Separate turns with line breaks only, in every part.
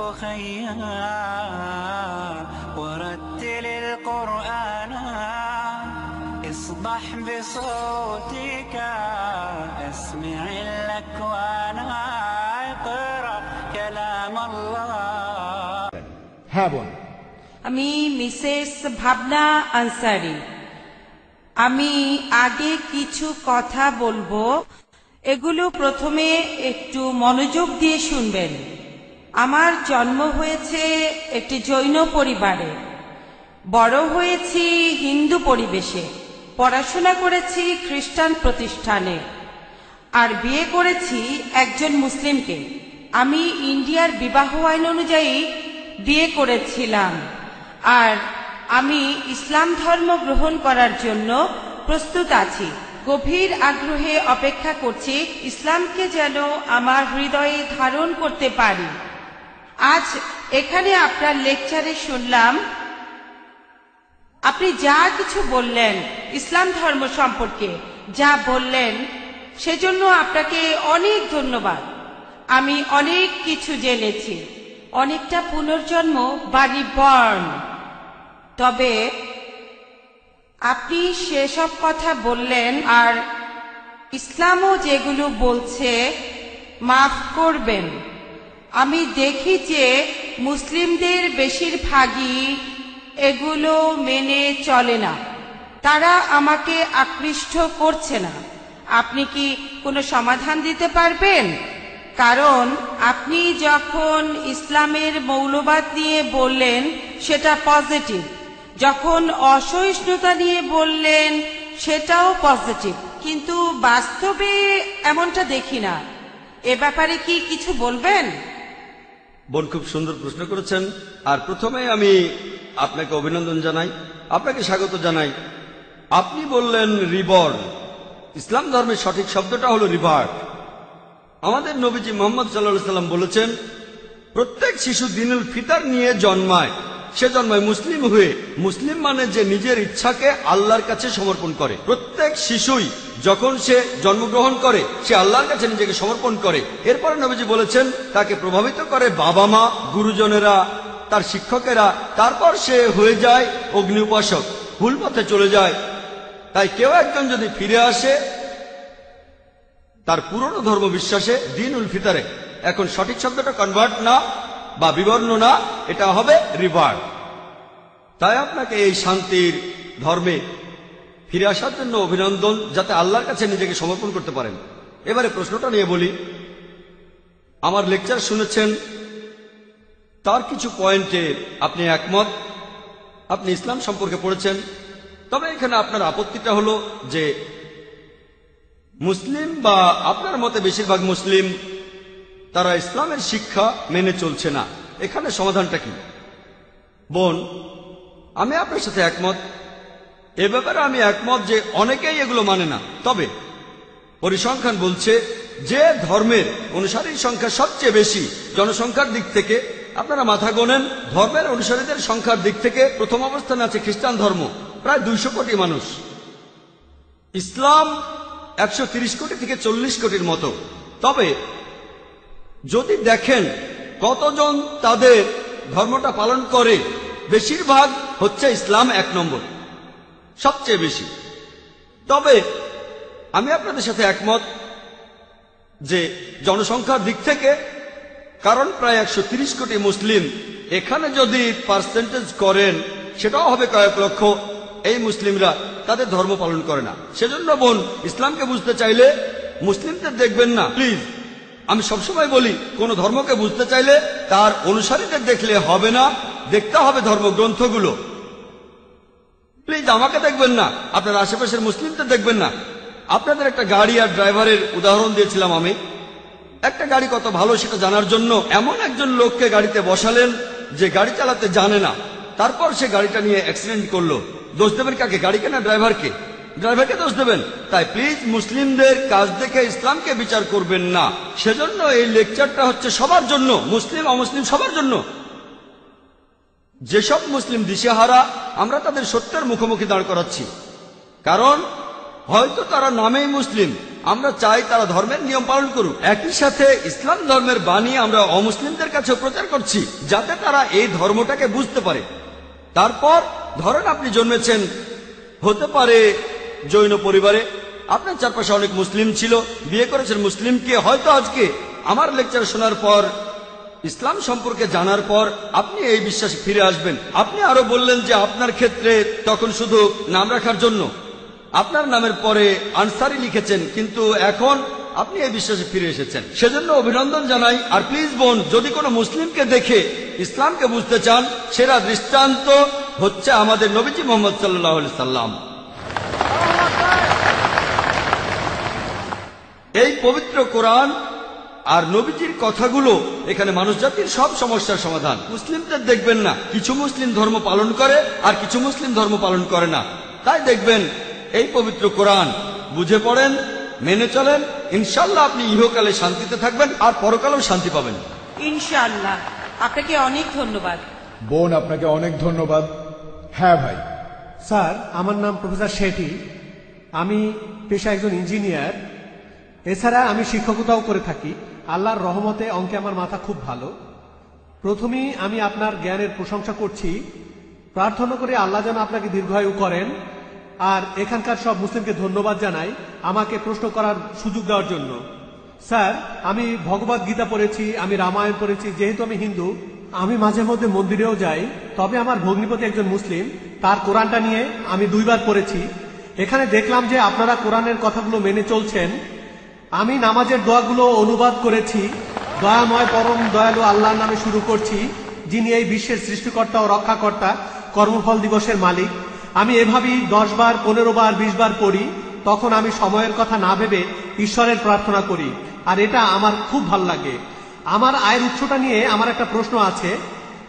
أخيا ورتل القرآن اصبح بصوتك اسمع الأكوان اقرأ كلام الله
হ্যাঁ বোন
আমি মিসেস ভাবনা আনসারি আমি আগে কিছু কথা বলবো এগুলো প্রথমে একটু মনোযোগ দিয়ে শুনবেন আমার জন্ম হয়েছে একটি জৈন পরিবারে। বড় হয়েছি হিন্দু পরিবেশে। পড়াশোনা করেছি খ্রিস্টান প্রতিষ্ঠানে। আর বিয়ে করেছি একজন মুসলিমকে। আমি ইন্ডিয়ার বিবাহ আইন অনুযায়ী বিয়ে করেছিলাম। আর আমি ইসলাম ধর্ম গ্রহণ করার জন্য প্রস্তুত আছি। গভীর আগ্রহে অপেক্ষা করছি ইসলামকে যেন আমার হৃদয়ে ধারণ করতে পারি। আজ এখানে আপনার লেকচারে শুনলাম, আপনি যা কিছু বললেন, ইসলাম ধর্ম সম্পর্কে যা বললেন, সেজন্য আপনাকে অনেক ধন্যবাদ। আমি অনেক কিছু জেনেছি। অনেকটা পুনর্জন্ম বাড়ি বর্ণ। তবে আপনি সেসব কথা বললেন আর ইসলামও যেগুলো বলছে, মাফ করবেন। আমি দেখি যে মুসলিমদের বেশিরভাগই এগুলো মেনে চলে না। তারা আমাকে আকৃষ্ট করছে না। আপনি কি কোনো সমাধান দিতে পারবেন? কারণ আপনি যখন ইসলামের মৌলবাদ নিয়ে বললেন, সেটা পজিটিভ। যখন অসহিষ্ণুতা নিয়ে বললেন, সেটাও পজিটিভ। কিন্তু বাস্তবে এমনটা দেখি না। এ ব্যাপারে কি কিছু বলবেন?
বোন খুব সুন্দর প্রশ্ন করেছেন। আর প্রথমে আমি আপনাকে অভিনন্দন জানাই, আপনাকে স্বাগত জানাই। আপনি বললেন রিবর্ন ইসলাম ধর্মের সঠিক শব্দটা হলো রিভার্ট আমাদের নবীজি মোহাম্মদ সাল্লাহ সাল্লাম বলেছেন, প্রত্যেক শিশু দিনুল ফিতার নিয়ে জন্মায়। সে জন্মায় মুসলিম হয়ে, মুসলিম মানে যে নিজের ইচ্ছাকে আল্লাহর কাছে সমর্পণ করে। প্রত্যেক শিশুই যখন সে জন্মগ্রহণ করে, সে আল্লাহর কাছে নিজেকে সমর্পণ করে। এরপরে নবীজি বলেছেন, তাকে প্রভাবিত করে বাবা মা, গুরুজনেরা, তার শিক্ষকেরা। তারপর সে হয়ে যায় অগ্নি উপাসক, ভুল পথে চলে যায়। তাই কেউ একজন যদি ফিরে আসে, তার পুরনো ধর্ম বিশ্বাসে দিন উল ফিতারে। এখন সঠিক শব্দটা কনভার্ট না বা বিবর্ণ না এটা হবে রিভার্ট তাই আপনাকে এই শান্তির ধর্মে ফিরে আসার জন্য অভিনন্দন, যাতে আল্লাহর কাছে নিজেকে সমর্পণ করতে পারেন। এবারে প্রশ্নটা নিয়ে বলি। আমার লেকচার শুনেছেন, তার কিছু পয়েন্টে আপনি একমত, আপনি ইসলাম সম্পর্কে পড়েছেন। তবে এখানে আপনার আপত্তিটা হলো যে, মুসলিম বা আপনার মতে বেশিরভাগ মুসলিম তারা ইসলামের শিক্ষা মেনে চলছে না। এখানে সমাধানটা কি? বোন, আমি আপনার সাথে একমত। এ ব্যাপারে আমি একমত যে অনেকেই এগুলো মানে না। তবে পরিসংখ্যান বলছে, যে ধর্মের অনুসারীর সংখ্যা সবচেয়ে বেশি জনসংখ্যার দিক থেকে, আপনারা মাথা গোনেন, ধর্মের অনুসারীদের সংখ্যার দিক থেকে প্রথম অবস্থানে আছে খ্রিস্টান ধর্ম, প্রায় দুইশো কোটি মানুষ। ইসলাম একশো কোটি থেকে চল্লিশ কোটির মতো। তবে যদি দেখেন কতজন তাদের ধর্মটা পালন করে, বেশিরভাগ হচ্ছে ইসলাম এক নম্বর, সবচেয়ে বেশি। তবে আমি আপনাদের সাথে একমত যে জনসংখ্যার দিক থেকে কারণ প্রায় একশো কোটি মুসলিম, এখানে যদি পার্সেন্টেজ করেন, সেটাও হবে কয়েক লক্ষ এই মুসলিমরা তাদের ধর্ম পালন করে না। সেজন্য বোন, ইসলামকে বুঝতে চাইলে মুসলিমদের দেখবেন না। প্লিজ আমি সবসময় বলি, কোন ধর্মকে বুঝতে চাইলে তার অনুসারীদের দেখলে হবে না, দেখতে হবে ধর্মগ্রন্থগুলো। প্লিজ আমাকে দেখবেন না, আপনার আশেপাশের মুসলিমদের দেখবেন না। আপনাদের একটা গাড়ি আর ড্রাইভারের উদাহরণ দিয়েছিলাম আমি। একটা গাড়ি কত ভালো সেটা জানার জন্য এমন একজন লোককে গাড়িতে বসালেন যে গাড়ি চালাতে জানে না। তারপর সে গাড়িটা নিয়ে অ্যাক্সিডেন্ট করল। দোষ দেবেন কাকে? গাড়িকে না ড্রাইভারকে। ড্রাইভারকে দোষ দেবেন। তাই প্লিজ মুসলিমদের কাজ দেখে ইসলামকে বিচার করবেন না। সেজন্য এই লেকচারটা হচ্ছে সবার জন্য, মুসলিম, অমুসলিম সবার জন্য। যেসব মুসলিম দিশেহারা, আমরা তাদের সত্যের মুখোমুখি দাঁড় করাচ্ছি। কারণ, হয়তো তারা নামেই মুসলিম, আমরা চাই তারা ধর্মের নিয়ম পালন করুক। একই সাথে ইসলাম ধর্মের বাণী আমরা অমুসলিমদের কাছে প্রচার করছি, যাতে তারা এই ধর্মটাকে বুঝতে পারে। তারপর, ধরেন আপনি জন্মেছেন, হতে পারে জৈন পরিবারে। আপনার চারপাশে অনেক মুসলিম ছিল, বিয়ে করেছেন মুসলিমকে। হয়তো আজকে আমার লেকচার শোনার পর, ইসলাম সম্পর্কে জানার পর আপনি এই বিশ্বাসে ফিরে আসবেন। আপনি আরও বললেন যে আপনার ক্ষেত্রে তখন শুধু নাম রাখার জন্য। আপনার নামের পরে আনসারি লিখেছেন, কিন্তু এখন আপনি এই বিশ্বাসে ফিরে এসেছেন। সেজন্য অভিনন্দন জানাই। আর প্লিজ বোন, যদি কোনো মুসলিমকে দেখে ইসলামকে বুঝতে চান, সেরা দৃষ্টান্ত হচ্ছে আমাদের নবীজি মোহাম্মদ সাল্লাহ সাল্লাম। এই পবিত্র কোরআন আর নবীজির কথাগুলো এখানে মানুষ জাতির সব সমস্যার সমাধান। মুসলিমদের দেখবেন না কিছু মুসলিম ধর্ম পালন করে আর কিছু মুসলিম ধর্ম পালন করে না। তাই দেখবেন এই পবিত্র কোরআন বুঝে পড়েন মেনে চলেন ইনশাল্লাহ আপনি ইহকালে শান্তিতে থাকবেন আর পরকালেও শান্তি পাবেন।
ইনশাআল্লাহ। আপনাকে অনেক ধন্যবাদ।
বোন আপনাকে অনেক ধন্যবাদ। হ্যাঁ ভাই।
স্যার আমার নাম প্রফেসর শেঠি। আমি পেশা একজন ইঞ্জিনিয়ার। এছাড়া আমি শিক্ষকতাও করে থাকি। আল্লাহর রহমতে অঙ্কে আমার মাথা খুব ভালো। প্রথমেই আমি আপনার জ্ঞানের প্রশংসা করছি। প্রার্থনা করে আল্লাহ যেন আপনাকে দীর্ঘায়ু করেন। আর এখানকার সব মুসলিমকে ধন্যবাদ জানাই আমাকে প্রশ্ন করার সুযোগ দেওয়ার জন্য। স্যার, আমি ভগবত গীতা পড়েছি, আমি রামায়ণ পড়েছি, যেহেতু আমি হিন্দু, আমি মাঝে মধ্যে মন্দিরেও যাই। তবে আমার ভগ্নিপতি একজন মুসলিম, তার কোরআনটা নিয়ে আমি দুইবার পড়েছি। এখানে দেখলাম যে আপনারা কোরআনের কথাগুলো মেনে চলছেন। আমি নামাজের দোয়াগুলো অনুবাদ করেছি, দয়াময় পরম দয়ালু আল্লাহর নামে শুরু করছি, যিনি এই বিশ্বের সৃষ্টিকর্তা ও রক্ষাকর্তা, কর্মফল দিবসের মালিক। আমি এভাবেই দশ বার পনেরো বার বিশ বার পড়ি, তখন আমি সময়ের কথা না ভেবে ঈশ্বরের প্রার্থনা করি, আর এটা আমার খুব ভালো লাগে। আমার আয়ের উৎসটা নিয়ে আমার একটা প্রশ্ন আছে,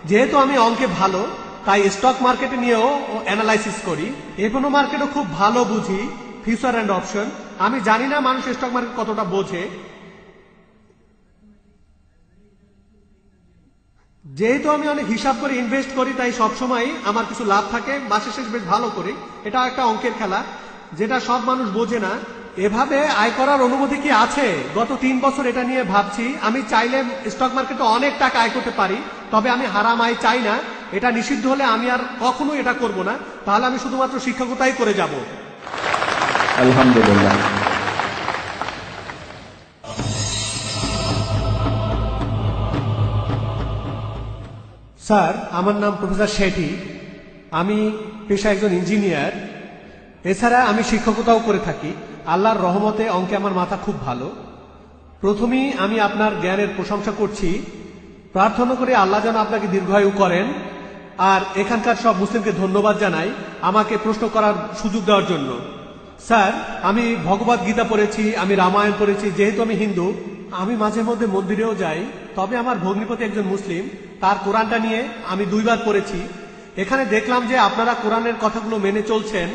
যেহেতু আমি অঙ্কে ভালো, তাই স্টক মার্কেটে নিয়েও অ্যানালাইসিস করি। এখনও মার্কেটও খুব ভালো বুঝি ফিউচার অ্যান্ড অপশন। আমি জানি না মানুষ স্টক মার্কেট কতটা বোঝে। যেহেতু আমি অনেক হিসাব করে ইনভেস্ট করি, তাই সবসময় আমার কিছু লাভ থাকে। মাসে শেষ বেশ ভালো করি। এটা একটা অঙ্কের খেলা, যেটা সব মানুষ বোঝে না। এভাবে আয় করার অনুমতি কি আছে? গত তিন বছর এটা নিয়ে ভাবছি। আমি চাইলে স্টক মার্কেটে অনেক টাকা আয় করতে পারি, তবে আমি হারাম আয় চাই না। এটা নিষিদ্ধ হলে আমি আর কখনো এটা করব না। তাহলে আমি শুধুমাত্র শিক্ষকতাই করে যাব।
আলহামদুলিল্লাহ।
স্যার, আমার নাম প্রফেসর শেঠি। আমি পেশা একজন ইঞ্জিনিয়ার। এছাড়া আমি শিক্ষকতাও করে থাকি। আল্লাহর রহমতে অঙ্কে আমার মাথা খুব ভালো। প্রথমেই আমি আপনার জ্ঞানের প্রশংসা করছি। প্রার্থনা করে আল্লাহ যেন আপনাকে দীর্ঘায়ু করেন। আর এখানকার সব মুসলিমকে ধন্যবাদ জানাই আমাকে প্রশ্ন করার সুযোগ দেওয়ার জন্য। স্যার, আমি ভগবত গীতা পড়েছি, আমি রামায়ণ পড়েছি, যেহেতু আমি হিন্দু, আমি মাঝে মধ্যে মন্দিরেও যাই। তবে আমার ভগ্নিপতি একজন মুসলিম, তার কোরআনটা নিয়ে আমি দুইবার পড়েছি। এখানে দেখলাম যে আপনারা কোরআনের কথাগুলো মেনে চলছেন।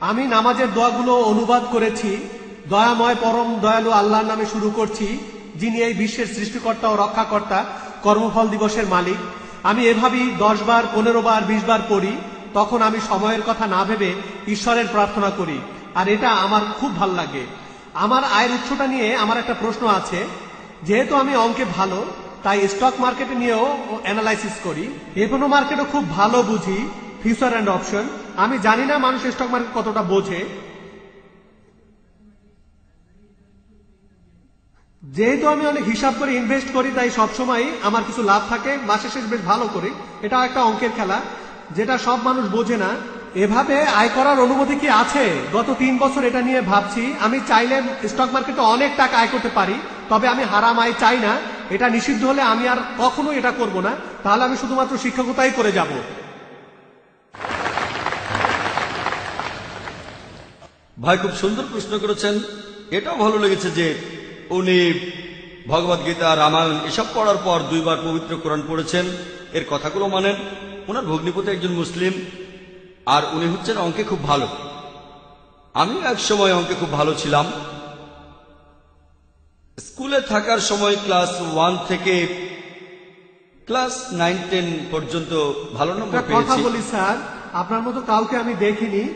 আমি নামাজের দোয়াগুলো অনুবাদ করেছি। দয়াময় পরম দয়ালু আল্লাহর নামে শুরু করছি, যিনি এই বিশ্বের সৃষ্টিকর্তা ও রক্ষাকর্তা, কর্মফল দিবসের মালিক। আমি এভাবেই দশ বার, পনেরো বার, বিশ বার পড়ি। তখন আমি সময়ের কথা না ভেবে ঈশ্বরের প্রার্থনা করি। আর এটা আমার খুব ভালো লাগে। আমার আয়ের উৎসটা নিয়ে আমার একটা প্রশ্ন আছে। যেহেতু আমি অঙ্কে ভালো, তাই স্টক মার্কেট নিয়েও অ্যানালাইসিস করি। এখনও মার্কেটও খুব ভালো বুঝি ফিউচার অ্যান্ড অপশন আমি জানি না মানুষ স্টক মার্কেট কতটা বোঝে। যেহেতু আমি অনেক হিসাব করে ইনভেস্ট করি, তাই সবসময় আমার কিছু লাভ থাকে। মাসে শেষ বেশ ভালো করি। এটা একটা অঙ্কের খেলা, যেটা সব মানুষ বোঝে না। এভাবে আয় করার অনুমতি কি আছে? গত তিন বছর এটা নিয়ে ভাবছি। আমি চাইলে স্টক মার্কেটে অনেক টাকা আয় করতে পারি, তবে আমি হারাম আয় চাই না। এটা নিষিদ্ধ হলে আমি আর কখনো এটা করব না। তাহলে আমি শুধুমাত্র শিক্ষকতাই করে যাব।
ভাই, খুব সুন্দর প্রশ্ন করেছেন। এটাও ভালো লেগেছে যে উনি ভগবত গীতা, রামায়ণ এসব পড়ার পর দুইবার পবিত্র কোরআন পড়েছেন। এর কথাগুলো মানেন। ওনার ভগ্নিপতি একজন মুসলিম। আর উনি হচ্ছেন অঙ্কে খুব ভালো। আমিও এক সময় অঙ্কে খুব ভালো ছিলাম। স্কুলে থাকার সময় ক্লাস ওয়ান থেকে ক্লাস নাইন টেন পর্যন্ত ভালো নম্বর
একটা কথা বলি স্যার আপনার মতো কাউকে আমি দেখিনি।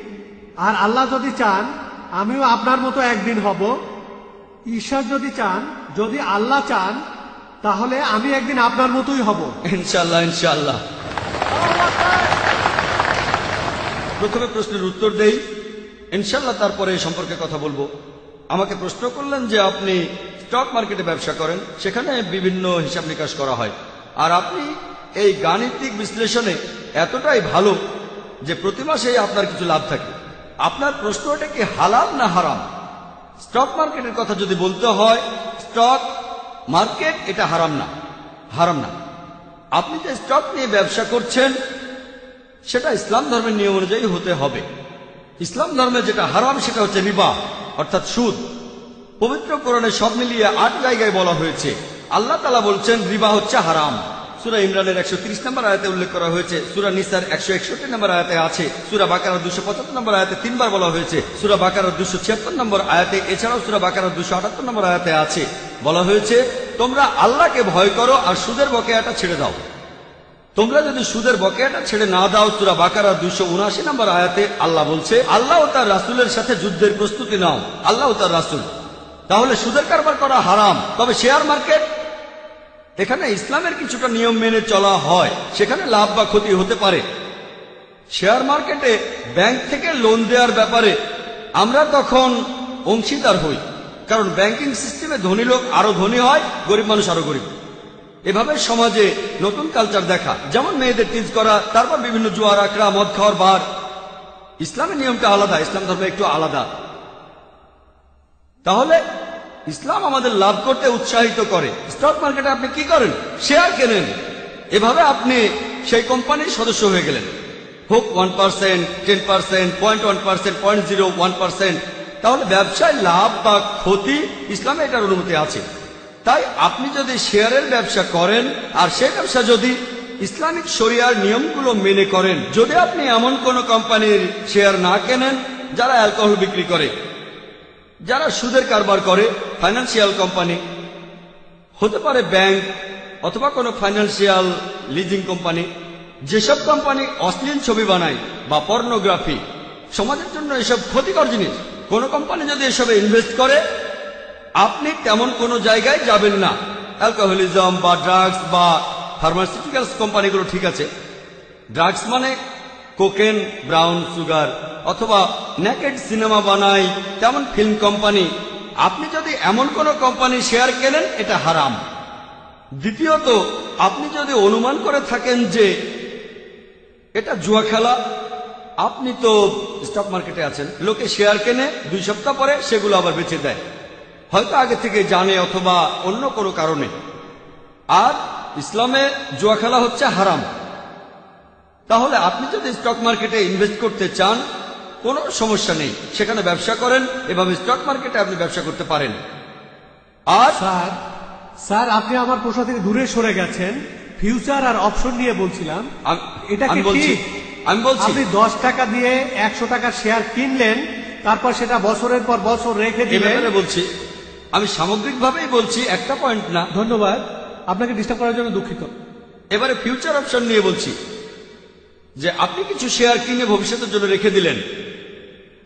আর আল্লাহ যদি চান আমিও আপনার মতো একদিন হব। ঈশ্বর যদি চান যদি আল্লাহ চান তাহলে আমি একদিন আপনার মতোই হব।
ইনশাল্লাহ ইনশাল্লাহ প্রথমে প্রশ্নের উত্তর দেই। ইনশাল্লাহ তারপরে এই সম্পর্কে কথা বলব। আমাকে প্রশ্ন করলেন যে আপনি স্টক মার্কেটে ব্যবসা করেন, সেখানে বিভিন্ন হিসাব নিকাশ করা হয়। আর আপনি এই গাণিতিক বিশ্লেষণে এতটাই ভালো যে প্রতি মাসেই আপনার কিছু লাভ থাকে। আপনার প্রশ্ন এটা কি হালাল না হারাম? স্টক মার্কেটের কথা যদি বলতে হয় স্টক মার্কেট এটা হারাম না হারাম না। আপনি যে স্টক নিয়ে ব্যবসা করছেন সেটা ইসলাম ধর্মের নিয়ম অনুযায়ী হতে হবে। ইসলাম ধর্মে যেটা হারাম, সেটা হচ্ছে রিবা, অর্থাৎ সুদ। পবিত্র কোরআনে সব মিলিয়ে আট জায়গায় বলা হয়েছে, আল্লাহ তালা বলছেন রিবা হচ্ছে হারাম। সুরা ইমরানের একশো তিরিশ নম্বর আয়াতে উল্লেখ করা হয়েছে, সুরা নিসার একশো একষট্টি নম্বর আয়াতে আছে, সুরা বাকার দুশো পঁচাত্তর নম্বর আয়াতে তিনবার বলা হয়েছে, সুরা বাকার দুশো ছিয়াত্তর নম্বর আয়াতে, এছাড়াও সুরা বাকার দুশো আটাত্তর নম্বর আয়াতে আছে। বলা হয়েছে, তোমরা আল্লাহকে ভয় করো আর সুদের বকেয়াটা ছেড়ে দাও। তোমরা যদি সুদের বকেয়াটা ছেড়ে না দাও, সুরা বাকারা দুইশো উনআশি নম্বর আয়াতে আল্লাহ বলছে, আল্লাহ ও তার রাসুলের সাথে যুদ্ধের প্রস্তুতি নাও, আল্লাহ ও তার রাসুল। তাহলে সুদের কারবার করা হারাম, তবে শেয়ার মার্কেট, এখানে ইসলামের কিছুটা নিয়ম মেনে চলা হয়, সেখানে লাভ বা ক্ষতি হতে পারে। শেয়ার মার্কেটে ব্যাংক থেকে লোন দেওয়ার ব্যাপারে আমরা তখন অংশীদার হই, কারণ ব্যাংকিং সিস্টেমে ধনী লোক আরও ধনী হয়, গরিব মানুষ আরও গরিব। এভাবে সমাজে নতুন কালচার দেখা। যেমন মেয়েদের টিজ করা, তারপর বিভিন্ন জুয়ার আখড়া মদ খাওয়ার বার। ইসলামের নিয়মটা আলাদা, ইসলাম ধর্ম একটু আলাদা। তাহলে ইসলাম আমাদের লাভ করতে উৎসাহিত করে। স্টক মার্কেটে আপনি কি করেন? শেয়ার কেনেন। এভাবে আপনি সেই কোম্পানির সদস্য হয়ে গেলেন। হোক one percent ten percent point one percent point zero one percent তাহলে ব্যবসায় লাভ বা ক্ষতি ইসলামে এটার অনুমতি আছে। তাই আপনি যদি শেয়ারের ব্যবসা করেন, আর সেই ব্যবসা যদি ইসলামিক শরিয়ার নিয়মগুলো মেনে করেন, যদি আপনি এমন কোন কোম্পানির শেয়ার না কেনেন যারা অ্যালকোহল বিক্রি করে, যারা সুদের কারবার করে ফাইন্যান্সিয়াল কোম্পানি হতে পারে ব্যাংক অথবা কোনো ফাইন্যান্সিয়াল লিজিং কোম্পানি যেসব কোম্পানি অশ্লীল ছবি বানায় বা পর্নোগ্রাফি সমাজের জন্য এসব ক্ষতিকর জিনিস, কোন কোম্পানি যদি এসবে ইনভেস্ট করে আপনি তেমন কোনো জায়গায় যাবেন না। অ্যালকোহলিজম বা ড্রাগস বা ফার্মাসিউটিক্যালস কোম্পানিগুলো ঠিক আছে। ড্রাগস মানে কোকেন ব্রাউন সুগার অথবা নেকেড সিনেমা বানায় তেমন ফিল্ম কোম্পানি আপনি যদি এমন কোন কোম্পানি শেয়ার কেনেন, এটা হারাম। দ্বিতীয়ত, আপনি যদি অনুমান করে থাকেন যে এটা জুয়া খেলা, আপনি তো স্টক মার্কেটে আছেন। লোকে শেয়ার কেনে, দুই সপ্তাহ পরে সেগুলো আবার বেঁচে দেয়। হয়তো আগে থেকে জানে অথবা অন্য কোনো কারণে। আর ইসলামে জুয়া খেলা হচ্ছে হারাম। তাহলে আপনি যদি স্টক মার্কেটে ইনভেস্ট করতে চান কোনো সমস্যা নেই। সেখানে ব্যবসা করেন এবং স্টক মার্কেটে আপনি ব্যবসা করতে পারেন। আর
স্যার স্যার আপনি আমার প্রশ্ন থেকে দূরে সরে গেছেন। ফিউচার আর অপশন নিয়ে বলছিলাম। এটা কি
আমি বলছি আমি বলছি
আপনি দশ টাকা দিয়ে একশো টাকার শেয়ার কিনলেন তারপর সেটা বছরের পর বছর রেখে দিলেন।
বলছি। আমি সামগ্রিকভাবেই বলছি একটা পয়েন্ট না।
ধন্যবাদ। আপনাকে ডিস্টার্ব করার জন্য দুঃখিত।
এবারে ফিউচার অপশন নিয়ে বলছি যে আপনি কিছু শেয়ার কিনে ভবিষ্যতের জন্য রেখে দিলেন।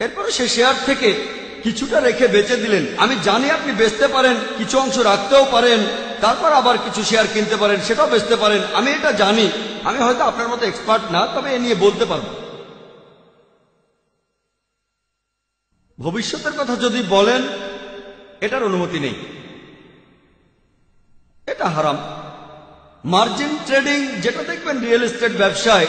এরপরে সে শেয়ার থেকে কিছুটা রেখে বেচে দিলেন। আমি জানি আপনি বেচতে পারেন কিছু অংশ রাখতেও পারেন তারপর আবার কিছু শেয়ার কিনতে পারেন সেটাও বেচতে পারেন। আমি এটা জানি। আমি হয়তো আপনার মতো এক্সপার্ট না তবে এ নিয়ে বলতে পারব। ভবিষ্যতের কথা যদি বলেন এটার অনুমতি নেই। এটা হারাম। মার্জিন ট্রেডিং, যেটা দেখবেন রিয়েল এস্টেট ব্যবসায়,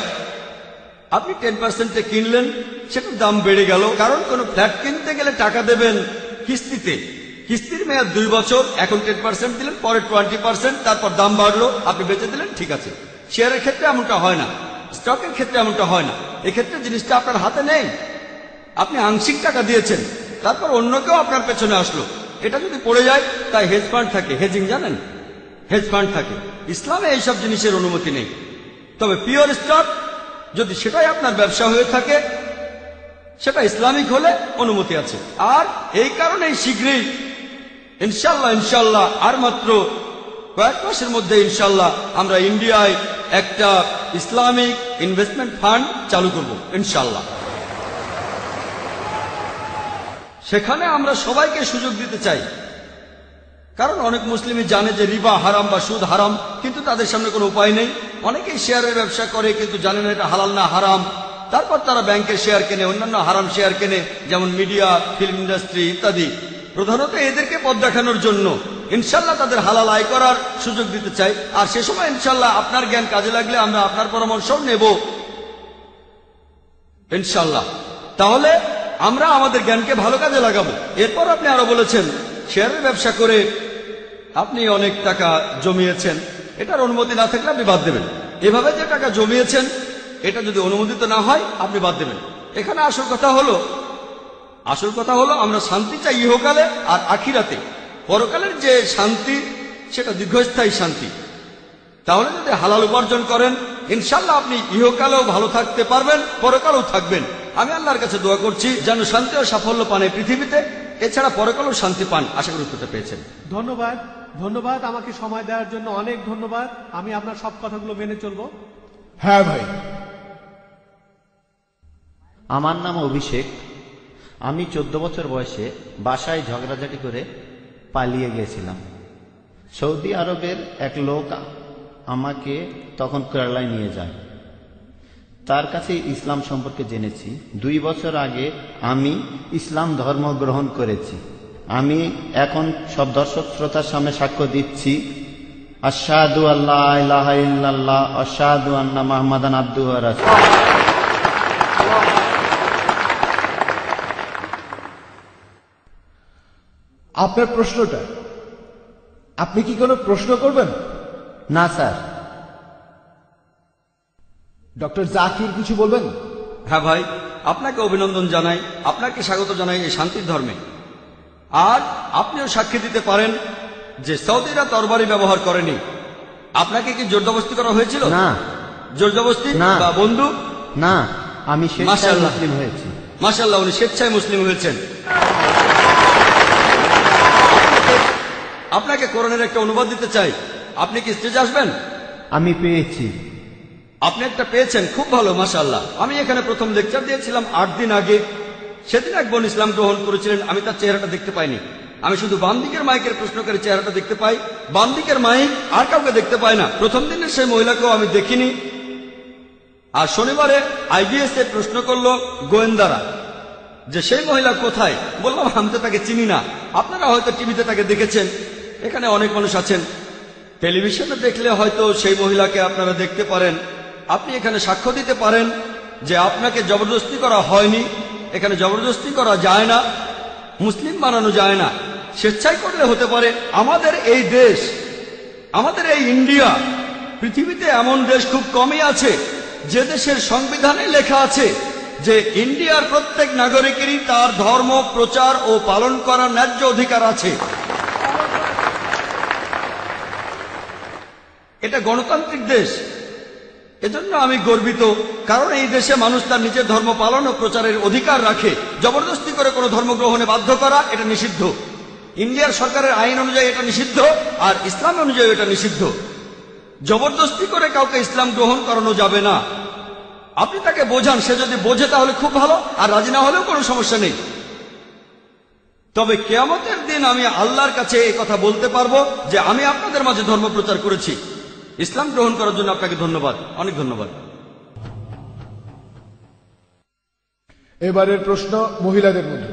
আপনি টেন পার্সেন্টে কিনলেন, সেটার দাম বেড়ে গেল। কারণ কোনো ফ্ল্যাট কিনতে গেলে টাকা দেবেন কিস্তিতে। কিস্তির মেয়াদ দুই বছর, এখন টেন পার্সেন্ট দিলেন, পরে টোয়েন্টি পার্সেন্ট, তারপর দাম বাড়লো, আপনি বেঁচে দিলেন, ঠিক আছে। শেয়ারের ক্ষেত্রে এমনটা হয় না। স্টকের ক্ষেত্রে এমনটা হয় না। এক্ষেত্রে জিনিসটা আপনার হাতে নেই। আপনি আংশিক টাকা দিয়েছেন, তারপর অন্য কেউ আপনার পেছনে আসলো। এটা যদি পড়ে যায়, তাই হেজ ফান্ড থাকে। হেজিং জানেন? হেজ ফান্ড থাকে। ইসলামে এইসব জিনিসের অনুমতি নেই। তবে পিওর স্টক যদি সেটাই আপনার ব্যবসা হয়ে থাকে, সেটা ইসলামিক হলে অনুমতি আছে। আর এই কারণেই শীঘ্রই, ইনশাল্লাহ ইনশাল্লাহ, আর মাত্র কয়েক মাসের মধ্যে ইনশাল্লাহ আমরা ইন্ডিয়ায় একটা ইসলামিক ইনভেস্টমেন্ট ফান্ড চালু করব, ইনশাল্লাহ। সেখানে আমরা সবাইকে সুযোগ দিতে চাই। কারণ অনেক মুসলিমই জানে যে রিবা হারাম বা সুদ হারাম, কিন্তু তাদের সামনে কোনো উপায় নেই। অনেকেই শেয়ারের ব্যবসা করে, কিন্তু জানে না এটা হালাল না হারাম। তারপর তারা ব্যাংকের শেয়ার কেনে, অন্যান্য হারাম শেয়ার কেনে, যেমন মিডিয়া, ফিল্ম ইন্ডাস্ট্রি ইত্যাদি। প্রধানত এদেরকে পথ দেখানোর জন্য ইনশাল্লাহ তাদের হালাল আয় করার সুযোগ দিতে চাই। আর সে সময় ইনশাল্লাহ আপনার জ্ঞান কাজে লাগলে আমরা আপনার পরামর্শ নেব। ইনশাল্লাহ। তাহলে আমরা আমাদের জ্ঞানকে ভালো কাজে লাগাবো। এরপর আপনি আরও বলেছেন, শেয়ারের ব্যবসা করে আপনি অনেক টাকা জমিয়েছেন, এটার অনুমতি না থাকলে আপনি বাদ দেবেন। এভাবে যে টাকা জমিয়েছেন, এটা যদি অনুমোদিত না হয়, আপনি বাদ দেবেন। এখানে আসল কথা হলো, আসল কথা হলো আমরা শান্তি চাই ইহকালে আর আখিরাতে। পরকালের যে শান্তি, সেটা দীর্ঘস্থায়ী শান্তি। তাহলে যদি হালাল উপার্জন করেন ইনশাল্লাহ আপনি ইহকালেও ভালো থাকতে পারবেন পরকালেও থাকবেন। আমি আল্লাহর কাছে দোয়া করছি যেন শান্তি ও সাফল্য পান এই পৃথিবীতে। এছাড়া পরকালেও শান্তি পান আশা করি উত্তরটা পেয়েছেন।
ধন্যবাদ ধন্যবাদ আমাকে সময় দেওয়ার জন্য অনেক ধন্যবাদ। আমি আপনার সব কথাগুলো মেনে চলবো।
হ্যাঁ ভাই।
আমার নাম অভিষেক। আমি চোদ্দ বছর বয়সে বাসায় ঝগড়াঝাটি করে পালিয়ে গেছিলাম। সৌদি আরবের এক লোক আমাকে তখন কেরালায় নিয়ে যায়। তার কাছে ইসলাম সম্পর্কে জেনেছি। দুই বছর আগে আমি ইসলাম ধর্ম গ্রহণ করেছি। আমি এখন সব দর্শক শ্রোতার সামনে সাক্ষ্য দিচ্ছি আশাদু আল্লাহ ইল্লাল্লাহ আশাদু আন্না মাহমাদান আব্দু
আপনার প্রশ্নটা, আপনি কি কোনো প্রশ্ন করবেন?
না স্যার।
ডক্টর জাকির কিছু বলবেন?
হ্যাঁ ভাই আপনাকে অভিনন্দন জানাই আপনাকে স্বাগত জানাই এই শান্তির ধর্মে। আর আপনিও সাক্ষী দিতে পারেন যে সৌদিরা তরবারি ব্যবহার করেনি। আপনাকে কি জোরদবস্তি করা হয়েছিল?
না।
জোরদবস্তি
না।
বা বন্ধু?
না আমি স্বেচ্ছায় মুসলিম হয়েছি।
মাসাল্লাহ উনি স্বেচ্ছায় মুসলিম হয়েছেন। আপনাকে কোরআনের একটা অনুবাদ দিতে চাই। আপনি কি স্টেজে আসবেন?
আমি পেয়েছি।
আপনি একটা পেয়েছেন খুব ভালো মাসাল্লাহ আমি এখানে প্রথম লেকচার দিয়েছিলাম আট দিন আগে। সেদিন এক বোন ইসলাম গ্রহণ করেছিলেন আমি তার চেহারাটা দেখতে পাইনি। আমি শুধু বাম দিকের মাইকের প্রশ্নকারী চেহারাটা দেখতে পাই। বাম দিকের মাইক আর কাউকে দেখতে পাই না। প্রথম দিনের সেই মহিলাকেও আমি দেখিনি। আর শনিবারে আইবিএস এ প্রশ্ন করল গোয়েন্দারা যে সেই মহিলা কোথায়? বললাম আমি তো তাকে চিনি না। আপনারা হয়তো টিভিতে তাকে দেখেছেন। এখানে অনেক মানুষ আছেন। টেলিভিশনে দেখলে হয়তো সেই মহিলাকে আপনারা দেখতে পারেন। আপনি এখানে সাক্ষ্য দিতে পারেন যে আপনাকে জবরদস্তি করা হয়নি, এখানে জবরদস্তি করা যায় না, মুসলিম বানানো যায় না। স্বেচ্ছায় করলে হতে পারে, আমাদের এই দেশ, আমাদের এই ইন্ডিয়া, পৃথিবীতে এমন দেশ খুব কমই আছে, যে দেশের সংবিধানে লেখা আছে যে ইন্ডিয়ার প্রত্যেক নাগরিকেরই তার ধর্ম, প্রচার ও পালন করার ন্যায্য অধিকার আছে। এটা গণতান্ত্রিক দেশ। এজন্য আমি গর্বিত, কারণ এই দেশে মানুষ তার নিজের ধর্ম পালন ও প্রচারের অধিকার রাখে। জবরদস্তি করে কোনো ধর্ম গ্রহণে বাধ্য করা, এটা নিষিদ্ধ। ইন্ডিয়ার সরকারের আইন অনুযায়ী এটা নিষিদ্ধ, আর ইসলাম অনুযায়ী এটা নিষিদ্ধ। জবরদস্তি করে কাউকে ইসলাম গ্রহণ করানো যাবে না। আপনি তাকে বোঝান, সে যদি বোঝে তাহলে খুব ভালো, আর রাজি না হলেও কোনো সমস্যা নেই। তবে কেয়ামতের দিন আমি আল্লাহর কাছে এই কথা বলতে পারব যে আমি আপনাদের মাঝে ধর্ম প্রচার করেছি। ইসলাম গ্রহণ করার জন্য আপনাকে ধন্যবাদ অনেক ধন্যবাদ।
এবারের প্রশ্ন মহিলাদের মধ্যে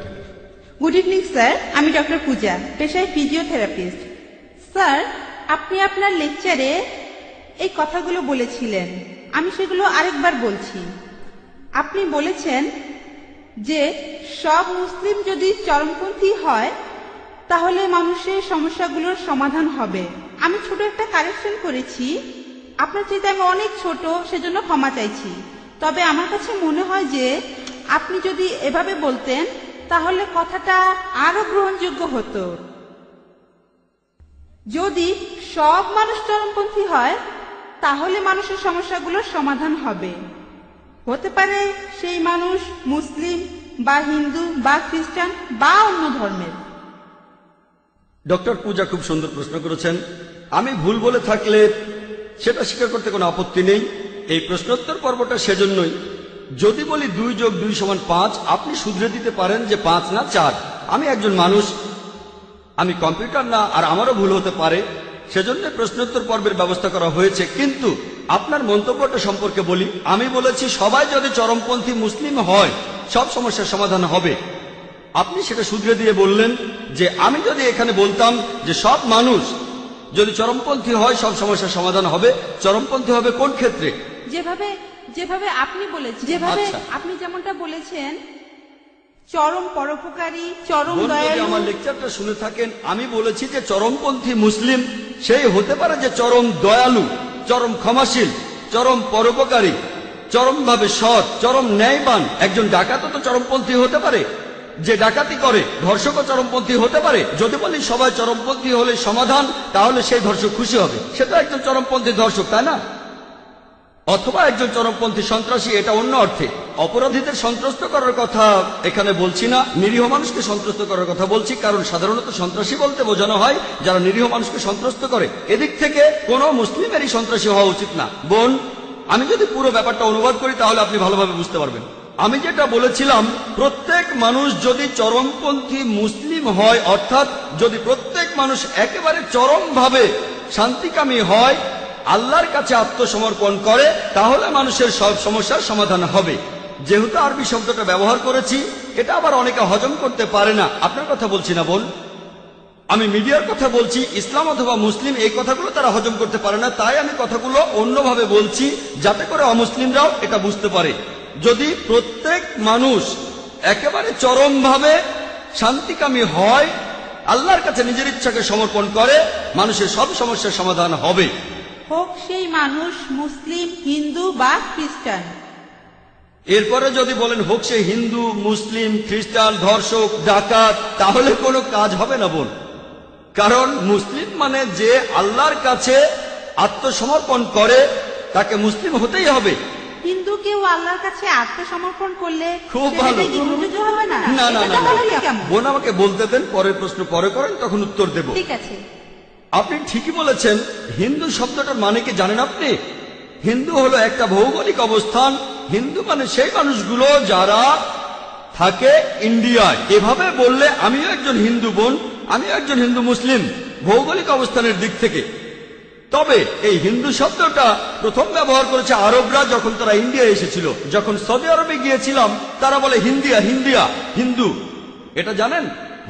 গুড ইভিনিং স্যার আমি ডক্টর পূজা পেশায় ফিজিওথেরাপিস্ট স্যার আপনি আপনার লেকচারে এই কথাগুলো বলেছিলেন। আমি সেগুলো আরেকবার বলছি। আপনি বলেছেন যে সব মুসলিম যদি চরমপন্থী হয় তাহলে মানুষের সমস্যাগুলোর সমাধান হবে। আমি ছোট একটা কারেকশন করেছি। আপনার চাইতে আমি অনেক ছোট, সেজন্য ক্ষমা চাইছি। তবে আমার কাছে মনে হয় যে, আপনি যদি এভাবে বলতেন, তাহলে কথাটা আরও গ্রহণযোগ্য হতো। যদি সব মানুষ চরমপন্থী হয়, তাহলে মানুষের সমস্যাগুলোর সমাধান হবে। হতে পারে সেই মানুষ মুসলিম বা হিন্দু বা খ্রিস্টান বা অন্য ধর্মের।
ডক্টর পূজা খুব সুন্দর প্রশ্ন করেছেন। আমি ভুল বলে থাকলে সেটা স্বীকার করতে কোনো আপত্তি নেই। এই প্রশ্নোত্তর পর্বটা সেজন্যই। যদি বলি দুই যোগ দুই সমান পাঁচ, আপনি শুধরে দিতে পারেন যে পাঁচ না চার। আমি একজন মানুষ, আমি কম্পিউটার না, আর আমারও ভুল হতে পারে। সেজন্য প্রশ্নোত্তর পর্বের ব্যবস্থা করা হয়েছে। কিন্তু আপনার মন্তব্যটা সম্পর্কে বলি। আমি বলেছি, সবাই যদি চরমপন্থী মুসলিম হয়, সব সমস্যার সমাধান হবে। আপনি সেটা শুধরে দিয়ে বললেন যে আমি যদি এখানে বলতাম যে সব মানুষ যদি চরমপন্থী হয় সব সমস্যার সমাধান হবে। চরমপন্থী হবে কোন ক্ষেত্রে?
যেভাবে যেভাবে আপনি বলেছেন যেভাবে
আচ্ছা।
আপনি যেমনটা বলেছেন চরম পরোপকারী চরম দয়ালু।
আমার লেকচারটা শুনে থাকেন আমি বলেছি যে চরমপন্থী মুসলিম সেই হতে পারে যে চরম দয়ালু চরম ক্ষমাশীল চরম পরোপকারী চরমভাবে সৎ চরম ন্যায়বান। একজন ডাকাতও তো চরমপন্থী হতে পারে। যে ডাকাতি করে ধর্ষকও চরমপন্থী হতে পারে। যদি বলি সবাই চরমপন্থী হলে সমাধান, তাহলে সেই ধর্ষক খুশি হবে। সে তো একজন চরমপন্থী ধর্ষক, তাই না? অথবা একজন চরমপন্থী সন্ত্রাসী, এটা অন্য অর্থে। অপরাধীদের সন্ত্রস্ত করার কথা এখানে বলছি না। নিরীহ মানুষকে সন্ত্রস্ত করার কথা বলছি, কারণ সাধারণত সন্ত্রাসী বলতে বোঝানো হয়, যারা নিরীহ মানুষকে সন্ত্রস্ত করে। এদিক থেকে কোনো মুসলিমেরই সন্ত্রাসী হওয়া উচিত না। বোন, আমি যদি পুরো ব্যাপারটা অনুবাদ করি, তাহলে আপনি ভালোভাবে বুঝতে পারবেন। আমি যেটা বলেছিলাম, প্রত্যেক মানুষ যদি চরমপন্থী মুসলিম হয়, অর্থাৎ যদি প্রত্যেক মানুষ একেবারে চরমভাবে শান্তিকামী হয়, আল্লাহর কাছে আত্মসমর্পণ করে, তাহলে মানুষের সব সমস্যার সমাধান হবে। যেহেতু আরবি শব্দটা ব্যবহার করেছি, এটা আবার অনেকে হজম করতে পারে না। আপনার কথা বলছি না বোন আমি মিডিয়ার কথা বলছি, ইসলাম অথবা মুসলিম, এই কথাগুলো তারা হজম করতে পারে না। তাই আমি কথাগুলো অন্যভাবে বলছি, যাতে করে অমুসলিমরাও এটা বুঝতে পারে। যদি প্রত্যেক মানুষ একেবারে চরমভাবে শান্তিকামী হয় আল্লাহর কাছে নিজের ইচ্ছাকে সমর্পণ করে মানুষের সব সমস্যার সমাধান হবে।
হোক সেই মানুষ মুসলিম হিন্দু বা খ্রিস্টান।
এরপরে যদি বলেন হোক সে হিন্দু মুসলিম খ্রিস্টান ধর্ষক ডাকাত তাহলে কোনো কাজ হবে না বোন। কারণ মুসলিম মানে যে আল্লাহর কাছে আত্মসমর্পণ করে তাকে মুসলিম হতেই হবে।
হিন্দু কেউ আল্লাহর কাছে আত্মসমর্পণ করলে
খুব ভালো।
হবে না?
না না না বোন আমাকে বলতে দেন পরের প্রশ্ন পরে করেন তখন উত্তর দেব।
ঠিক আছে।
আপনি ঠিকই বলেছেন হিন্দু শব্দটার মানে কি জানেন আপনি? হিন্দু হলো একটা ভৌগোলিক অবস্থান। হিন্দু মানে সেই মানুষগুলো যারা থাকে ইন্ডিয়ায়। এভাবে বললে আমিও একজন হিন্দু বোন আমিও একজন হিন্দু মুসলিম ভৌগোলিক অবস্থানের দিক থেকে। তবে এই হিন্দু শব্দটা প্রথম ব্যবহার করেছে আরবরা যখন তারা ইন্ডিয়া এসেছিল। যখন সৌদি আরবে গিয়েছিলাম, তারা বলে হিন্দিয়া হিন্দিয়া, হিন্দু। এটা জানেন?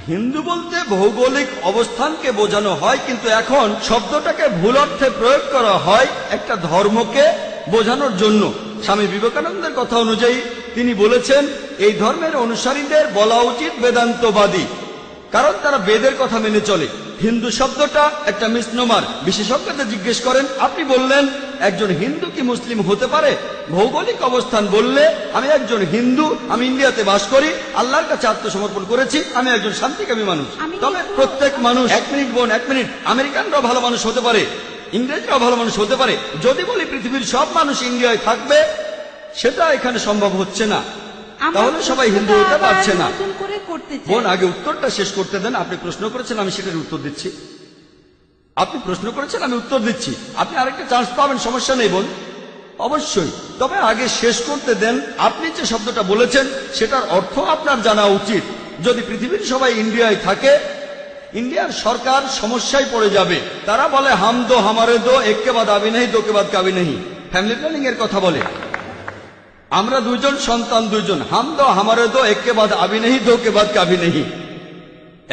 হিন্দু বলতে ভৌগোলিক অবস্থানকে বোঝানো হয়, কিন্তু এখন শব্দটাকে ভুল অর্থে প্রয়োগ করা হয় একটা ধর্মকে বোঝানোর জন্য। স্বামী বিবেকানন্দের কথা অনুযায়ী তিনি বলেছেন, এই ধর্মের অনুসারীদের বলা উচিত বেদান্তবাদী। কারণ তারা বেদের কথা মেনে চলে। হিন্দু শব্দটা একটা মিসনোমার। বিশেষজ্ঞদের জিজ্ঞেস করেন আপনি বললেন একজন হিন্দু কি মুসলিম হতে পারে? ভৌগোলিক অবস্থান বললে আমি একজন হিন্দু আমি ইন্ডিয়াতে বাস করি আল্লাহর কাছে আত্মসমর্পণ করেছি আমি একজন শান্তিকামী মানুষ।
আমি
তবে প্রত্যেক মানুষ এক মিনিট বোন এক মিনিট আমেরিকানরাও ভালো মানুষ হতে পারে ইংরেজরাও ভালো মানুষ হতে পারে। যদি বলি পৃথিবীর সব মানুষ ইন্ডিয়ায় থাকবে সেটা এখানে সম্ভব হচ্ছে না। তাহলে সবাই হিন্দু হতে পারছে না। বোন আগে উত্তরটা শেষ করতে দেন। আপনি প্রশ্ন করেছেন আমি সেটার উত্তর দিচ্ছি। আপনি প্রশ্ন করেছেন আমি উত্তর দিচ্ছি। আপনি আরেকটা চান্স পাবেন সমস্যা নেই বোন। অবশ্যই। তবে আগে শেষ করতে দেন। আপনি যে শব্দটা বলেছেন সেটার অর্থ আপনার জানা উচিত। যদি পৃথিবীর সবাই ইন্ডিয়ায় থাকে ইন্ডিয়ার সরকার সমস্যায় পড়ে যাবে। তারা বলে হাম দো হামারে দো এককে বাদ আবি নেই দোকে বাদ কাবি নেই ফ্যামিলি প্ল্যানিং এর কথা বলে। আমরা দুজন সন্তান দুজন হাম দো, হামারে দো এককে বাদ আবি নেই দোকে বাদ কাবি নেই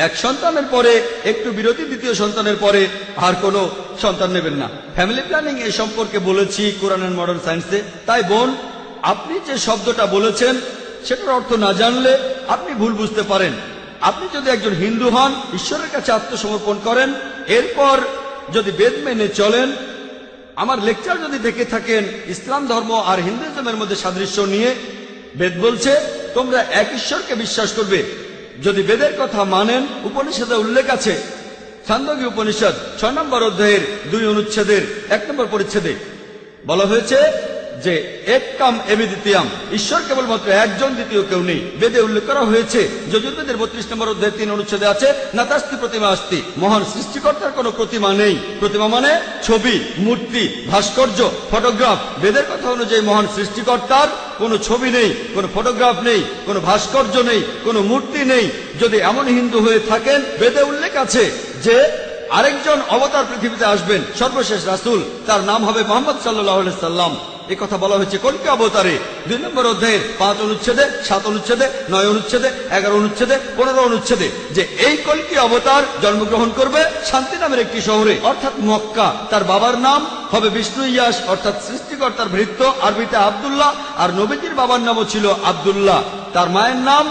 এক সন্তানের পরে, একটু বিরতি, দ্বিতীয় সন্তানের পরে আর কোনো সন্তান নেবেন না। ফ্যামিলি প্ল্যানিং এ সম্পর্কে বলেছি কোরআন অ্যান্ড মডার্ন সায়েন্সে তাই বোন, আপনি যে শব্দটা বলেছেন, সেটার অর্থ না জানলে আপনি ভুল বুঝতে পারেন। আপনি যদি একজন হিন্দু হন, ঈশ্বরের কাছে আত্মসমর্পণ করেন, এরপর যদি বেদ মেনে চলেন আমার লেকচার যদি দেখে থাকেন, ইসলাম ধর্ম আর হিন্দুজমের মধ্যে সাদৃশ্য নিয়ে বেদ বলছে, তোমরা এক ঈশ্বরকে বিশ্বাস করবে। যদি বেদের কথা মানেন, উপনিষদে উল্লেখ আছে। ছান্দকী উপনিষদ, ছয় নম্বর অধ্যায়ের দুই অনুচ্ছেদের এক নম্বর পরিচ্ছেদে বলা হয়েছে যে এক কাম এমি দ্বিতীয়াম ঈশ্বর কেবলমাত্র একজন, দ্বিতীয় কেউ নেই। বেদে উল্লেখ করা হয়েছে, যজুর্বেদের বত্রিশ নম্বর অধ্যায় তিন অনুচ্ছেদে আছে, নাতাস্তি প্রতিমা আস্তি। মহান সৃষ্টিকর্তার কোনো প্রতিমা নেই। প্রতিমা মানে ছবি, মূর্তি, ভাস্কর্য, ফটোগ্রাফ। বেদের কথা অনুযায়ী মহান সৃষ্টিকর্তার কোনো ছবি নেই, কোনো ফটোগ্রাফ নেই, কোনো ভাস্কর্য নেই, কোনো মূর্তি নেই। যদি এমন হিন্দু হয়ে থাকেন, বেদে উল্লেখ আছে যে আরেকজন অবতার পৃথিবীতে আসবেন, সর্বশেষ রাসুল। তার নাম হবে মোহাম্মদ সাল্লাহ সাল্লাম। এই কথা বলা হয়েছে কল্কি অবতারে দুই নম্বর অধ্যায়ের পাঁচ অনুচ্ছেদে, সাত অনুচ্ছেদে, নয় অনুচ্ছেদে, এগারো অনুচ্ছেদে, পনেরো অনুচ্ছেদে যে এই কল্কি অবতার জন্মগ্রহণ করবে শান্তি নামের একটি শহরে, অর্থাৎ মক্কা। তার বাবার নাম হবে বিষ্ণু ইয়াস অর্থাৎ সৃষ্টিকর্তার ভৃত্য আরবিতে আবদুল্লাহ, আর নবীজির বাবার নামও ছিল আবদুল্লাহ। তার মায়ের নাম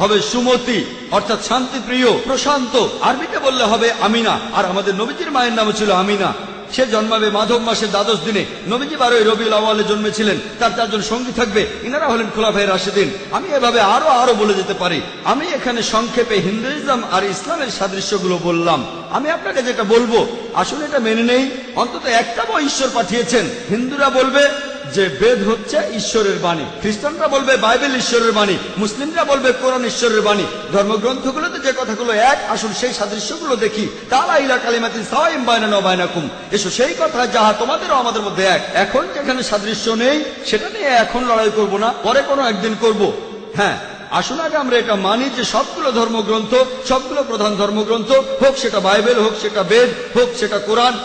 হবে সুমতি, অর্থাৎ শান্তিপ্রিয়, প্রশান্ত। আরবিতে বললে হবে আমিনা, আর আমাদের নবীজির মায়ের নাম ছিল আমিনা। সে জন্মাবে মাধব মাসের দ্বাদশ দিনে। নবীজি বারোই রবিউল আওয়ালে জন্মেছিলেন। তার চারজন সঙ্গী থাকবে। ইনারা হলেন খোলাফাই রাশেদিন। আমি এভাবে আরও আরও বলে যেতে পারি। আমি এখানে সংক্ষেপে হিন্দুইজম আর ইসলামের সাদৃশ্যগুলো বললাম। আমি আপনাকে যেটা বলব, আসলে এটা মেনে নেই। অন্তত একটা বই ঈশ্বর পাঠিয়েছেন। হিন্দুরা বলবে যে বেদ হচ্ছে ঈশ্বরের বাণী। খ্রিস্টানরা বলবে বাইবেল ঈশ্বরের বাণী, মুসলিমরা বলবে কোরআন ঈশ্বরের বাণী। ধর্মগ্রন্থগুলোতে যে কথাগুলো এক আসল সেই সাদৃশ্যগুলো দেখি। তারা ইলা কালিমাতিন সাওয়াইম বাইনা নবায়নাকুম এসো সেই কথা যাহা তোমাদেরও আমাদের মধ্যে এক। এখন যেখানে সাদৃশ্য নেই, সেটা নিয়ে এখন লড়াই করব না, পরে কোনো একদিন করব। হ্যাঁ আসুন আগে আমরা এটা মানি যে সবগুলো ধর্মগ্রন্থ, সবগুলো প্রধান ধর্মগ্রন্থ, হোক সেটা বাইবেল, হোক সেটা বেদ, হোক সেটা কোরআন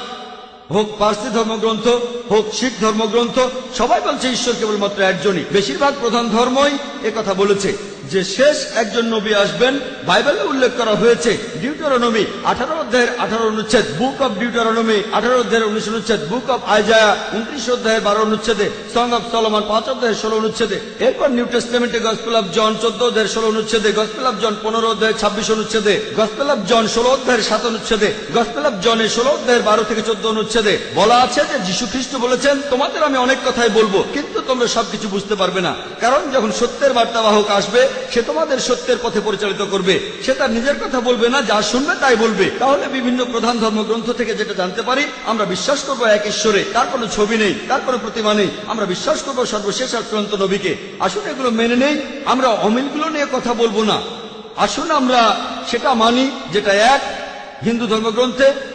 হোক পার্সি ধর্মগ্রন্থ, হোক শিখ ধর্মগ্রন্থ, সবাই বলছে ঈশ্বর কেবলমাত্র একজনই। বেশিরভাগ প্রধান ধর্মই কথা বলেছে। যে শেষ একজন নবী আসবেন, বাইবেলে উল্লেখ করা হয়েছে ডিউটারনমি আঠারো অধ্যায়ের আঠারো অনুচ্ছেদ বুক অব ডিউটারনমি আঠারো অধ্যায়ের উনিশ অনুচ্ছেদ বুক অব আইজায়া উনত্রিশ অধ্যায়ের বারো অনুচ্ছেদে সং অব সলমান পাঁচ অধ্যায়ের ষোলো অনুচ্ছেদে, এরপর নিউ টেস্টমেন্টে গসপেল অফ জন চোদ্দ অধ্যায়ের ষোলো অনুচ্ছেদে গসপেল অফ জন পনেরো অধ্যায়ের ছাব্বিশ অনুচ্ছেদে গসপেল অফ জন ষোলো অধ্যায়ের সাত অনুচ্ছেদে গসপেল অফ জনের ষোলো অধ্যায়ের বারো থেকে চোদ্দ অনুচ্ছেদে বলা আছে যে যীশু খ্রিস্ট বলেছেন, তোমাদের আমি অনেক কথাই বলব, কিন্তু তোমরা সবকিছু বুঝতে পারবে না। কারণ যখন সত্যের বার্তাবাহক আসবে সে তোমাদের সত্যের পথে পরিচালিত করবে। সে তার নিজের কথা বলবে না, যা শুনবে তাই বলবে। তাহলে বিভিন্ন প্রধান ধর্মগ্রন্থ থেকে যেটা জানতে পারি, আমরা বিশ্বাস করব এক ঈশ্বরে। তার কোনো ছবি নেই, তার কোনো প্রতিমা নেই। আমরা বিশ্বাস করব সর্বশেষ আর চূড়ান্ত নবীকে। আসলে এগুলো মেনে নেই, আমরা অমিলগুলো নিয়ে কথা বলব না। আসুন আমরা সেটা মানি, যেটা এক হিন্দু ধর্মগ্রন্থে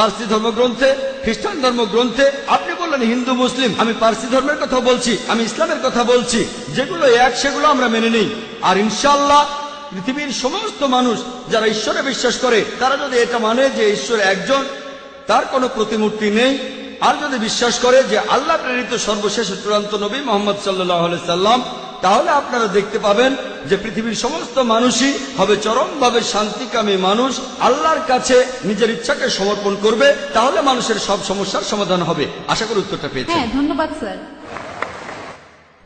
পার্সি ধর্মগ্রন্থে, খ্রিস্টান ধর্মগ্রন্থে, আপনি বললেন হিন্দু, মুসলিম, আমি পার্সি ধর্মের কথা বলছি, আমি ইসলামের কথা বলছি, যেগুলো এক, সেগুলো আমরা মেনে নিই। আর ইনশাল্লাহ পৃথিবীর সমস্ত মানুষ যারা ঈশ্বরে বিশ্বাস করে, তারা যদি এটা মানে যে ঈশ্বর একজন, তার কোনো প্রতিমূর্তি নেই। আর যদি বিশ্বাস করে যে আল্লাহ প্রেরিত সর্বশেষ চূড়ান্ত নবী মোহাম্মদ সাল্লাহ সাল্লাম তাহলে আপনারা দেখতে পাবেন যে পৃথিবীর সমস্ত মানুষই হবে চরমভাবে শান্তিকামী মানুষ আল্লাহর কাছে নিজের ইচ্ছাকে সমর্পণ করবে তাহলে মানুষের সব সমস্যার সমাধান হবে। আশা করি উত্তরটা পেয়েছি
হ্যাঁ ধন্যবাদ স্যার।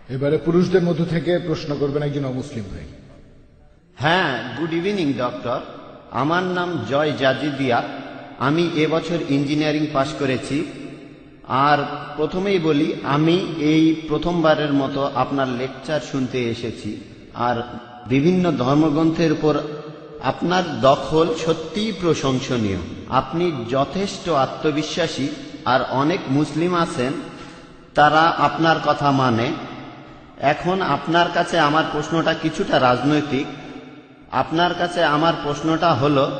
এবারে পুরুষদের মধ্য থেকে প্রশ্ন করবেন একজন অমুসলিম ভাই।
হ্যাঁ গুড ইভিনিং ডক্টর। আমার নাম জয় জাজিদিয়া। আমি এবছর ইঞ্জিনিয়ারিং পাশ করেছি। আর প্রথমেই বলি, আমি এই প্রথমবারের মতো আপনার লেকচার শুনতে এসেছি। আর বিভিন্ন ধর্মগ্রন্থের উপর আপনার দখল সত্যিই প্রশংসনীয়। আপনি যথেষ্ট আত্মবিশ্বাসী আর অনেক মুসলিম আছেন, তারা আপনার কথা মানে। এখন আপনার কাছে আমার প্রশ্নটা কিছুটা রাজনৈতিক। আপনার কাছে আমার প্রশ্নটা হল,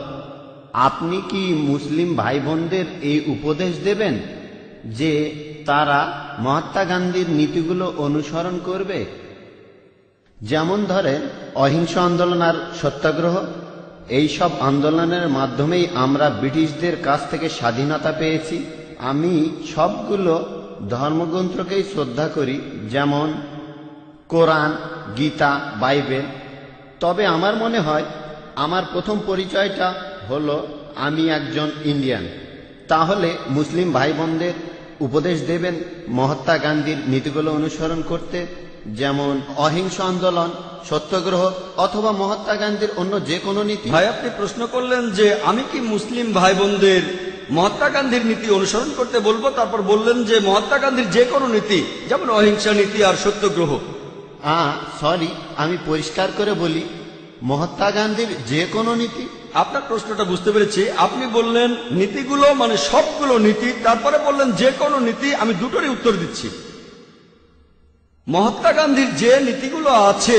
আপনি কি মুসলিম ভাই বোনদের এই উপদেশ দেবেন? যে তারা মহাত্মা গান্ধীর নীতিগুলো অনুসরণ করবে। যেমন ধরেন, অহিংস আন্দোলন আর সত্যাগ্রহ। এই সব আন্দোলনের মাধ্যমেই আমরা ব্রিটিশদের কাছ থেকে স্বাধীনতা পেয়েছি। আমি সবগুলো ধর্মগ্রন্থকেই শ্রদ্ধা করি, যেমন কোরআন, গীতা, বাইবেল। তবে আমার মনে হয়, আমার প্রথম পরিচয়টা হলো, আমি একজন ইন্ডিয়ান। তাহলে মুসলিম ভাই বোনদের উপদেশ দেবেন মহাত্মা গান্ধীর নীতিগুলো অনুসরণ করতে যেমন অহিংস আন্দোলন সত্যগ্রহ অথবা মহাত্মা গান্ধীর অন্য যে কোনো নীতি।
ভাই আপনি প্রশ্ন করলেন যে আমি কি মুসলিম ভাই বোনদের মহাত্মা গান্ধীর নীতি অনুসরণ করতে বলব? তারপর বললেন যে মহাত্মা গান্ধীর যে কোনো নীতি যেমন অহিংসা নীতি আর সত্যগ্রহ।
আ সরি আমি পরিষ্কার করে বলি মহাত্মা গান্ধীর যে কোনো নীতি
আপনার প্রশ্নটা বুঝতে পেরেছি। আপনি বললেন নীতিগুলো মানে সবগুলো নীতি, তারপরে বললেন যে কোনো নীতি আমি দুটোরই উত্তর দিচ্ছি। মহাত্মা গান্ধীর যে নীতিগুলো আছে,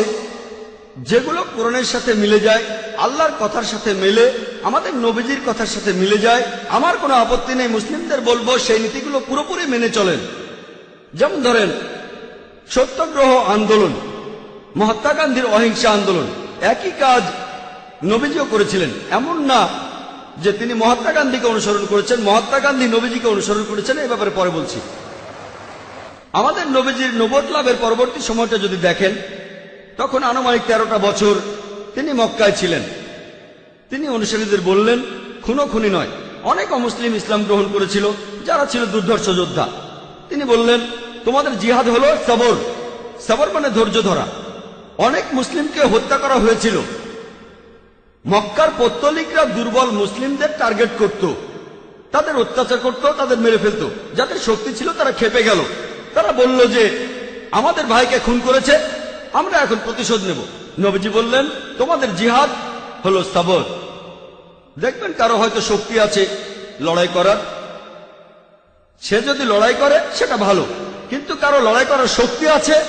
যেগুলো কোরআনের সাথে মিলে যায়, আল্লাহর কথার সাথে মেলে, আমাদের নবীজির কথার সাথে মিলে যায়, আমার কোনো আপত্তি নেই, মুসলিমদের বলব সেই নীতিগুলো পুরোপুরি মেনে চলেন। যেমন ধরেন, সত্যগ্রহ আন্দোলন, মহাত্মা গান্ধীর অহিংসা আন্দোলন, একই কাজ নবীজিও করেছিলেন। এমন না যে তিনি মহাত্মা গান্ধীকে অনুসরণ করেছেন, মহাত্মা গান্ধী নবীজিকে অনুসরণ করেছেন, এই ব্যাপারে পরে বলছি। আমাদের নবীজির নবদ লাভের পরবর্তী সময়টা যদি দেখেন, তখন আনুমানিক তেরোটা বছর তিনি মক্কায় ছিলেন। তিনি অনুসারীদের বললেন, খুনো খুনি নয়। অনেক অমুসলিম ইসলাম গ্রহণ করেছিল, যারা ছিল দুর্ধর্ষ যোদ্ধা। তিনি বললেন, তোমাদের জিহাদ হলো সবর। সবর মানে ধৈর্য ধরা। অনেক মুসলিমকে হত্যা করা হয়েছিল। মক্কার পত্তলিকরা দুর্বল মুসলিমদের টার্গেট করত। তাদের অত্যাচার করত, তাদের মেরে ফেলত। যাদের শক্তি ছিল তারা খেপে গেল। তারা বলল যে, আমাদের ভাইকে খুন করেছে, আমরা এখন প্রতিশোধ নেব। নবীজি বললেন, তোমাদের জিহাদ হলো সাবর। দেখবেন কারও হয়তো শক্তি আছে লড়াই করার। সে যদি লড়াই করে, সেটা ভালো। কিন্তু কারও লড়াই করার শক্তি আছে,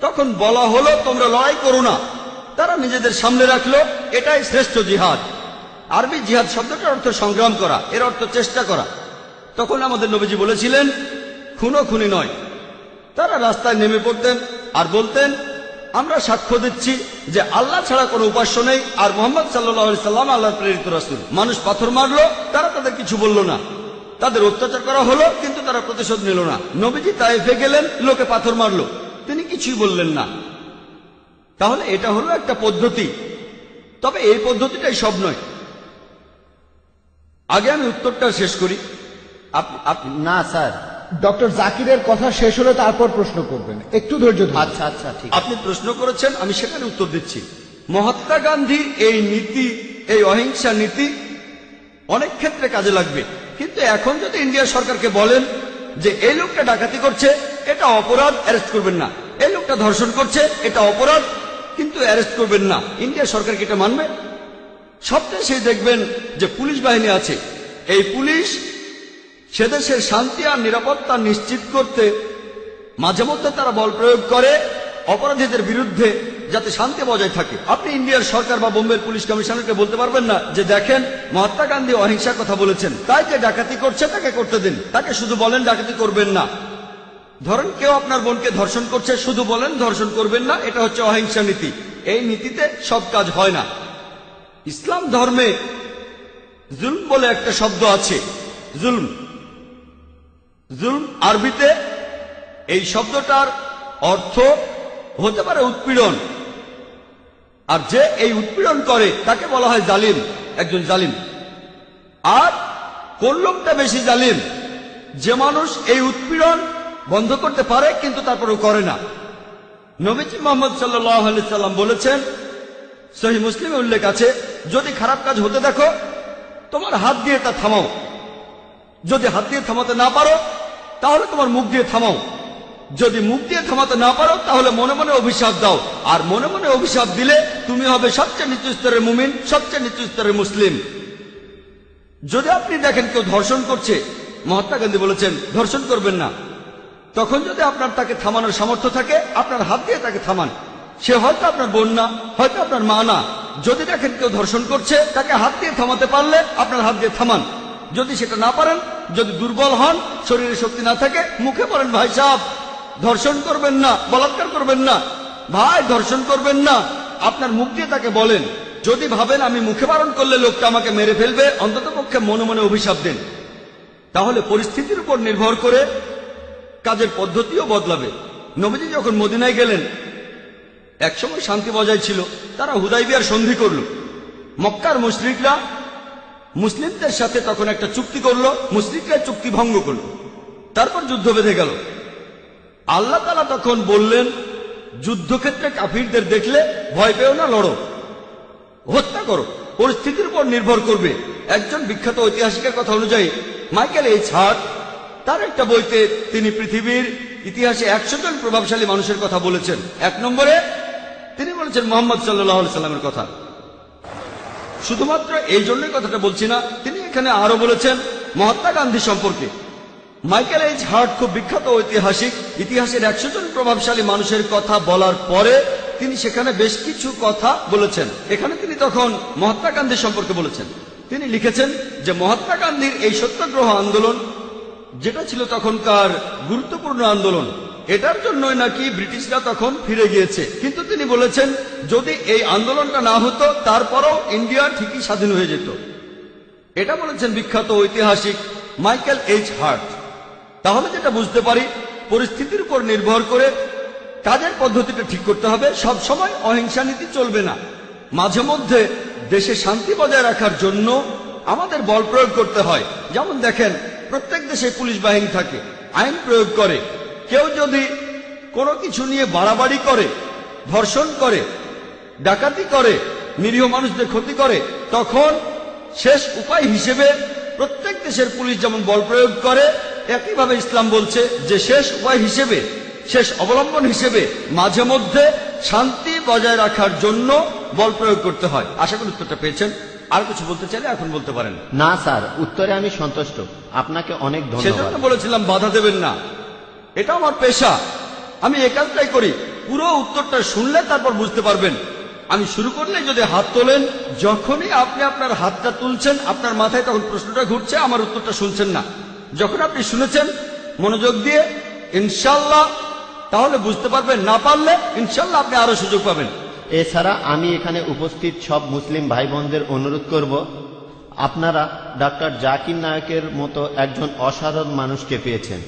তখন বলা হলো, তোমরা লড়াই করো না। তারা নিজেদের সামনে রাখল, এটাই শ্রেষ্ঠ জিহাদ। আরবি জিহাদ শব্দটার অর্থ সংগ্রাম করা, এর অর্থ চেষ্টা করা। তখন আমাদের নবীজি বলেছিলেন, খুনো খুনি নয়। তারা রাস্তায় নেমে পড়তেন আর বলতেন, আমরা সাক্ষ্য দিচ্ছি যে আল্লাহ ছাড়া কোনো উপাস্য নেই আর মোহাম্মদ সাল্লাম আল্লাহ প্রেরিত রাসুল। মানুষ পাথর মারলো, তারা তাদের কিছু বলল না। তাদের অত্যাচার করা হলো, কিন্তু তারা প্রতিশোধ নিল না। নবীজি তাইফে গেলেন, লোকে পাথর মারলো। তিনি কিছুই বললেন না। তাহলে এটা হলো একটা পদ্ধতি। তবে এই পদ্ধতিটাই সব নয়। আগে আমি উত্তরটা শেষ করি। আপনি
না স্যার।
ডক্টর জাকিরের কথা শেষ হলে তারপর প্রশ্ন করবেন। একটু ধৈর্য
আচ্ছা আচ্ছা ঠিক
আপনি প্রশ্ন করেছেন আমি সেখানে উত্তর দিচ্ছি। মহাত্মা গান্ধীর এই নীতি এই অহিংসা নীতি অনেক ক্ষেত্রে কাজে লাগবে। কিন্তু এখন যদি ইন্ডিয়া সরকারকে বলেন যে এই লোকটা ডাকাতি করছে এটা অপরাধ অ্যারেস্ট করবেন না। এই লোকটা ধর্ষণ করছে এটা অপরাধ কিন্তু অ্যারেস্ট করবেন না। ইন্ডিয়া সরকার কি এটা মানবে? সবটাই সেই দেখবেন যে পুলিশ বাহিনী আছে। এই পুলিশ সেদেশের শান্তি আর নিরাপত্তা নিশ্চিত করতে মাঝে মধ্যে তারা বল প্রয়োগ করে অপরাধীদের বিরুদ্ধে যাতে শান্তি বজায় থাকে। আপনি ইন্ডিয়ার সরকার বা বোম্বের পুলিশ কমিশনারকে বলতে পারবেন না যে দেখেন মহাত্মা গান্ধী অহিংসার কথা বলেছেন। তাই যে ডাকাতি করছে তাকে করতে দিন। তাকে শুধু বলেন ডাকাতি করবেন না। ধরেন কেউ আপনার বোনকে ধর্ষণ করছে, শুধু বলেন ধর্ষণ করবেন না, এটা হচ্ছে অহিংসা নীতি। এই নীতিতে সব কাজ হয় না। ইসলাম ধর্মে জুলম বলে একটা শব্দ আছে। জুলম। জুলম আরবিতে এই শব্দটার অর্থ হতে পারে উৎপীড়ন। আর যে এই উৎপীড়ন করে, তাকে বলা হয় জালিম, একজন জালিম। আর কোন লোকটা বেশি জালিম? যে মানুষ এই উৎপীড়ন বন্ধ করতে পারে, কিন্তু তারপরেও করে না। নবীজি মোহাম্মদ সাল্লাম বলেছেন সহি মুসলিমে উল্লেখ আছে, যদি খারাপ কাজ হতে দেখো, তোমার হাত দিয়ে তা থামাও। যদি হাত দিয়ে থামাতে না পারো, তাহলে তোমার মুখ দিয়ে থামাও। যদি মুখ দিয়ে থামাতে না পারো, তাহলে মনে মনে অভিশাপ দাও। আর মনে মনে অভিশাপ দিলে তুমি হবে সবচেয়ে নিচু স্তরের মুমিন, সবচেয়ে নিচু স্তরের মুসলিম। যদি আপনি দেখেন কেউ ধর্ষণ করছে, মহাত্মা গান্ধী বলেছেন, ধর্ষণ করবেন না। তখন যদি আপনার তাকে থামানোর সামর্থ্য থাকে, আপনার হাত দিয়ে তাকে থামান। সে হয়তো আপনার বোন না, হয়তো আপনার মা না। যদি দেখেন কেউ ধর্ষণ করছে, তাকে হাত দিয়ে থামাতে পারলে আপনার হাত দিয়ে থামান। যদি সেটা না পারেন, যদি দুর্বল হন, শরীরে শক্তি না থাকে, মুখে বলেন, ভাই সাহেব, ধর্ষণ করবেন না, বলাৎকার করবেন না। ভাই, ধর্ষণ করবেন না। আপনার মুখ দিয়ে তাকে বলেন, যদি ভাবেন আমি মুখে বারণ করলে লোকটা আমাকে মেরে ফেলবে অন্তত পক্ষে মনে মনে অভিশাপ দেন। তাহলে পরিস্থিতির উপর নির্ভর করে কাজের পদ্ধতিও বদলাবে। নবীজি যখন মদিনায় গেলেন, একসময় শান্তি বজায় ছিল, তারা হুদাইবিয়ার সন্ধি করল। মক্কার মুশরিকরা মুসলিমদের সাথে তখন একটা চুক্তি করল মুসলিকরা চুক্তি ভঙ্গ করল। তারপর যুদ্ধ বেঁধে গেল। আল্লাহ তালা তখন বললেন, যুদ্ধক্ষেত্রে কাফিরদের দেখলে ভয় পেও না, লড়ো। হত্যা করো। পরিস্থিতির উপর নির্ভর করবে। একজন বিখ্যাত ঐতিহাসিকের কথা অনুযায়ী, মাইকেল এই হার্ট তার একটা বইতে তিনি পৃথিবীর ইতিহাসে একশো জন প্রভাবশালী মানুষের কথা বলেছেন। এক নম্বরে তিনি বলেছেন মোহাম্মদ সাল্লাহ সাল্লামের কথা। শুধুমাত্র এই জন্যই কথাটা বলছি না, তিনি এখানে আরও বলেছেন মহাত্মা গান্ধী সম্পর্কে। মাইকেল এইচ হার্ট খুব বিখ্যাত ঐতিহাসিক, ইতিহাসের একশো জন প্রভাবশালী মানুষের কথা বলার পরে তিনি সেখানে বেশ কিছু কথা বলেছেন। এখানে তিনি তখন মহাত্মা গান্ধী সম্পর্কে বলেছেন। তিনি লিখেছেন যে মহাত্মা গান্ধীর এই সত্যাগ্রহ আন্দোলন যেটা ছিল তখনকার গুরুত্বপূর্ণ আন্দোলন। এটার জন্যই নাকি ব্রিটিশরা তখন ফিরে গিয়েছে। কিন্তু তিনি বলেছেন, যদি এই আন্দোলনটা না হতো, তারপরও ইন্ডিয়া ঠিকই স্বাধীন হয়ে যেত। এটা বলেছেন বিখ্যাত ঐতিহাসিক মাইকেল এইচ হার্ট। তাহলে যেটা বুঝতে পারি, পরিস্থিতির উপর নির্ভর করে কাজের পদ্ধতিটা ঠিক করতে হবে। সব সময় অহিংসা নীতি চলবে না। মাঝে মধ্যে দেশে শান্তি বজায় রাখার জন্য আমাদের বল প্রয়োগ করতে হয়। যেমন দেখেন প্রত্যেক দেশে পুলিশ বাহিনী থাকে, আইন প্রয়োগ করে। কেউ যদি কোনো কিছু নিয়ে বাড়াবাড়ি করে, ধর্ষণ করে, ডাকাতি করে, নিরীহ মানুষদের ক্ষতি করে, তখন শেষ উপায় হিসেবে প্রত্যেক দেশের পুলিশ যেমন বল প্রয়োগ করে, একইভাবে ইসলাম বলছে যে শেষ উপায় হিসেবে, শেষ অবলম্বন হিসেবে মাঝে মধ্যে শান্তি বজায় রাখার জন্য বল প্রয়োগ করতে হয়। আশা করি উত্তরটা পেয়েছেন। আর কিছু বলতে চাইলে এখন বলতে পারেন।
না, স্যার, উত্তরে আমি সন্তুষ্ট। আপনাকে অনেক
সেজন্য
ধন্যবাদ
বলেছিলাম বাধা দেবেন না। এটা আমার পেশা। আমি এ কাজটাই করি। পুরো উত্তরটা শুনলে তারপর বুঝতে পারবেন। আমি শুরু করলে যদি হাত তোলেন যখনই আপনি আপনার হাতটা তুলছেন আপনার মাথায় তখন প্রশ্নটা ঘুরছে আমার উত্তরটা শুনছেন না। যখন আপনি শুনেছেন মনোযোগ দিয়ে ইনশাল্লাহ তাহলে বুঝতে পারবেন না পারলে ইনশাল্লাহ আপনি আরও সুযোগ পাবেন।
এছাড়া আমি এখানে উপস্থিত সব মুসলিম ভাই বোনদের অনুরোধ করব আপনারা ডাক্তার জাকির নায়কের মতো একজন অসাধারণ মানুষকে পেয়েছেন।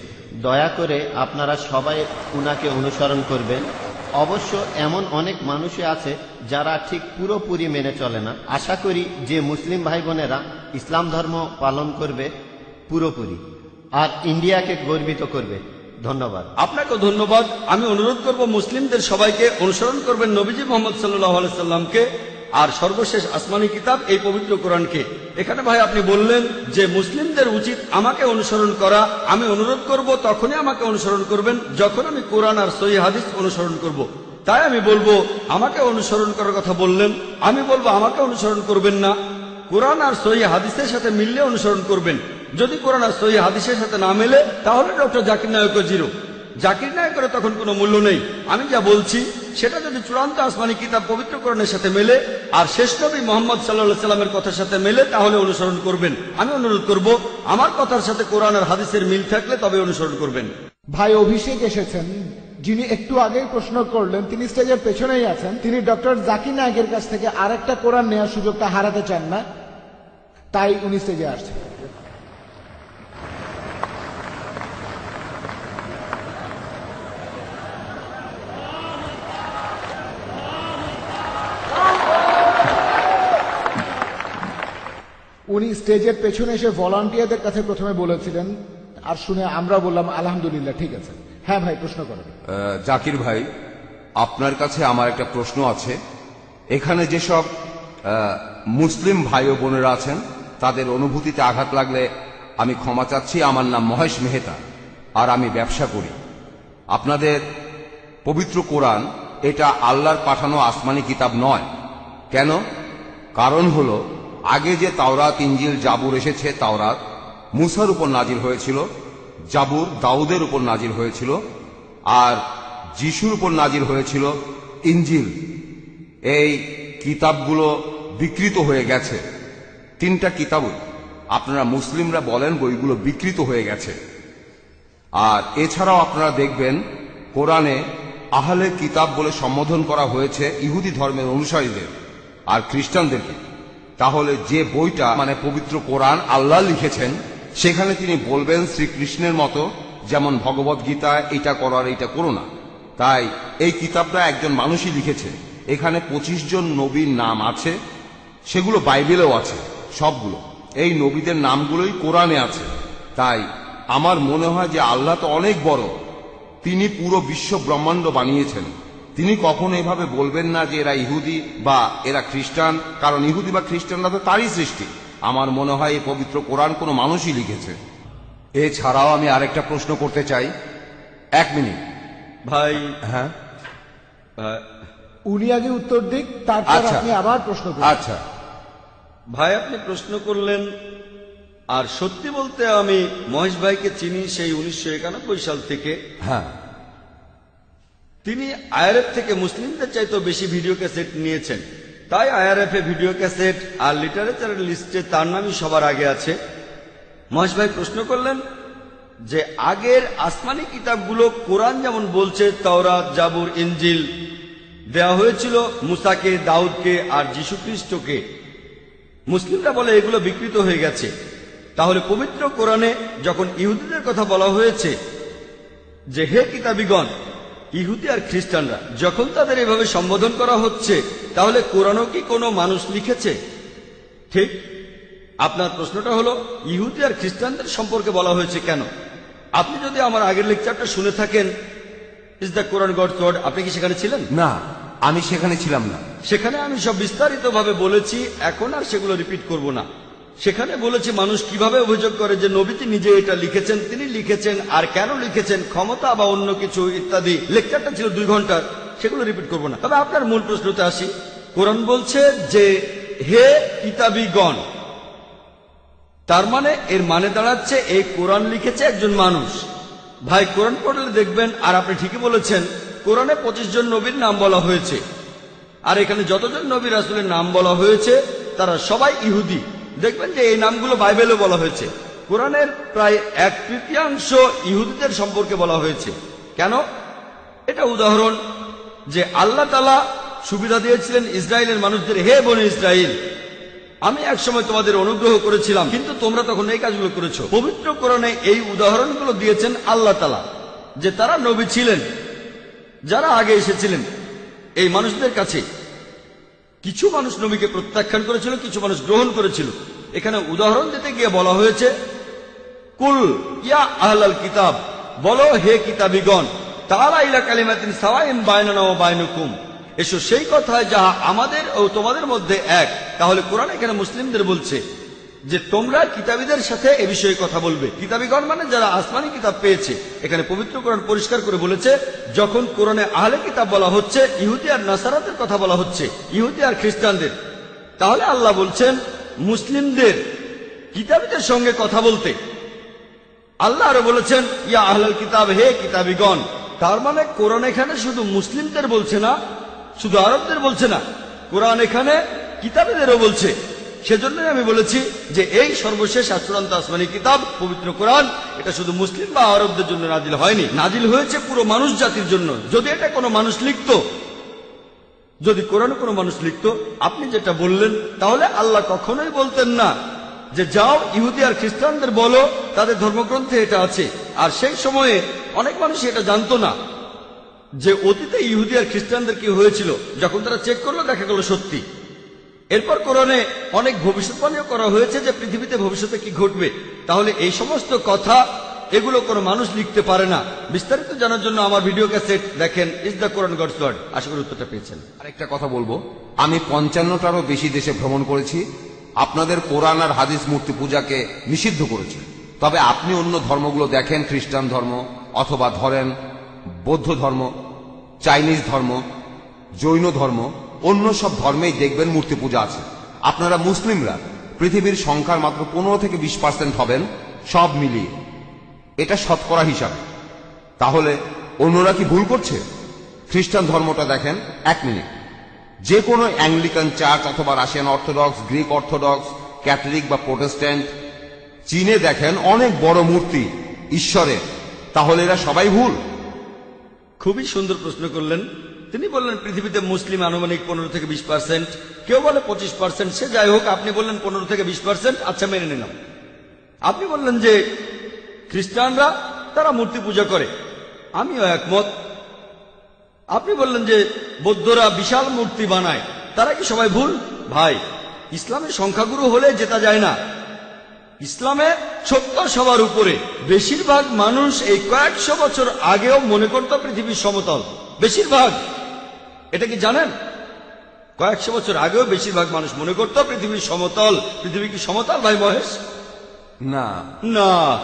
দয়া করে আপনারা সবাই উনাকে অনুসরণ করবেন। অবশ্য এমন অনেক মানুষই আছে যারা ঠিক পুরোপুরি মেনে চলে না। আশা করি যে মুসলিম ভাই বোনেরা ইসলাম ধর্ম পালন করবে পুরোপুরি আর ইন্ডিয়াকে গর্বিত করবে। ধন্যবাদ।
আপনাকে ধন্যবাদ। আমি অনুরোধ করব মুসলিমদের সবাইকে অনুসরণ করবেন নবীজি মোহাম্মদ সাল্লাহ সাল্লামকে। আর সর্বশেষ আসমানি কিতাব এই পবিত্র কোরআনকে। এখানে ভাই আপনি বললেন যে মুসলিমদের উচিত আমাকে অনুসরণ করা, আমি অনুরোধ করব, তখনই আমাকে অনুসরণ করবেন, যখন আমি কোরআন আর সহি হাদিস অনুসরণ করব। তাই আমি বলব, আমাকে অনুসরণ করার কথা বললেন, আমি বলব, আমাকে অনুসরণ করবেন না। কোরআন আর সহি হাদিসের সাথে মিললে অনুসরণ করবেন। যদি কোরআন আর সহি হাদিসের সাথে না মেলে, তাহলে ডক্টর জাকির নায়ক জিরো। জাকির নায়কের তখন কোনো মূল্য নেই। আমি যা বলছি সেটা যদি চূড়ান্ত আসমানি কিতাব পবিত্র কোরআনের সাথে মেলে, আর শেষ নবী মোহাম্মদ সাল্লাহ সাল্লামের কথার সাথে মেলে, তাহলে অনুসরণ করবেন। আমি অনুরোধ করব, আমার কথার সাথে কোরআন আর হাদিসের মিল থাকলে তবে অনুসরণ করবেন।
ভাই অভিষেক এসেছেন। যিনি একটু আগেই প্রশ্ন করলেন, তিনি স্টেজের পেছনেই আছেন। তিনি ডক্টর জাকির নায়কের কাছ থেকে আরেকটা কোরআন নেওয়ার সুযোগটা হারাতে চান না। তাই উনি স্টেজে আসছেন। উনি স্টেজের পেছনে এসে ভলান্টিয়ারদের কাছে প্রথমে বলেছিলেন, আর শুনে আমরা বললাম, আলহামদুলিল্লাহ, ঠিক আছে। হ্যাঁ ভাই, প্রশ্ন করেন।
জাকির ভাই, আপনার কাছে আমার একটা প্রশ্ন আছে। এখানে যেসব মুসলিম ভাই ও বোনেরা আছেন, তাদের অনুভূতিতে আঘাত লাগলে আমি ক্ষমা চাচ্ছি। আমার নাম মহেশ মেহতা, আর আমি ব্যবসা করি। আপনাদের পবিত্র কোরআন, এটা আল্লাহর পাঠানো আসমানি কিতাব নয়। কেন? কারণ হলো আগে যে তাওরাত ইঞ্জিল জাবুর এসেছে, তাওরাত মুসার উপর নাজিল হয়েছিল, জাবুর দাউদের উপর নাজিল হয়েছিল, আর যিশুর উপর নাজিল হয়েছিল ইঞ্জিল এই কিতাবগুলো বিকৃত হয়ে গেছে। তিনটা কিতাবই আপনারা মুসলিমরা বলেন বইগুলো বিকৃত হয়ে গেছে। আর এছাড়াও আপনারা দেখবেন, কোরআনে আহলে কিতাব বলে সম্বোধন করা হয়েছে ইহুদি ধর্মের অনুসারীদের আর খ্রিস্টানদেরকে। তাহলে যে বইটা মানে পবিত্র কোরআন আল্লাহ লিখেছেন, সেখানে তিনি বলবেন শ্রীকৃষ্ণের মতো, যেমন ভগবত গীতা, এটা করার এটা করো না। তাই এই কিতাবটা একজন মানুষই লিখেছে। এখানে পঁচিশ জন নবীর নাম আছে, সেগুলো বাইবেলেও আছে, সবগুলো। এই নবীদের নামগুলোই কোরআনে আছে। তাই আমার মনে হয় যে আল্লাহ তো অনেক বড়। তিনি পুরো বিশ্ব ব্রহ্মাণ্ড বানিয়েছেন। তিনি কখনো এভাবে বলবেন না যে এরা ইহুদি বা এরা খ্রিস্টান কারণ ইহুদি বা খ্রিস্টানরা তো তারই সৃষ্টি। আমার মনে হয় এই পবিত্র কোরআন কোনো মানুষই লিখেছে। এছাড়াও আমি আরেকটা প্রশ্ন করতে চাই। এক মিনিট।
ভাই
হ্যাঁ?
উনি আগে উত্তর দিক তারপর
আচ্ছা।
আপনি আবার প্রশ্ন করুন।
আচ্ছা।
ভাই আপনি প্রশ্ন করলেন আর সত্যি বলতে আমি মহেশ ভাইকে চিনি সেই উনিশশো একানব্বই সাল থেকে।
হ্যাঁ।
তিনি আইআরএফ থেকে মুসলিমদের চাইতেও বেশি ভিডিও ক্যাসেট নিয়েছেন। তাই আইআরএফ এ ভিডিও ক্যাসেট আর লিটারেচারের লিস্টে তার নামই সবার আগে আছে। মহেশ ভাই প্রশ্ন করলেন যে, আগের আসমানি কিতাবগুলো কোরআন যেমন বলছে, তাওরাত, জাবুর ইঞ্জিল দেওয়া হয়েছিল মুসাকে, দাউদকে আর যীশু খ্রিস্টকে। মুসলিমরা বলে এগুলো বিকৃত হয়ে গেছে। তাহলে পবিত্র কোরআনে যখন ইহুদিদের কথা বলা হয়েছে যে, হে কিতাবিগণ ইহুদি আর খ্রিস্টানরা যখন তাদের এভাবে সম্বোধন করা হচ্ছে তাহলে কোরআনও কি কোনো মানুষ লিখেছে? ঠিক। আপনার প্রশ্নটা হলো ইহুদি আর খ্রিস্টানদের সম্পর্কে বলা হয়েছে কেন? আপনি যদি আমার আগের লেকচারটা শুনে থাকেন is the Quran God word আপনি কি সেখানে ছিলেন?
না আমি সেখানে ছিলাম না।
সেখানে আমি সব বিস্তারিতভাবে বলেছি এখন আর সেগুলো রিপিট করব না। সেখানে বলেছে, মানুষ কীভাবে অভিযোগ করে যে নবীজি নিজে এটা লিখেছেন, তিনি লিখেছেন আর কেন লিখেছেন, ক্ষমতা বা অন্য কিছু ইত্যাদি, লেকচারটা ছিল দুই ঘণ্টার, সেগুলো রিপিট করব না। তবে আপনার মূল প্রশ্নতে আসি। কোরআন বলছে যে, হে কিতাবিগণ, তার মানে এর মানে দাঁড়াচ্ছে এই কোরআন লিখেছে একজন মানুষ। ভাই, কোরআন পড়লে দেখবেন, আর আপনি ঠিকই বলেছেন, কোরআনে পঁচিশ জন নবীর নাম বলা হয়েছে। আর এখানে যতজন নবী রাসুলের নাম বলা হয়েছে, তারা সবাই ইহুদি। দেখবেন যে এই নামগুলো বাইবেলে বলা হয়েছে। কোরআনের প্রায় এক তৃতীয়াংশ ইহুদিদের সম্পর্কে বলা হয়েছে। কেন? এটা উদাহরণ যে আল্লাহ তালা সুবিধা দিয়েছিলেন ইসরায়েলের মানুষদের, হে বনে ইসরায়েল, আমি একসময় তোমাদের অনুগ্রহ করেছিলাম, কিন্তু তোমরা তখন এই কাজগুলো করেছ। পবিত্র কোরআনে এই উদাহরণগুলো দিয়েছেন আল্লাহ তালা যে তারা নবী ছিলেন, যারা আগে এসেছিলেন। এই মানুষদের কাছে কিছু মানুষ নবীকে প্রত্যাখ্যান করেছিল, কিছু মানুষ গ্রহণ করেছিল। এখানে উদাহরণ দিতে গিয়ে বলা হয়েছে, কুল ইয়া আহলাল কিতাব, বলো হে কিতাবিগণ তারা ইলা কালিমাতিন সাওয়াইন বায়নানা ও বায়নুকুম এসো সেই কথায় যাহা আমাদের ও তোমাদের মধ্যে এক। তাহলে কোরআন এখানে মুসলিমদের বলছে যে তোমরা কিতাবীদের সাথে এ বিষয়ে কথা বলবে। কিতাবীগণ মানে যারা আসমানি কিতাব পেয়েছে, এখানে পবিত্র কোরআন পরিষ্কার করে বলেছে, যখন কোরআনে আহলে কিতাব বলা হচ্ছে, ইহুদি আর নাসারাতের কথা বলা হচ্ছে, ইহুদি আর খ্রিস্টানদের। তাহলে আল্লাহ বলছেন, মুসলিমদের, কিতাবীদের সঙ্গে কথা বলতে। আল্লাহ আরও বলেছেন, ইয়া আহলাল কিতাব, হে কিতাবিগণ, তার মানে কোরআন এখানে শুধু মুসলিমদের বলছে না, শুধু আরবদের বলছে না, কোরআন এখানে কিতাবীদেরও বলছে। সেজন্যই আমি বলেছি যে এই সর্বশেষ চূড়ান্ত আসমানি কিতাব, পবিত্র কোরআন, এটা শুধু মুসলিম বা আরবদের জন্য নাজিল হয়নি। নাজিল হয়েছে পুরো মানুষ জাতির জন্য। যদি এটা কোনো মানুষ লিখতো, যদি কোরআনে কোনো মানুষ লিখতো, আপনি যেটা বললেন, তাহলে আল্লাহ কখনোই বলতেন না যে যাও ইহুদি আর খ্রিস্টানদের বলো, তাদের ধর্মগ্রন্থে এটা আছে। আর সেই সময়ে অনেক মানুষ এটা জানতো না যে অতীতে ইহুদি আর খ্রিস্টানদের কি হয়েছিল। যখন তারা চেক করল, দেখা গেল সত্যি। এরপর কোরআনে অনেক ভবিষ্যৎবাণীও করা হয়েছে যে পৃথিবীতে ভবিষ্যতে কি ঘটবে। তাহলে এই সমস্ত কথা, এগুলো কোনো মানুষ লিখতে পারে না। বিস্তারিত জানার জন্য আমার ভিডিও ক্যাসেট দেখেন is the Quran God's word আশা করি উত্তরটা পেয়েছেন।
আরেকটা কথা বলব। আমি পঞ্চান্নটারও বেশি দেশে ভ্রমণ করেছি। আপনাদের কোরআন আর হাদিস মূর্তি পূজাকে নিষিদ্ধ করেছি। তবে আপনি অন্য ধর্মগুলো দেখেন, খ্রিস্টান ধর্ম অথবা ধরেন বৌদ্ধ ধর্ম, চাইনিজ ধর্ম, জৈন ধর্ম অন্য সব ধর্মেই দেখবেন মূর্তি পূজা আছে। আপনারা মুসলিমরা, পৃথিবীর সংখ্যার মাত্র পনেরো থেকে বিশ পার্সেন্ট হবেন, সব মিলিয়ে। এটা শতকরা হিসাবে। তাহলে অন্যরা কি ভুল করছে? খ্রিস্টান ধর্মটা দেখেন, এক মিনিট। যে কোনো অ্যাংলিকান চার্চ অথবা Russian Orthodox, Greek Orthodox, Catholic বা প্রোটেস্ট্যান্ট, চীনে দেখেন অনেক বড় মূর্তি ঈশ্বরের। তাহলে এরা সবাই ভুল।
খুবই সুন্দর প্রশ্ন করলেন। তিনি বললেন, পৃথিবীতে মুসলিম আনুমানিক পনেরো থেকে বিশ পার্সেন্ট। কেউ বলে পঁচিশ পার্সেন্ট। সে যাই হোক, আপনি বললেন পনেরো থেকে বিশ পার্সেন্ট। আচ্ছা মেনে নিলাম। আপনি বললেন যে, খ্রিস্টানরা, তারা মূর্তি পূজা করে। আমিও একমত। আপনি বললেন যে, বৌদ্ধরা বিশাল মূর্তি বানায়। তারা কি সবাই ভুল? ভাই, ইসলামের সংখ্যাগুরু হলে জেতা যায় না। ইসলামে সত্য সবার উপরে। বেশিরভাগ মানুষ এই কয়েকশো বছর আগেও মনে করত পৃথিবীর সমতল। বেশিরভাগ। এটা কি জানেন? কয়েকশো বছর আগেও বেশিরভাগ মানুষ মনে করত পৃথিবীর সমতল পৃথিবী কি সমতল ভাই মহেশ?
না।
না।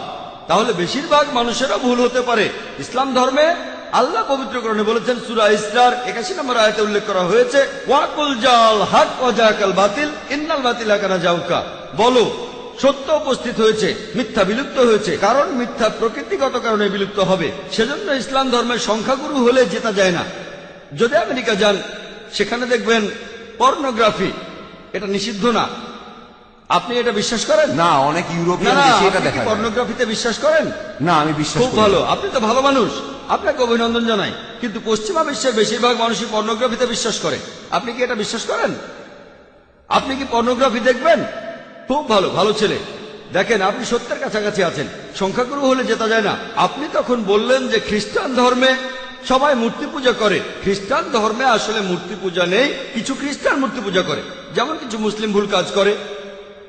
তাহলে বেশিরভাগ মানুষেরও ভুল হতে পারে। ইসলাম ধর্মে আল্লাহ পবিত্র পবিত্রকরণে বলেছেন সুরা ইসরার একাশি নম্বর আয়তে উল্লেখ করা হয়েছে ওয়াকুল জাল হাক ওয়াজাকাল বাতিল ইন্নাল বাতিল জাউকা। বলো সত্য উপস্থিত হয়েছে মিথ্যা বিলুপ্ত হয়েছে কারণ মিথ্যা প্রকৃতিগত কারণে বিলুপ্ত হবে। সেজন্য ইসলাম ধর্মের সংখ্যাগুরু হলে জেতা যায় না। যদি আমেরিকা যান সেখানে দেখবেন পর্নোগ্রাফি এটা নিষিদ্ধ না। আপনি এটা বিশ্বাস করেন?
না অনেক ইউরোপিয়ান দেশে এটা দেখা
পর্নোগ্রাফিতে বিশ্বাস করেন?
না আমি বিশ্বাস
খুব ভালো আপনি তো ভালো মানুষ। আপনাকে অভিনন্দন জানাই। কিন্তু পশ্চিমা বিশ্বের বেশিরভাগ মানুষই পর্নোগ্রাফিতে বিশ্বাস করে। আপনি কি এটা বিশ্বাস করেন? আপনি কি পর্নোগ্রাফি দেখবেন? খুব ভালো ভালো ছেলে। দেখেন আপনি সত্যের কাছাকাছি আছেন। সংখ্যাগুরু হলে যেতে যায় না। আপনি তখন বললেন যে খ্রিস্টান ধর্মে সবাই মূর্তি পূজা করে। খ্রিস্টান ধর্মে আসলে মূর্তি পূজা নেই, কিছু খ্রিস্টান মূর্তি পূজা করে। যেমন কিছু মুসলিম ভুল কাজ করে।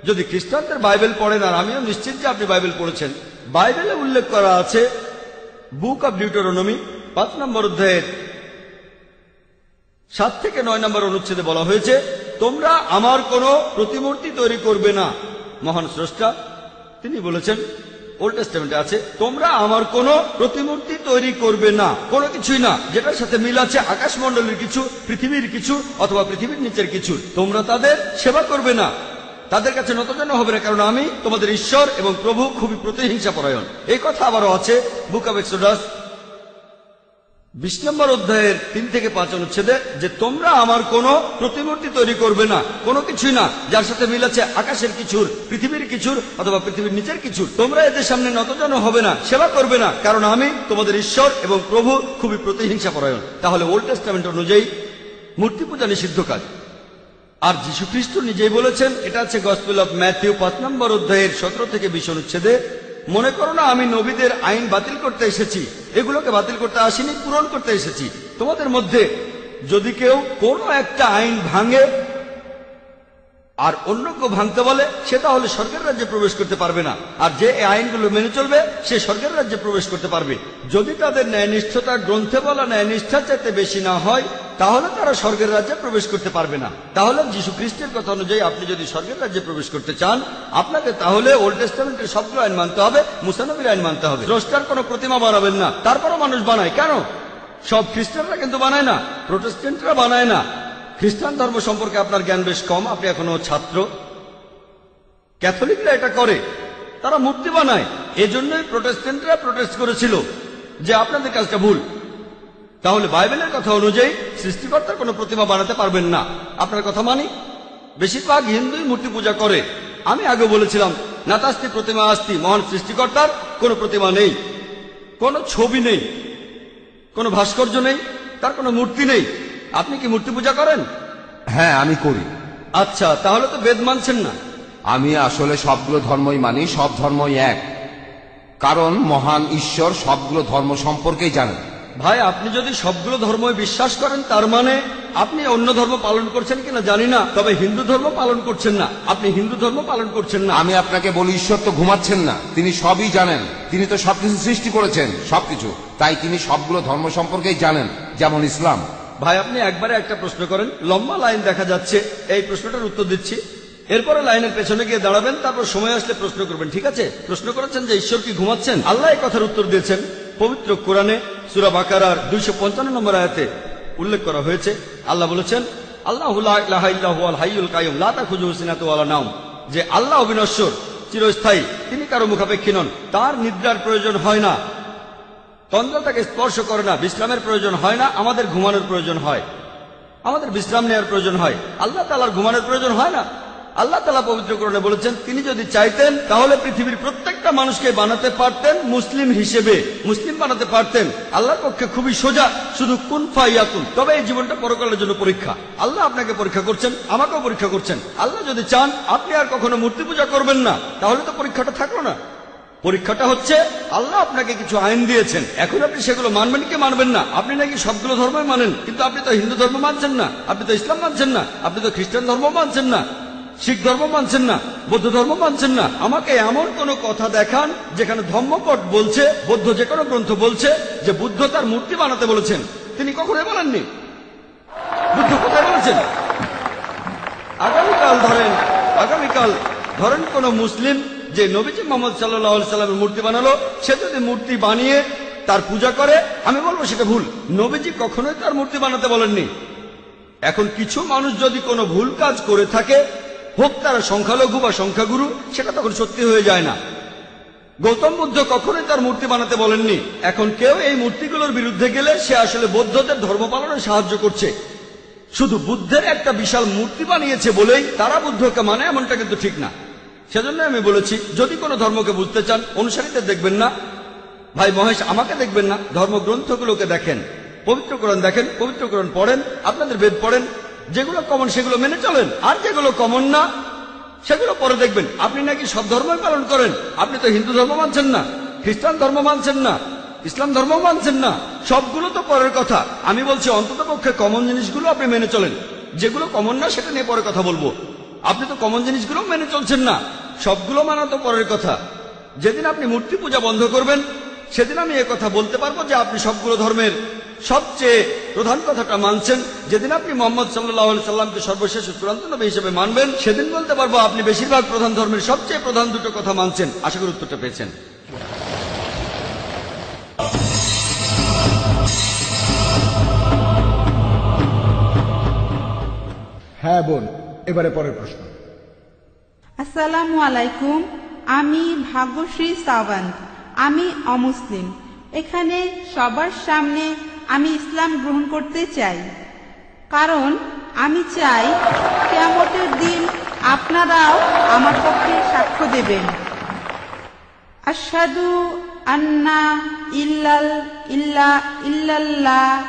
যদি খ্রিস্টানদের বাইবেল পড়েন, আর আমিও নিশ্চিত যে আপনি বাইবেল পড়েছেন, বাইবেলে উল্লেখ করা আছে, বুক অব ডিউটোরনমি, পাঁচ নম্বর অধ্যায়ের সাত থেকে নয় নম্বর অনুচ্ছেদে বলা হয়েছে, তোমরা আমার কোনো প্রতিমূর্তি তৈরি করবে না। মহান স্রষ্টা, তিনি বলেছেন ওল্ড আছে, তোমরা আমার কোনো প্রতিমূর্তি তৈরি করবে না। কোনো কিছুই না, যেটার সাথে মিল আছে আকাশমণ্ডলের কিছু, পৃথিবীর কিছু, অথবা পৃথিবীর নিচের কিছু। তোমরা তাদের সেবা করবে না। তাদের কাছে নতজন হবে না, কারণ আমি তোমাদের ঈশ্বর এবং প্রভু খুবই প্রতিহিংসা পরায়ণ এই কথা আবারও আছে বুক অব এক্সোডাস বিশ নম্বর অধ্যায়ের তিন থেকে পাঁচ অনুচ্ছেদে যে তোমরা আমার কোনো প্রতিমূর্তি তৈরি করবে না, কোনো কিছুই না, যার সাথে মিল আছে আকাশের কিছুর, পৃথিবীর কিছুর অথবা পৃথিবীর নিচের কিছুর। তোমরা এদের সামনে নতজন হবে না, সেবা করবে না, কারণ আমি তোমাদের ঈশ্বর এবং প্রভু খুবই প্রতিহিংসা পরায়ণ তাহলে ওল্ড টেস্টামেন্ট অনুযায়ী মূর্তি পূজা নিষিদ্ধ কাজ। আর যীশু খ্রিস্ট নিজেই বলেছেন, এটা আছে গসপেল অফ ম্যাথিউ পাঁচ নম্বর অধ্যায়ের সতেরো থেকে বিশ অনুচ্ছেদে মনে করো না, আমি নবীদের আইন বাতিল করতে এসেছি। এগুলোকে বাতিল করতে আসিনি, পূরণ করতে এসেছি। তোমাদের মধ্যে যদি কেউ কোনো একটা আইন ভাঙে আর অন্য কেউ ভাঙতে বলে সে তাহলে স্বর্গের রাজ্যে প্রবেশ করতে পারবে না। আর যে এই আইনগুলো মেনে চলবে, সে স্বর্গের রাজ্যে প্রবেশ করতে পারবে। যদি তাদের ন্যায়নিষ্ঠতা গ্রন্থে বলা ন্যায়নিষ্ঠার চাইতে বেশি না হয়, তাহলে তারা স্বর্গের রাজ্যে প্রবেশ করতে পারবে না। তাহলে যীশু খ্রিস্টের কথা অনুযায়ী আপনি যদি স্বর্গের রাজ্যে প্রবেশ করতে চান, আপনাকে তাহলে ওল্ড টেস্টামেন্টের সবগুলো আইন মানতে হবে, মুসানবির আইন মানতে হবে। স্রষ্টার কোনো প্রতিমা বানাবেন না, তারপরও মানুষ বানায়। কেন? সব খ্রিস্টানরা কিন্তু বানায় না প্রোটেস্টেন্টরা বানায় না। খ্রিস্টান ধর্ম সম্পর্কে আপনার জ্ঞান বেশ কম, আপনি এখনও ছাত্র। ক্যাথলিকরা এটা করে, তারা মূর্তি বানায়। এজন্যই প্রোটেস্টেন্টরা প্রোটেস্ট করেছিল যে আপনাদের কাজটা ভুল। তাহলে বাইবেলের কথা অনুযায়ী সৃষ্টিকর্তার কোনো প্রতিমা বানাতে পারবেন না। আপনার কথা মানি? বেশিরভাগ হিন্দুই মূর্তি পূজা করে। আমি আগে বলেছিলাম, নাতাস্তি প্রতিমা আস্তি, মহান সৃষ্টিকর্তার কোনো প্রতিমা নেই। কোনো ছবি নেই। কোনো ভাস্কর্য নেই। তার কোনো মূর্তি নেই। আপনি কি মূর্তি পূজা করেন?
হ্যাঁ আমি করি।
আচ্ছা তাহলে তো বেদ মানছেন না।
আমি আসলে সবগুলো ধর্মই মানি সব ধর্মই এক। কারণ মহান ঈশ্বর সবগুলো ধর্ম সম্পর্কেই জানেন।
ভাই আপনি যদি সবগুলো ধর্মই বিশ্বাস করেন তার মানে আপনি অন্য ধর্ম পালন করছেন কিনা জানি না তবে হিন্দু ধর্ম পালন করছেন না। আপনি হিন্দু ধর্ম পালন করছেন না।
আমি আপনাকে বলি ঈশ্বর তো ঘুমাচ্ছেন না। তিনি সবই জানেন। তিনি তো সবকিছু সৃষ্টি করেছেন সবকিছু। তাই তিনি সবগুলো ধর্ম সম্পর্কেই জানেন যেমন ইসলাম।
ভাই, আপনি একবারে একটা প্রশ্ন করেন। লম্বা লাইন দেখা যাচ্ছে। এই প্রশ্নটার উত্তর দিচ্ছি। এরপরে লাইনের পেছনে গিয়ে দাঁড়াবেন, তারপর সময় আসলে প্রশ্ন করবেন, ঠিক আছে? প্রশ্ন করেছেন যে, ঈশ্বর কি ঘুমাচ্ছেন? আল্লাহ কথার উত্তর দিয়েছেন। পবিত্র কোরআনে সুরা বাকারার দুইশো পঞ্চান্ন নম্বর আয়াতে উল্লেখ করা হয়েছে। আল্লাহ বলেছেন, আল্লাহ যে আল্লাহ অবিনশ্বর, চিরস্থায়ী, তিনি কারও মুখাপেক্ষী নন। তার নিদ্রার প্রয়োজন হয় না। তন্দ্রা তাকে স্পর্শ করে না, বিশ্রামের প্রয়োজন হয় না, আমাদের ঘুমানোর প্রয়োজন হয়। আমাদের বিশ্রাম নেওয়ার প্রয়োজন হয়। আল্লাহ তালার ঘুমানোর প্রয়োজন হয় না। আল্লাহ তালা পবিত্রকরণে বলেছেন, তিনি যদি চাইতেন, তাহলে পৃথিবীর প্রত্যেকটা মানুষকে বানাতে পারতেন মুসলিম হিসেবে। মুসলিম বানাতে পারতেন। আল্লাহর পক্ষে খুবই সোজা, শুধু কুন ফাইয়াকুন তবে এই জীবনটা পরকালের জন্য পরীক্ষা। আল্লাহ আপনাকে পরীক্ষা করছেন, আমাকেও পরীক্ষা করছেন। আল্লাহ যদি চান, আপনি আর কখনো মূর্তি পূজা করবেন না, তাহলে তো পরীক্ষাটা থাকল না। পরীক্ষাটা হচ্ছে, আল্লাহ আপনাকে কিছু আইন দিয়েছেন। এখন আপনি সেগুলো মানবেন কি মানবেন না? আপনি নাকি সবগুলো ধর্মই মানেন, কিন্তু আপনি তো হিন্দু ধর্ম মানছেন না, আপনি তো ইসলাম মানছেন না, আপনি তো খ্রিস্টান ধর্ম মানছেন না, শিখ ধর্ম মানছেন না, বৌদ্ধ ধর্ম মানছেন না। আমাকে এমন কোন কথা দেখান যেখানে ধর্মপট বলছে, বৌদ্ধ যে কোনো গ্রন্থ বলছে যে বুদ্ধ তার মূর্তি বানাতে বলেছেন। তিনি কখনোই বলেননি। বুদ্ধ কোথায় বলেছেন? আগামীকাল ধরেন আগামীকাল ধরেন কোন মুসলিম যে নবীজি মোহাম্মদ সাল্লাহ সাল্লামের মূর্তি বানালো, সে যদি মূর্তি বানিয়ে তার পূজা করে, আমি বলব সেটা ভুল। নবীজি কখনোই তার মূর্তি বানাতে বলেননি। এখন কিছু মানুষ যদি কোনো ভুল কাজ করে থাকে, হোক তারা সংখ্যালঘু বা সংখ্যাগুরু, সেটা তখন সত্যি হয়ে যায় না। গৌতম বুদ্ধ কখনোই তার মূর্তি বানাতে বলেননি। এখন কেউ এই মূর্তিগুলোর বিরুদ্ধে গেলে সে আসলে বৌদ্ধদের ধর্ম পালনে সাহায্য করছে। শুধু বুদ্ধের একটা বিশাল মূর্তি বানিয়েছে বলেই তারা বুদ্ধকে মানে এমনটা কিন্তু ঠিক না। সেজন্য আমি বলেছি, যদি কোনো ধর্মকে বুঝতে চান অনুসারীদের দেখবেন না। ভাই মহেশ, আমাকে দেখবেন না। ধর্মগ্রন্থগুলোকে দেখেন, পবিত্র দেখেন, পবিত্র পড়েন, আপনাদের বেদ পড়েন। যেগুলো কমন সেগুলো মেনে চলেন। আর যেগুলো কমন না, সেগুলো পরে দেখবেন। আপনি নাকি সব ধর্মই পালন করেন? আপনি তো হিন্দু ধর্ম মানছেন না, খ্রিস্টান ধর্ম মানছেন না, ইসলাম ধর্ম মানছেন না। সবগুলো তো পরের কথা। আমি বলছি অন্তত পক্ষে কমন জিনিসগুলো আপনি মেনে চলেন। যেগুলো কমন না, সেটা নিয়ে পরে কথা বলব। আপনি তো কমন জিনিসগুলো মেনে চলছেন না। সবগুলো মানা তো পরের কথা। যেদিন আপনি মূর্তি পূজা বন্ধ করবেন, সেদিন আমি কথা বলতে পারব যে আপনি সবগুলো ধর্মের সবচেয়ে প্রধান কথাটা মানছেন। যেদিন আপনি মোহাম্মদ সাল্লাহ সাল্লামকে সর্বশেষ চূড়ান্ত নবী হিসেবে মানবেন, সেদিন বলতে পারব আপনি বেশিরভাগ প্রধান ধর্মের সবচেয়ে প্রধান দুটো কথা মানছেন। আশা করি উত্তরটা পেয়েছেন।
হ্যাঁ বোন। এবারে পরের প্রশ্ন।
আসসালামু আলাইকুম, আমি ভাগ্যশ্রী সাওয়ান্ত, আমি অমুসলিম। এখানে সবার সামনে আমি ইসলাম গ্রহণ করতে চাই। কারণ আমি চাই কেয়ামতের দিন আপনারাও আমার পক্ষে সাক্ষ্য দেবেন। আসাদু আন্না ইল্লাল, ইল্লা, ইল্লাল্লাহ।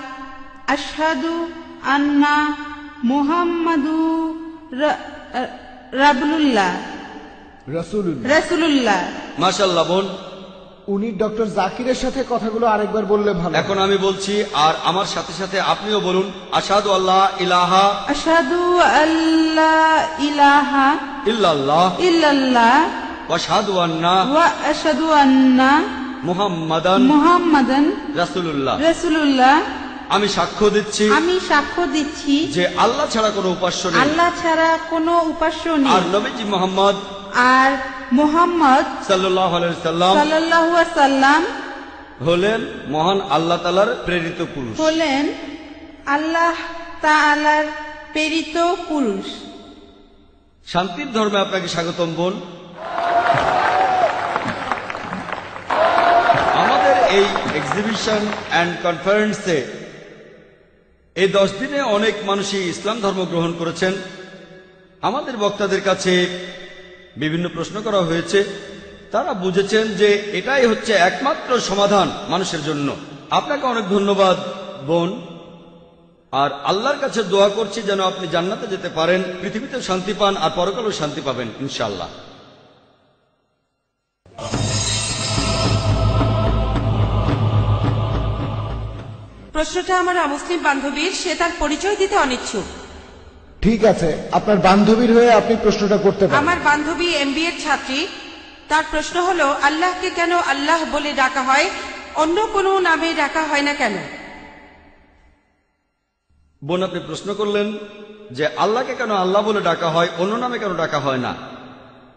আসাদু আন্না মুহাম্মাদু রাবুল্লাহ
রসুল্লাহ
রাসূলুল্লাহ।
মাশাল্লাহ বোন।
উনি ডক্টর জাকিরের সাথে কথাগুলো আরেকবার বললে ভালো।
এখন আমি বলছি আর আমার সাথে সাথে আপনিও বলুন আসাদু আল্লাহ ইলাহা
আশহাদু আল্লাহ ইলাহা
ইল্লাল্লাহ
ইল্লাল্লাহ
ওয়াশহাদু আন্না
ওয়া আশহাদু আন্না
মুহাম্মাদান
মুহাম্মাদান
রাসূলুল্লাহ।
রাসূলুল্লাহ।
আমি সাক্ষ্য দিচ্ছি
আমি সাক্ষ্য দিচ্ছি
যে আল্লাহ ছাড়া কোনো উপাস্য নেই।
আল্লাহ ছাড়া কোনো উপাস্য নেই।
আর নবীজি মোহাম্মদ
আর মুহাম্মদ
সাল্লাহ সাল্লাম
সাল্লাল্লাহু সাল্লাম
হলেন মহান আল্লাহ তালার প্রেরিত পুরুষ।
হলেন আল্লাহ তাআলার প্রেরিত পুরুষ।
শান্তির ধর্মে আপনাকে স্বাগতম বোন। আমাদের এই এক্সিবিশন অ্যান্ড কনফারেন্সে এই দশ দিনে অনেক মানুষই ইসলাম ধর্ম গ্রহণ করেছেন। আমাদের বক্তাদের কাছে বিভিন্ন প্রশ্ন করা হয়েছে। তারা বুঝেছেন যে এটাই হচ্ছে একমাত্র সমাধান মানুষের জন্য। আপনাকে অনেক ধন্যবাদ, বোন। আর আল্লাহর কাছে দোয়া করছি যেন আপনি জান্নাতে যেতে পারেন, পৃথিবীতে শান্তি পান আর পরকালেও শান্তি পাবেন ইনশাল্লাহ
প্রশ্নটা আমার অমুসলিম বান্ধবীর সে তার পরিচয় দিতে অনিচ্ছুক।
ঠিক আছে আপনার বান্ধবীর হয়ে আপনি প্রশ্নটা করতে পারেন।
আমার বান্ধবী এমবিএ এর ছাত্রী তার প্রশ্ন হলো আল্লাহকে কেন আল্লাহ বলে ডাকা হয়? অন্য কোনো নামে ডাকা হয় না কেন?
বোন আপনি প্রশ্ন করলেন যে আল্লাহকে কেন আল্লাহ বলে ডাকা হয় অন্য নামে কেন ডাকা হয় না?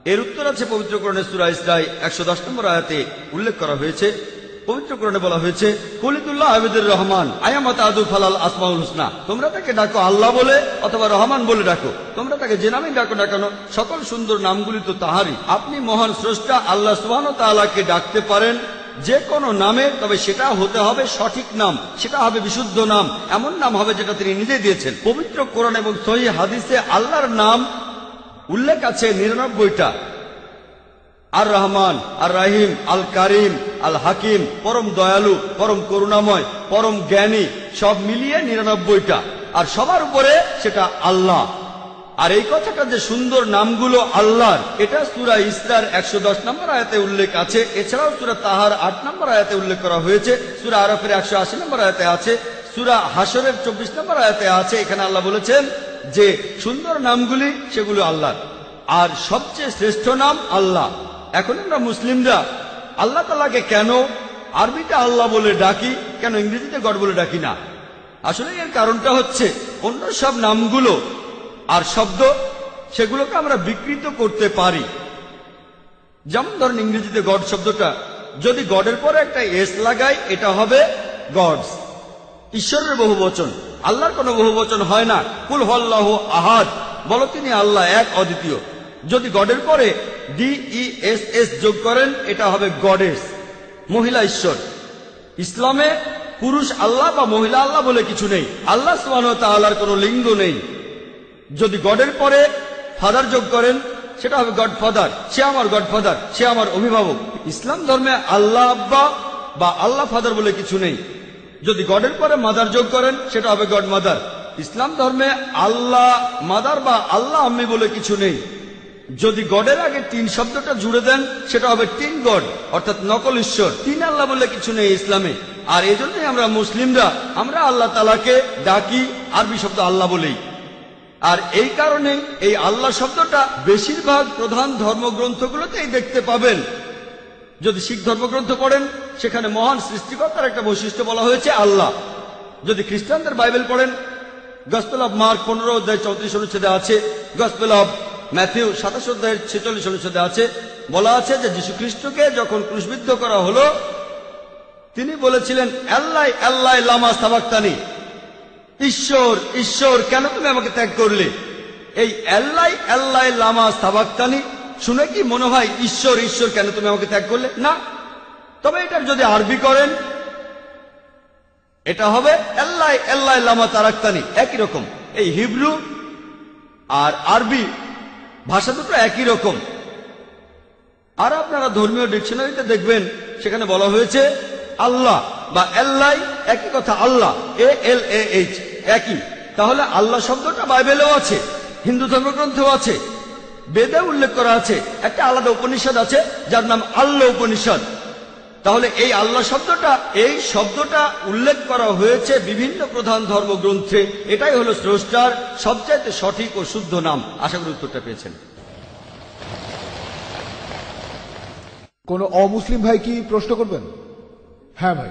এর উত্তর আছে পবিত্রকরণে সুরা ইসরাই একশো দশ নম্বর আয়াতে উল্লেখ করা হয়েছে পবিত্রকরণে বলা হয়েছে কলিদুল্লাহ আবেদুর রহমান, আয়ামত আদু ফালাল আসমাউল হুসনা। তোমরা তাকে ডাকো আল্লাহ বলে অথবা রহমান বলে ডাকো। তোমরা তাকে যে নামে ডাকো না কেন, সকল সুন্দর নামগুলি তো তাহারই। আপনি মহান স্রষ্টা, আল্লাহ সুবাহ তাআলাকে ডাকতে পারেন যে কোনো নামে, তবে সেটা হতে হবে সঠিক নাম, সেটা হবে বিশুদ্ধ নাম, এমন নাম হবে যেটা তিনি নিজে দিয়েছেন। পবিত্র কোরআন এবং সহি হাদিসে আল্লাহর নাম উল্লেখ আছে নিরানব্বইটা। আর রহমান, আর রাহিম, আল কারিম আল হাকিম পরম দয়ালু, পরম করুণাময়, পরম জ্ঞানী, সব মিলিয়ে নিরানব্বইটা। আর সবার উপরে সেটা আল্লাহ। আর এই কথাটা যে সুন্দর নামগুলো আল্লাহর, এটা সুরা ইসরার একশো দশ নম্বর আয়াতে উল্লেখ আছে। এছাড়াও সুরা তাহার আট নম্বর আয়াতে উল্লেখ করা হয়েছে। সুরা আরফের একশো আশি নম্বর আয়াতে আছে। সুরা হাসরের চব্বিশ নম্বর আয়াতে আছে। এখানে আল্লাহ বলেছেন যে সুন্দর নামগুলি সেগুলো আল্লাহর। আর সবচেয়ে শ্রেষ্ঠ নাম আল্লাহ। এখন আমরা মুসলিমরা আল্লাহ তালাকে কেন আরবিতে আল্লাহ বলে ডাকি, কেন ইংরেজিতে গড বলে ডাকি না? আসলে এর কারণটা হচ্ছে, অন্য সব নামগুলো আর শব্দ, সেগুলোকে আমরা বিকৃত করতে পারি। যেমন ধরেন ইংরেজিতে গড শব্দটা, যদি গডের পরে একটা এস লাগাই, এটা হবে গডস। ঈশ্বরের বহু বচন আল্লাহর কোনো বহু বচন হয় না। কুল হল্লাহ আহাদ। বলো তিনি আল্লাহ এক, অদ্বিতীয়। যদি গডের পরে ডি ই এস এস যোগ করেন, এটা হবে গডেস, মহিলা ঈশ্বর। ইসলামে পুরুষ আল্লাহ বা মহিলা আল্লাহ বলে কিছু নেই। আল্লাহ সুবাহ তাআলার কোনো লিঙ্গ নেই। যদি গডের পরে ফাদার যোগ করেন, সেটা হবে গড ফাদার সে আমার গড ফাদার সে আমার অভিভাবক। ইসলাম ধর্মে আল্লাহ আব্বা বা আল্লাহ ফাদার বলে কিছু নেই। যদি গডের পরে মাদার যোগ করেন, সেটা হবে গড মাদার ইসলাম ধর্মে আল্লাহ, মাদার বা আল্লাহ আম্মি বলে কিছু নেই। যদি গডের আগে তিন শব্দটা জুড়ে দেন, সেটা হবে তিন গড, অর্থাৎ নকল ঈশ্বর। তিন আল্লাহ বলে কিছু নেই ইসলামে। আর এই জন্যই আমরা মুসলিমরা, আমরা আল্লাহ তালাকে ডাকি আরবি শব্দ আল্লাহ বলেই। আর এই কারণে এই আল্লাহ শব্দটা বেশিরভাগ প্রধান ধর্মগ্রন্থগুলোতেই দেখতে পাবেন। যদি শিখ ধর্মগ্রন্থ পড়েন, সেখানে মহান সৃষ্টিকর্তার একটা বৈশিষ্ট্য বলা হয়েছে আল্লাহ। যদি খ্রিস্টানদের বাইবেল পড়েন, গসপেল অব মার্ক পনেরো অধ্যায় চৌত্রিশ অনুচ্ছেদে আছে, গসপেল অব ম্যাথিউ সাতাশ অধ্যায়ের ছেচল্লিশ অনুচ্ছেদে আছে, বলা আছে যে যীশু খ্রিস্টকে যখন ক্রুশবিদ্ধ করা হলো, তিনি বলেছিলেন, আল্লাহ আল্লাহ, লামা সাবাক্তানি, ঈশ্বর ঈশ্বর, কেন তুমি আমাকে ত্যাগ করলে? এই আল্লাহ আল্লাহ, লামা সাবাক্তানি, শুনে কি মনে হয় ঈশ্বর ঈশ্বর, কেন তুমি আমাকে ত্যাগ করলে? না। তবে এটার যদি আরবি করেন, এটা হবে, আল্লাহ আল্লাহ, লামা তারাক্তানি একই রকম। এই হিব্রু আর আরবি ভাষা দুটো একই রকম। আর আপনারা ধর্মীয় ডিকশনারিতে দেখবেন, সেখানে বলা হয়েছে আল্লাহ বা এল্লাই, একই কথা, আল্লাহ, এ এল এ এইচ, একই। তাহলে আল্লাহ শব্দটা বাইবেলেও আছে, হিন্দু ধর্মগ্রন্থেও আছে, বেদে উল্লেখ করা আছে, একটা আলাদা উপনিষদ আছে, যার নাম আল্লাহ উপনিষদ। তাহলে এই আল্লাহ শব্দটা এই শব্দটা উল্লেখ করা হয়েছে বিভিন্ন প্রধান ধর্মগ্রন্থে। এটাই হলো স্রষ্টার সবচাইতে সঠিক ও শুদ্ধ নাম। আশা করি উত্তরটা পেয়েছেন।
কোন অমুসলিম ভাই কি প্রশ্ন করবেন? হ্যাঁ ভাই।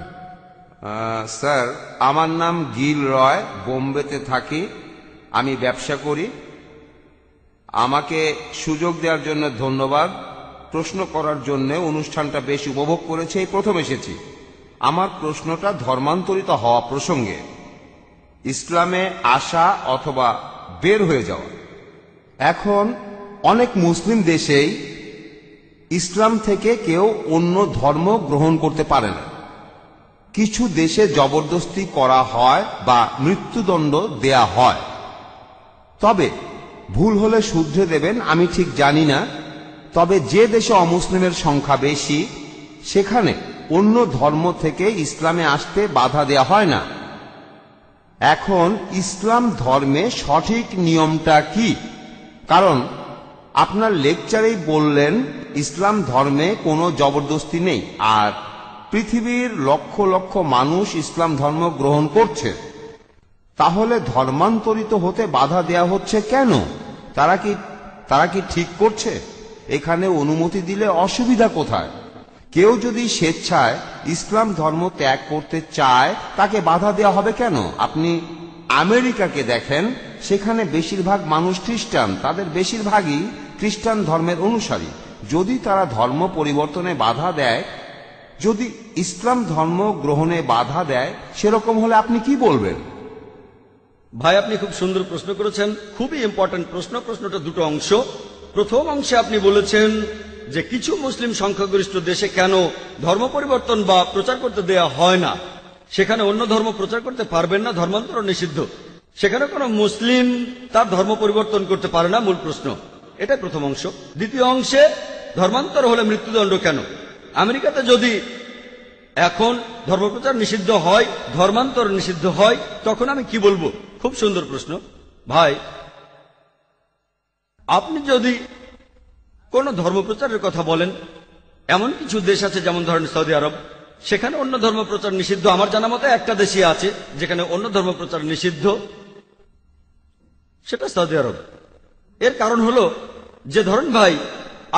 স্যার আমার নাম গিল রয় বোম্বেতে থাকি আমি ব্যবসা করি। আমাকে সুযোগ দেওয়ার জন্য ধন্যবাদ। প্রশ্ন করার জন্য অনুষ্ঠানটা বেশ উপভোগ করেছে, এই প্রথম এসেছি। আমার প্রশ্নটা ধর্মান্তরিত হওয়া প্রসঙ্গে, ইসলামে আসা অথবা বের হয়ে যাওয়া। এখন অনেক মুসলিম দেশেই ইসলাম থেকে কেউ অন্য ধর্ম গ্রহণ করতে পারে না। কিছু দেশে জবরদস্তি করা হয় বা মৃত্যুদণ্ড দেয়া হয়। তবে ভুল হলে শুধরে দেবেন, আমি ঠিক জানি না। তবে যে দেশে অমুসলিমের সংখ্যা বেশি, সেখানে অন্য ধর্ম থেকে ইসলামে আসতে বাধা দেয়া হয় না। এখন ইসলাম ধর্মে সঠিক নিয়মটা কি? কারণ আপনার লেকচারেই বললেন, ইসলাম ধর্মে কোনো জবরদস্তি নেই, আর পৃথিবীর লক্ষ লক্ষ মানুষ ইসলাম ধর্ম গ্রহণ করছে। তাহলে ধর্মান্তরিত হতে বাধা দেয়া হচ্ছে কেন? তারা কি তারা কি ঠিক করছে? এখানে অনুমতি দিলে অসুবিধা কোথায়? কেউ যদি স্বেচ্ছায় ইসলাম ধর্ম ত্যাগ করতে চায়, তাকে বাধা দেওয়া হবে কেন? আপনি আমেরিকাকে দেখেন, সেখানে বেশিরভাগ মানুষ খ্রিস্টান। তাদের বেশিরভাগই খ্রিস্টান ধর্মের অনুসারী। যদি তারা ধর্ম পরিবর্তনে বাধা দেয়, যদি ইসলাম ধর্ম গ্রহণে বাধা দেয়, সেরকম হলে আপনি কি বলবেন?
ভাই, আপনি খুব সুন্দর প্রশ্ন করেছেন। খুবই ইম্পর্টেন্ট প্রশ্ন। প্রশ্নটা দুটো অংশ। প্রথম অংশে আপনি বলেছেন যে কিছু মুসলিম সংখ্যাগরিষ্ঠ দেশে কেন ধর্ম পরিবর্তন বা প্রচার করতে দেয়া হয় না? সেখানে অন্য ধর্ম প্রচার করতে পারবেন না, ধর্মান্তর নিষিদ্ধ। সেখানে কোনো মুসলিম তার ধর্ম পরিবর্তন করতে পারে না, মূল প্রশ্ন। এটা প্রথম অংশ। দ্বিতীয় অংশে, ধর্মান্তর হলে মৃত্যুদণ্ড কেন? আমেরিকাতে যদি এখন ধর্মপ্রচার নিষিদ্ধ হয়, ধর্মান্তর নিষিদ্ধ হয়, তখন আমি কি বলব? খুব সুন্দর প্রশ্ন। ভাই আপনি যদি কোন ধর্মপ্রচারের কথা বলেন, এমন কিছু দেশ আছে যেমন ধরেন সৌদি আরব, সেখানে অন্য ধর্ম প্রচার নিষিদ্ধ। আমার জানা মতে একটা দেশই আছে যেখানে অন্য ধর্ম প্রচার নিষিদ্ধ, সেটা সৌদি আরব। এর কারণ হলো যে ধরেন ভাই,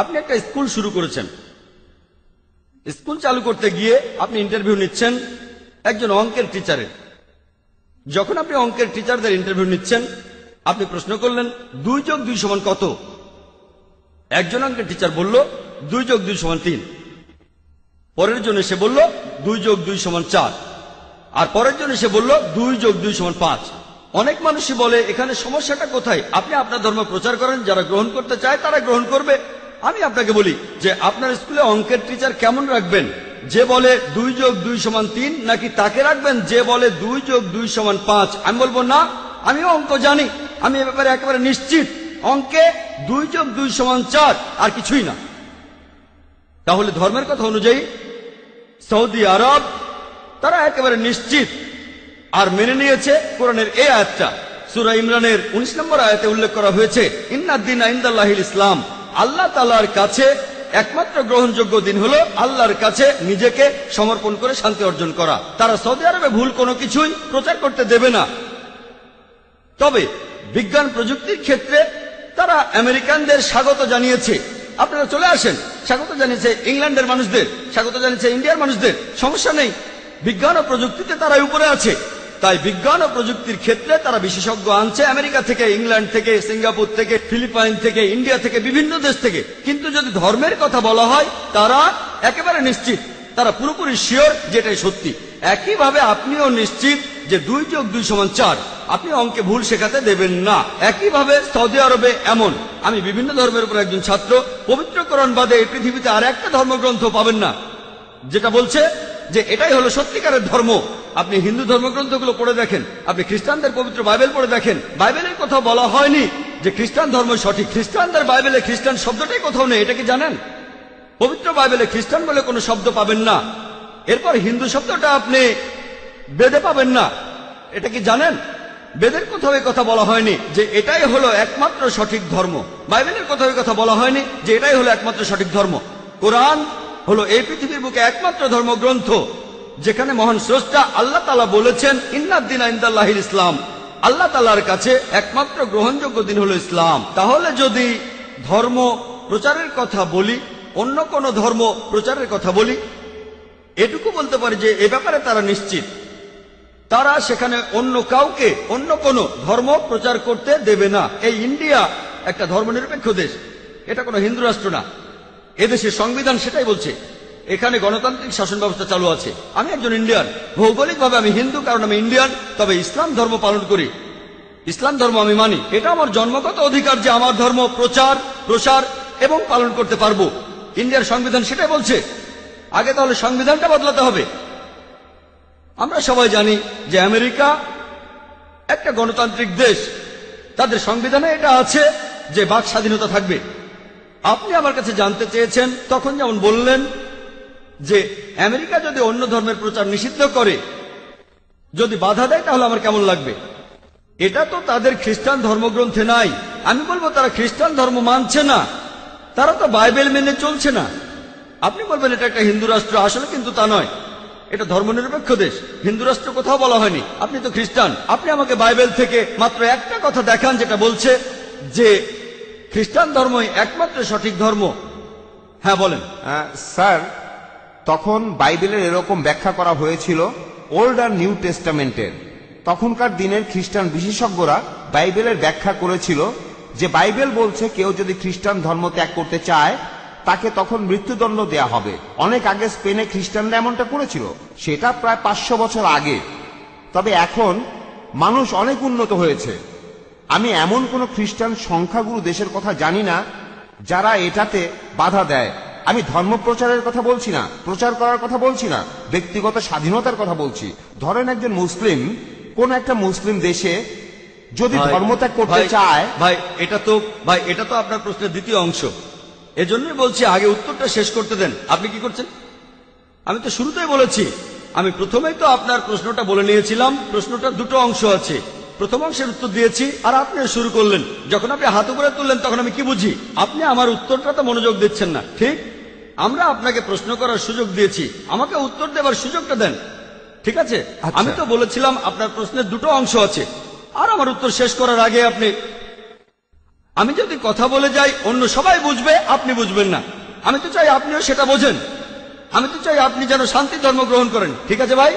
আপনি একটা স্কুল শুরু করেছেন। স্কুল চালু করতে গিয়ে আপনি ইন্টারভিউ নিচ্ছেন একজন অঙ্কের টিচারের যখন আপনি অঙ্কের টিচারদের ইন্টারভিউ নিচ্ছেন আপনি প্রশ্ন করলেন, দুই যোগ দুই সমান কত? একজন অঙ্কের টিচার বলল, দুই যোগ দুই সমান তিন। পরের জন্য সে বলল, দুই যোগ দুই সমান চার। আর পরের জন্য সে বলল, দুই যোগ দুই সমান পাঁচ। অনেক মানুষই বলে, এখানে সমস্যাটা কোথায়? আপনি আপনার ধর্ম প্রচার করেন, যারা গ্রহণ করতে চায় তারা গ্রহণ করবে। আমি আপনাকে বলি যে, আপনার স্কুলে অঙ্কের টিচার কেমন রাখবেন? যে বলে, দুই যোগ দুই সমান তিন, নাকি তাকে রাখবেন? যে বলে, দুই যোগ দুই সমান পাঁচ। আমি বলব না আমিও অঙ্ক জানি, আমি এ ব্যাপারে একেবারে নিশ্চিত। অঙ্কে দুই যোগ দুই সমান চার, আর কিছুই না। তাহলে ধর্মের কথা অনুযায়ী, সৌদি আরব, তারা একেবারে নিশ্চিত। আর মেনে নিয়েছে কোরআনের এই আয়াতটা। সুরা ইমরানের উনিশ নম্বর আয়াতে উল্লেখ করা হয়েছে ইন্নাদ্দিন আইন্দাল্লাহিল ইসলাম। আল্লাহ তালার কাছে একমাত্র গ্রহণযোগ্য দিন হলো আল্লাহর কাছে নিজেকে সমর্পণ করে শান্তি অর্জন করা। তারা সৌদি আরবে ভুল কোনো কিছুই প্রচার করতে দেবে না। তবে বিজ্ঞান প্রযুক্তির ক্ষেত্রে তারা আমেরিকানদের স্বাগত জানিয়েছে। আপনারা চলে আসেন, স্বাগত জানিয়েছে ইংল্যান্ডের মানুষদের, স্বাগত জানিয়েছে ইন্ডিয়ার মানুষদের। সমস্যা নেই, বিজ্ঞান ও প্রযুক্তিতে তারা উপরে আছে। তাই বিজ্ঞান ও প্রযুক্তির ক্ষেত্রে তারা বিশেষজ্ঞ আনছে আমেরিকা থেকে, ইংল্যান্ড থেকে, সিঙ্গাপুর থেকে, ফিলিপাইন থেকে, ইন্ডিয়া থেকে, বিভিন্ন দেশ থেকে। কিন্তু যদি ধর্মের কথা বলা হয়, তারা একেবারে নিশ্চিত, তারা পুরোপুরি শিওর যেটাই সত্যি। একইভাবে আপনিও নিশ্চিত যে দুই যোগ দুই সমান চার। আপনি অঙ্কে ভুল শেখাতে দেবেন না। একইভাবে সৌদি আরবে এমন। আমি বিভিন্ন ধর্মের উপর একজন ছাত্র, পবিত্রকরণ বাদে এই পৃথিবীতে আর একটা ধর্মগ্রন্থ পাবেন না। যেটা বলছে যে এটাই হলো সত্যিকারের ধর্ম। আপনি হিন্দু ধর্মগ্রন্থগুলো পড়ে দেখেন। আপনি খ্রিস্টানদের পবিত্র বাইবেল পড়ে দেখেন। বাইবেলের কথা বলা হয়নি যে খ্রিস্টান ধর্ম সঠিক। খ্রিস্টানদের বাইবেলে খ্রিস্টান শব্দটাই কোথাও নেই, এটা কি জানেন? পবিত্র বাইবেলে খ্রিস্টান বলে কোনো শব্দ পাবেন না। এরপর হিন্দু শব্দটা আপনি বেদে পাবেন না। এটা কি জানেন? বেদের কোথাও কথা বলা হয়নি যে এটাই হলো একমাত্র সঠিক ধর্ম। বাইবেলের কোথাও কথা বলা হয়নি যে এটাই হলো একমাত্র সঠিক ধর্ম। কোরআন হলো এই পৃথিবীর বুকে একমাত্র ধর্মগ্রন্থ, যেখানে মহান স্রষ্টা আল্লাহ তালা বলেছেন ইন্নাদ্দিন আইন্দাল্লাহির ইসলাম। আল্লাহ তালার কাছে একমাত্র গ্রহণযোগ্য দিন হলো ইসলাম। তাহলে যদি ধর্ম প্রচারের কথা বলি, অন্য কোন ধর্ম প্রচারের কথা বলি এটুকু বলতে পারি যে এ ব্যাপারে তারা নিশ্চিত। তারা সেখানে অন্য কাউকে, অন্য কোন ধর্ম প্রচার করতে দেবে না। এই ইন্ডিয়া একটা ধর্মনিরপেক্ষ দেশ। এটা কোনো হিন্দু রাষ্ট্র না। এদেশের সংবিধান সেটাই বলছে। এখানে গণতান্ত্রিক শাসন ব্যবস্থা চালু আছে। আমি একজন ইন্ডিয়ান। ভৌগোলিকভাবে আমি হিন্দু, কারণ আমি ইন্ডিয়ান। তবে ইসলাম ধর্ম পালন করি। ইসলাম ধর্ম আমি মানি। এটা আমার জন্মগত অধিকার যে আমার ধর্ম প্রচার, প্রসার এবং পালন করতে পারব। ইন্ডিয়ার সংবিধান সেটাই বলছে। আগে তাহলে সংবিধানটা বদলাতে হবে। আমরা সবাই জানি যে আমেরিকা একটা গণতান্ত্রিক দেশ। তাদের সংবিধানে এটা আছে যে বাক স্বাধীনতা থাকবে। আপনি আমার কাছে জানতে চেয়েছেন, তখন যেমন বললেন যে আমেরিকা যদি অন্য ধর্মের প্রচার নিষিদ্ধ করে, যদি বাধা দেয়, তাহলে আমার কেমন লাগবে? এটা তো তাদের খ্রিস্টান ধর্মগ্রন্থে নাই। আমি বলব তারা খ্রিস্টান ধর্ম মানছে না। তারা তো বাইবেল মেনে চলছে না। আপনি বলবেন এটা একটা হিন্দু রাষ্ট্র আসলে কিন্তু তা নয়। এটা ধর্মনিরপেক্ষ দেশ। হিন্দু রাষ্ট্র কোথাও বলা হয়নি। আপনি তো খ্রিস্টান। আপনি আমাকে বাইবেল থেকে মাত্র একটা কথা দেখান যেটা বলছে যে খ্রিস্টান ধর্মই একমাত্র সঠিক ধর্ম। হ্যাঁ বলেন।
আহ, স্যার তখন বাইবেলের এরকম ব্যাখ্যা করা হয়েছিল ওল্ড আর নিউ টেস্টামেন্টের। তখনকার দিনের খ্রিস্টান বিশেষজ্ঞরা বাইবেলের ব্যাখ্যা করেছিল যে বাইবেল বলছে কেউ যদি খ্রিস্টান ধর্ম ত্যাগ করতে চায় তাকে তখন মৃত্যুদণ্ড দেয়া হবে। অনেক আগে স্পেনে খ্রিস্টানরা এমনটা করেছিল। সেটা প্রায় পাঁচশো বছর আগে। তবে এখন মানুষ অনেক উন্নত হয়েছে। আমি এমন কোন খ্রিস্টান সংখ্যাগুরু দেশের কথা জানি না যারা এটাতে বাধা দেয়। আমি ধর্ম প্রচারের কথা বলছি না প্রচার করার কথা বলছি না ব্যক্তিগত স্বাধীনতার কথা বলছি। ধরেন একজন মুসলিম কোন একটা মুসলিম দেশে যদি ধর্মত্যাগ করতে চায়
ভাই এটা তো ভাই এটা তো আপনার প্রশ্নের দ্বিতীয় অংশ। এজন্যই বলছি আগে উত্তরটা শেষ করতে দেন। আপনি কি করছেন? আমি তো শুরুতেই বলেছি আমি প্রথমেই তো আপনার প্রশ্নটা বলে নিয়েছিলাম প্রশ্নটা দুটো অংশ আছে। প্রথম অংশের উত্তর দিয়েছি আর আপনি শুরু করলেন। যখন আপনি হাত উপরে তুললেন তখন আমি কি বুঝি? আপনি আমার উত্তরটা তো মনোযোগ দিচ্ছেন না ঠিক? আমরা আপনাকে প্রশ্ন করার সুযোগ দিয়েছি আমাকে উত্তর দেবার সুযোগটা দেন ঠিক আছে?
আচ্ছা।
আমি তো বলেছিলাম আপনার প্রশ্নের দুটো অংশ আছে। আর আমার উত্তর শেষ করার আগে আপনি আমি যদি কথা বলে যাই, অন্য সবাই বুঝবে, আপনি বুঝবেন না। আমি তো চাই আপনিও সেটা বোঝেন। আমি তো চাই আপনি যেন শান্তি ধর্ম গ্রহণ করেন। ঠিক আছে ভাই?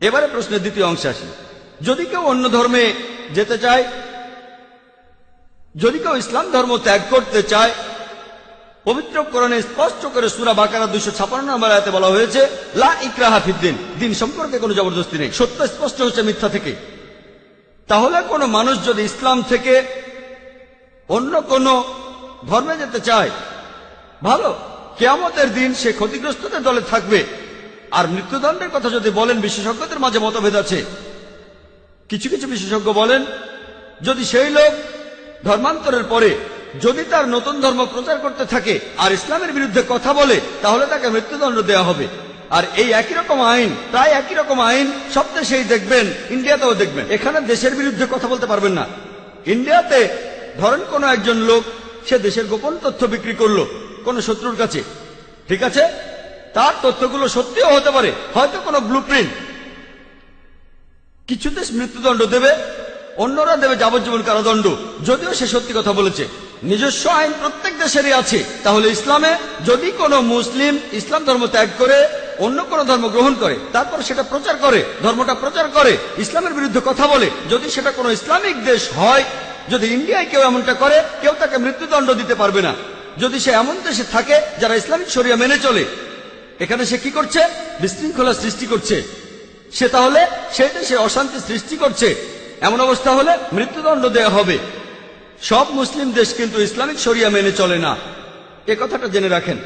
এবারে প্রশ্নের দ্বিতীয় অংশে আসি। যদি কেউ অন্য ধর্মে যেতে চায়, যদি কেউ ইসলাম ধর্ম ত্যাগ করতে চায়, পবিত্র কোরআনে স্পষ্ট করে সুরা বাকারা দুইশো ছাপান্ন নম্বর বলা হয়েছে, লা ইকরাহা ফিদ্দিন দিন সম্পর্কে কোনো জবরদস্তি নেই। সত্য স্পষ্ট হচ্ছে মিথ্যা থেকে। তাহলে কোনো মানুষ যদি ইসলাম থেকে অন্য কোন ধর্মে যেতে চায়, ভালো, কেয়ামতের দিন সে ক্ষতিগ্রস্তদের দলে থাকবে। আর মৃত্যুদণ্ডের কথা যদি বলেন, বিশেষজ্ঞদের মাঝে মতভেদ আছে। কিছু কিছু বিশেষজ্ঞ বলেন, যদি সেই লোক ধর্মান্তরের পরে যদি তার নতুন ধর্ম প্রচার করতে থাকে আর ইসলামের বিরুদ্ধে কথা বলে, তাহলে তাকে মৃত্যুদণ্ড দেওয়া হবে। আর এই একই রকম আইন, প্রায় একই রকম আইন, সব দেশেই দেখবেন, ইন্ডিয়াতেও দেখবেন। এখানে দেশের বিরুদ্ধে কথা বলতে পারবেন না। ইন্ডিয়াতে ধরেন কোনো একজন লোক, সে দেশের গোপন তথ্য বিক্রি করল কোন শত্রুর কাছে। ঠিক আছে? তার তথ্যগুলো সত্যিও হতে পারে, হয়তো কোনো ব্লু কিছু দেশ মৃত্যুদণ্ড দেবে, অন্যরা দেবে যাবজ্জীবন কারাদণ্ড। যদিও সে সত্যি কথা বলেছে। নিজস্ব আইন প্রত্যেক দেশেরই আছে। তাহলে ইসলামে যদি কোনো মুসলিম ইসলাম ধর্ম ত্যাগ করে অন্য কোনো ধর্ম গ্রহণ করে, তারপর সেটা প্রচার করে, ধর্মটা প্রচার করে, ইসলামের বিরুদ্ধে কথা বলে। যদি সেটা কোনো ইসলামিক দেশ হয়, যদি ইন্ডিয়ায় কেউ এমনটা করে, কেউ তাকে মৃত্যুদণ্ড দিতে পারবে না। যদি সে এমন দেশে থাকে যারা ইসলামিক শরিয়া মেনে চলে, এখানে সে কি করছে? বিশৃঙ্খলা সৃষ্টি করছে। সে তাহলে সেই দেশে অশান্তি সৃষ্টি করছে। এমন অবস্থা হলে মৃত্যুদণ্ড দেয়া হবে। সব মুসলিম দেশ কিন্তু ইসলামিক শরিয়া মেনে চলে না। এ কথাটা জেনে রাখেন।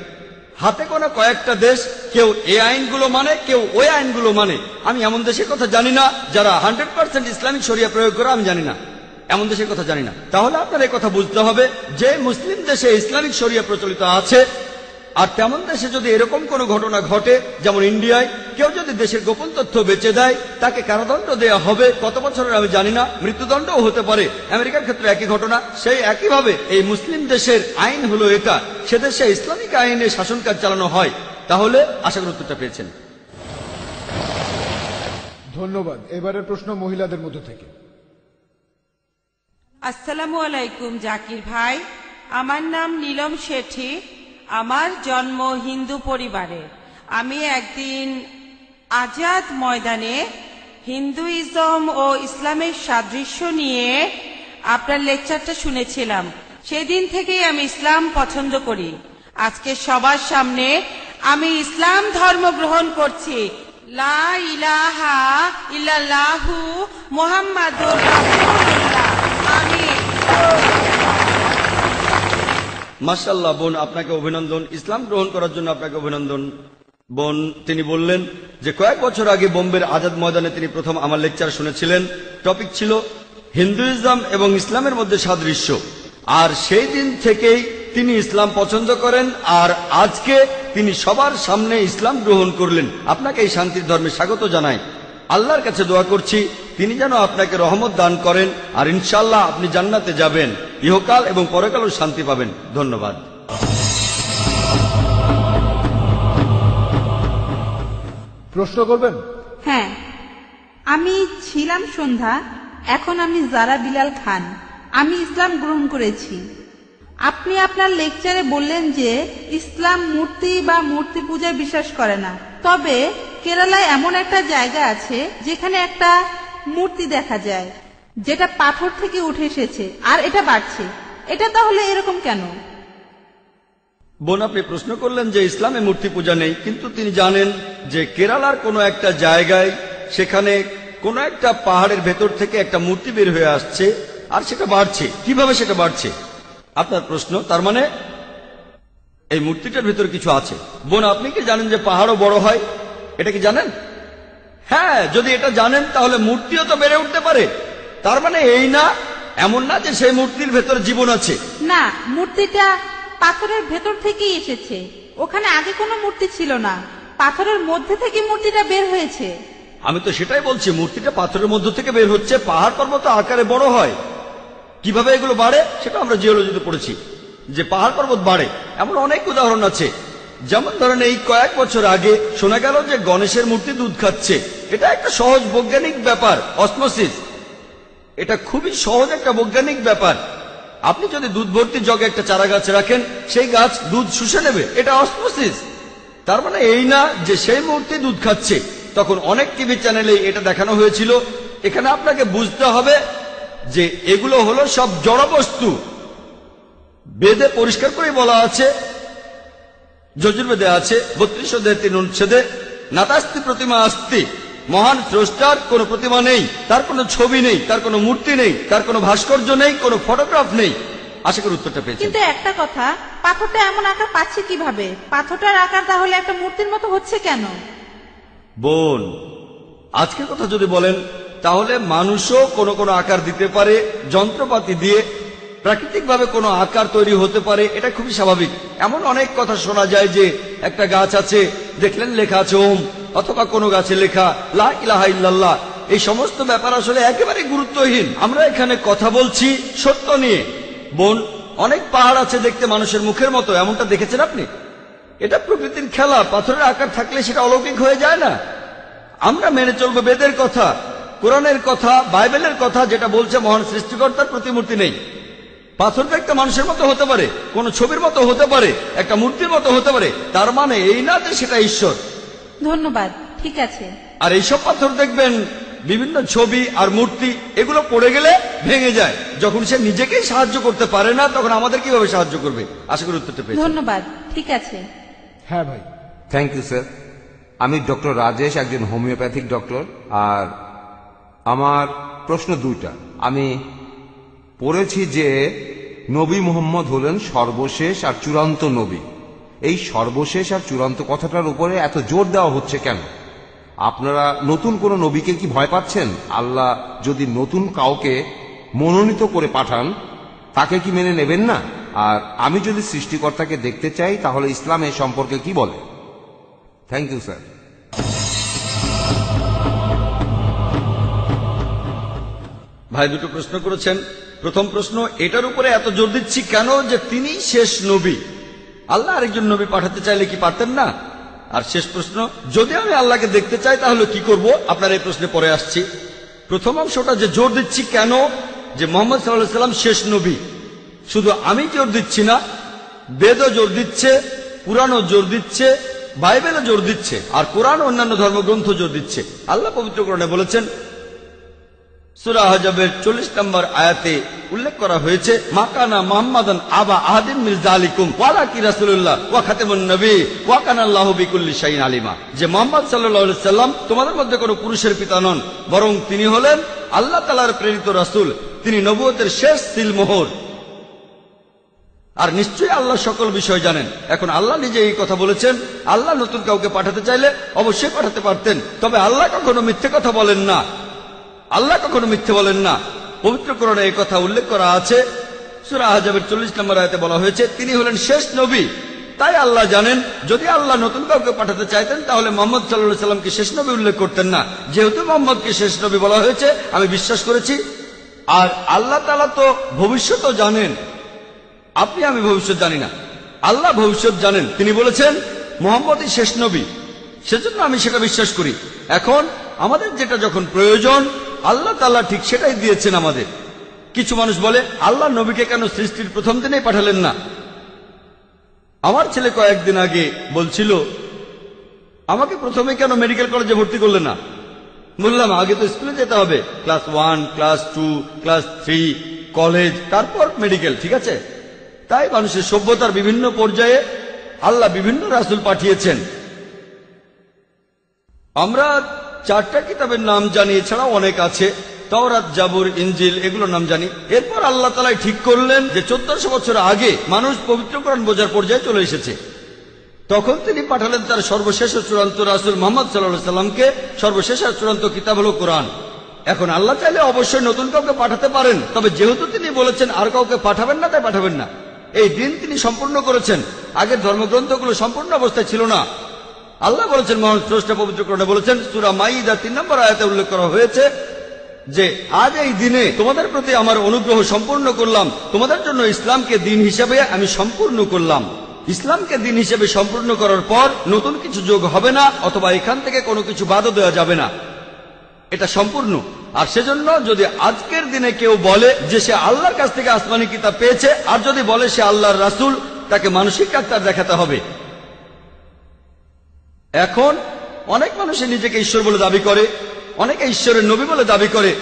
হাতে কোনো কয়েকটা দেশ, কেউ এ আইনগুলো মানে কেউ ওই আইনগুলো মানে। আমি এমন দেশের কথা জানি না, যারা হান্ড্রেড পার্সেন্ট ইসলামিক সরিয়া প্রয়োগ করে, আমি জানি না। এমন দেশের কথা জানি না। তাহলে আপনার কথা বুঝতে হবে, যে মুসলিম দেশে ইসলামিক সরিয়া প্রচলিত আছে আর তেমন দেশে যদি এরকম কোনো ঘটনা ঘটে যেমন ইন্ডিয়ায় কেউ যদি দেশের গোপন তথ্য বেচে দেয় তাকে কারাদণ্ড দেওয়া হবে কত বছরের আমি জানি না মৃত্যুদণ্ডও হতে পারে। আমেরিকার ক্ষেত্রে একই ঘটনা সেই একইভাবে এই মুসলিম দেশের আইন হলো এটা সে দেশে ইসলামিক আইনে শাসন কাজ চালানো হয়। তাহলে আশা করি উত্তরটা পেয়েছেন।
ধন্যবাদ। এবারের প্রশ্ন মহিলাদের মধ্য থেকে।
আসসালামু আলাইকুম জাকির ভাই। আমার নাম নীলম শেঠি। আমার জন্ম হিন্দু পরিবারে। আমি একদিন আজাদ ময়দানে হিন্দুইজম ও ইসলামের সাদৃশ্য নিয়ে আপনার লেকচারটা শুনেছিলাম। সেদিন থেকেই আমি ইসলাম পছন্দ করি। আজকে সবার সামনে আমি ইসলাম ধর্ম গ্রহণ করছি। লা ইলাহা আমিন।
মাসাল্লাহ বোন, আপনাকে অভিনন্দন। ইসলাম গ্রহণ করার জন্য আপনাকে অভিনন্দন। বোন, তিনি বললেন যে কয়েক বছর আগে বোম্বের আজাদ ময়দানে তিনি প্রথম আমার লেকচার শুনেছিলেন। টপিক ছিল হিন্দুইজম এবং ইসলামের মধ্যে সাদৃশ্য। আর সেই দিন থেকেই তিনি ইসলাম পছন্দ করেন আর আজকে তিনি সবার সামনে ইসলাম গ্রহণ করলেন। আপনাকে এই শান্তির ধর্মে স্বাগত জানাই। আল্লাহর কাছে দোয়া করছি তিনি যেন আপনাকে রহমত দান করেন আর ইনশাল্লাহ আপনি জান্নাতে যাবেন ইহকাল এবং পরকালও শান্তি পাবেন। ধন্যবাদ।
প্রশ্ন করবেন?
হ্যাঁ। আমি ছিলাম সন্ধ্যা এখন আমি জারা বিলাল খান। আমি ইসলাম গ্রহণ করেছি। আপনি আপনার লেকচারে বললেন যে ইসলাম মূর্তি বা মূর্তি পূজায় বিশ্বাস করে না। তবে কেরালায় এমন একটা জায়গা আছে যেখানে একটা মূর্তি দেখা যায়, যেটা পাথর থেকে উঠে এসেছে, আর এটা বাড়ছে। এটা তাহলে এরকম কেন?
বোন আপনি প্রশ্ন করলেন যে ইসলামে মূর্তি পূজা নেই, কিন্তু তিনি জানেন যে কেরালার কোনো একটা জায়গায় সেখানে কোনো একটা পাহাড়ের ভেতর থেকে একটা মূর্তি বের হয়ে আসছে, আর সেটা বাড়ছে। কীভাবে সেটা বাড়ছে? আপনার প্রশ্ন, তার মানে এই মূর্তিটার ভেতর কিছু আছে। বোন, আপনি কি জানেন যে পাহাড়ও বড় হয়? এটা কি জানেন? হ্যাঁ যদি এটা জানেন তাহলে মূর্তিও তো বেড়ে উঠতে পারে। তার মানে এই না এমন না যে সেই মূর্তির ভেতর জীবন আছে।
না মূর্তিটা পাথরের ভেতর থেকেই এসেছে। ওখানে আগে কোনো মূর্তি ছিল না। পাথরের মধ্যে থেকে মূর্তিটা বের হয়েছে।
আমি তো সেটাই বলছি মূর্তিটা পাথরের মধ্য থেকে বের হচ্ছে পাহাড় পর্বত আকারে বড় হয়। কীভাবে এগুলো বাড়ে সেটা আমরা জিওলজিতে পড়েছি। যে পাহাড় পর্বত বাড়ে এমন অনেক উদাহরণ আছে। যেমন ধরেন এই কয়েক বছর আগে শোনা গেল যে গণেশের মূর্তি দুধ খাচ্ছে। এটা একটা সহজ বৈজ্ঞানিক ব্যাপার অসমোসিস এটা খুবই সহজ একটা বৈজ্ঞানিক ব্যাপার। আপনি যদি দুধ ভর্তি জগে একটা চারা গাছ রাখেন, সেই গাছ দুধ শুষে নেবে। এটা অসমোসিস তার মানে এই না যে সেই মুহূর্তে দুধ খাচ্ছে। তখন অনেক টিভি চ্যানেলে এটা দেখানো হয়েছিল। এখানে আপনাকে বুঝতে হবে যে এগুলো হলো সব জড়বস্তু। বেদে পরিষ্কার করে বলা আছে যজুর্বেদে আছে বত্রিশ অধ্যায়ের তিন অনুচ্ছেদে নাতাস্তি প্রতিমা আস্তি। মহান স্রষ্টার কোনো প্রতিমা নেই তার কোনো ছবি নেই তার কোনো মূর্তি নেই তার কোনো ভাস্কর্য নেই কোনো ফটোগ্রাফ নেই। আশা করি উত্তরটা পেয়েছেন।
কিন্তু একটা কথা পাথরটা এমন আকার পাচ্ছে কীভাবে? পাথরটার আকার তাহলে একটা মূর্তির মতো হচ্ছে কেন?
বোন আজকের কথা যদি বলেন তাহলে মানুষও কোনো কোনো আকার দিতে পারে যন্ত্রপাতি দিয়ে প্রাকৃতিকভাবে কোনো আকার তৈরি হতে পারে, এটা খুবই স্বাভাবিক। এমন অনেক কথা শোনা যায় যে একটা গাছ আছে, দেখলেন লেখা আছে ওম, অথবা কোনো গাছে লেখা লা ইলাহা ইল্লাল্লাহ। এই সমস্ত ব্যাপার আসলে একেবারে গুরুত্বহীন। আমরা এখানে কথা বলছি সত্য নিয়ে। বোন, অনেক পাহাড় আছে দেখতে মানুষের মুখের মতো, এমনটা দেখেছেন আপনি? এটা প্রকৃতির খেলা, পাথরের আকার থাকলে সেটা অলৌকিক হয়ে যায় না। আমরা মেনে চলবো বেদের কথা, কোরআনের কথা, বাইবেলের কথা, যেটা বলছে মহান সৃষ্টিকর্তার প্রতিমূর্তি নেই। পাথর তো একটা মানুষের মতো হতে পারে কোন ছবির মতো হতে পারে একটা মূর্তির মতো হতে পারে তার মানে এই না যে সেটা ঈশ্বর।
ধন্যবাদ ঠিক আছে।
আর এইসব পাথর দেখবেন বিভিন্ন ছবি আর মূর্তি এগুলো পড়ে গেলে ভেঙে যায়। যখন সে নিজেকেই সাহায্য করতে পারে না তখন আমাদের কীভাবে সাহায্য করবে? আশা করি উত্তরটা পেয়েছি
ধন্যবাদ ঠিক আছে।
হ্যাঁ ভাই।
থ্যাংক ইউ স্যার আমি ডক্টর রাজেশ একজন হোমিওপ্যাথিক ডক্টর আর আমার প্রশ্ন দুইটা। আমি পড়েছি যে নবী মোহাম্মদ হলেন সর্বশেষ আর চূড়ান্ত নবী। এই সর্বশেষ আর চূড়ান্ত কথাটার উপরে এত জোর দেওয়া হচ্ছে কেন? আপনারা নতুন কোন নবীকে কি ভয় পাচ্ছেন? আল্লাহ যদি নতুন কাউকে মনোনীত করে পাঠান, তাকে কি মেনে নেবেন না? আর আমি যদি সৃষ্টিকর্তাকে দেখতে চাই, তাহলে ইসলাম এ সম্পর্কে কি বলে? থ্যাংক ইউ স্যার
ভাই দুটো প্রশ্ন করেছেন। প্রথম প্রশ্ন, এটার উপরে এত জোর দিচ্ছি কেন যে তিনি শেষ নবী? আল্লাহ আরেকজন নবী পাঠাতে চাইলে কি পারতেন না? আর শেষ প্রশ্ন, যদি আমি আল্লাহকে দেখতে চাই, তাহলে কি করব? আপনার এই প্রশ্নে পরে আসছি। প্রথম অংশটা যে জোর দিচ্ছি কেন? যে মোহাম্মদ সাল্লাহ সাল্লাম শেষ নবী। শুধু আমি জোর দিচ্ছি না, বেদও জোর দিচ্ছে পুরাণও জোর দিচ্ছে, বাইবেলও জোর দিচ্ছে, আর কোরআন অন্যান্য ধর্মগ্রন্থ জোর দিচ্ছে। আল্লাহ পবিত্র বলেছেন সুরা হজবের চল্লিশ নম্বর আয়াতে উল্লেখ করা হয়েছে মাকানা মোহাম্মদন আবা আহাদিম মির্জা আলিকুম ওয়ালা কি রাসুল্লাহ ওয়া খাতেমুন নবী, ওয়া কান আল্লাহ বিকুল্লি শাহিন আলিমা। যে মোহাম্মদ সাল্লাহ সাল্লাম তোমাদের মধ্যে কোনো পুরুষের পিতা নন, বরং তিনি হলেন আল্লাহ তালার প্রেরিত রাসূল, তিনি নবুয়তের শেষ সিলমোহর। আর নিশ্চয়ই আল্লাহ সকল বিষয় জানেন। এখন আল্লাহ নিজে এই কথা বলেছেন, আল্লাহ নতুন কাউকে পাঠাতে চাইলে অবশ্যই পাঠাতে পারতেন, তবে আল্লাহ কখনো মিথ্যে কথা বলেন না। আল্লাহ কখনো মিথ্যে বলেন না। পবিত্র করণে এই কথা উল্লেখ করা আছে। সুরা আজাবের চল্লিশ নম্বর আয়তে বলা হয়েছে, তিনি হলেন শেষ নবী। তাই আল্লাহ জানেন, যদি আল্লাহ নতুন কাউকে পাঠাতে চাইতেন, তাহলে মোহাম্মদ সাল্লাহ সাল্লামকে শেষ নবী উল্লেখ করতেন না। যেহেতু মোহাম্মদকে শেষ নবী বলা হয়েছে, আমি বিশ্বাস করেছি। আর আল্লাহ তালা তো ভবিষ্যতও জানেন। আপনি, আমি ভবিষ্যৎ জানি না। আল্লাহ ভবিষ্যৎ জানেন। তিনি বলেছেন, মোহাম্মদই শেষ নবী। সেজন্য আমি সেটা বিশ্বাস করি। এখন আমাদের যেটা যখন প্রয়োজন আল্লাহ তাল্লাহ ঠিক সেটাই দিয়েছেন আমাদের। কিছু মানুষ বলে, আল্লাহ নবীকে কেন সৃষ্টির প্রথম দিনেই পাঠালেন না? আমার ছেলে কয়েকদিন আগে বলছিল, আমাকে প্রথমে কেন মেডিকেল কলেজে ভর্তি করলে না? বললাম, আগে তো স্কুলে যেতে হবে। Class one class two class three college তারপর মেডিকেল ঠিক আছে? তাই মানুষের সভ্যতার বিভিন্ন পর্যায়ে আল্লাহ বিভিন্ন রাসুল পাঠিয়েছেন। আমরা চারটা কিতাবের নাম জানি, এছাড়াও অনেক আছে। তওরাত, জাবুর ইঞ্জিল এগুলোর নাম জানি। এরপর আল্লাহ তালাই ঠিক করলেন যে, চোদ্দশো বছর আগে মানুষ পবিত্রকরণ বোঝার পর্যায়ে চলে এসেছে। তখন তিনি পাঠালেন তার সর্বশেষ চূড়ান্ত রাসুল মোহাম্মদ সাল্লাহ সাল্লামকে সর্বশেষ চূড়ান্ত কিতাব হল কোরআন। এখন আল্লাহ চাইলে অবশ্যই নতুন কাউকে পাঠাতে পারেন, তবে যেহেতু তিনি বলেছেন আর কাউকে পাঠাবেন না, তাই পাঠাবেন না। এই দিন তিনি সম্পূর্ণ করেছেন। আগের ধর্মগ্রন্থগুলো সম্পূর্ণ অবস্থায় ছিল না। আল্লাহ বলেছেন, মহান স্রষ্টা পবিত্রকরণে বলেছেন, সুরা মাইদা তিন নম্বর আয়াতে উল্লেখ করা হয়েছে যে, আজ এই দিনে তোমাদের প্রতি আমার অনুগ্রহ সম্পূর্ণ করলাম। তোমাদের জন্য ইসলামকে দিন হিসেবে আমি সম্পূর্ণ করলাম। ইসলামকে দিন হিসেবে সম্পূর্ণ করার পর নতুন কিছু যোগ হবে না, অথবা এখান থেকে কোনো কিছু বাদও দেওয়া যাবে না। এটা সম্পূর্ণ। আর সেজন্য যদি আজকের দিনে কেউ বলে যে সে আল্লাহর কাছ থেকে আসমানি কিতাব পেয়েছে, আর যদি বলে সে আল্লাহর রাসুল, তাকে মানসিক ডাক্তার দেখাতে হবে। এখন অনেক মানুষের নিজেকে ঈশ্বর বলে দাবি করে অনেকে ঈশ্বরের নবী বলে দাবি করে।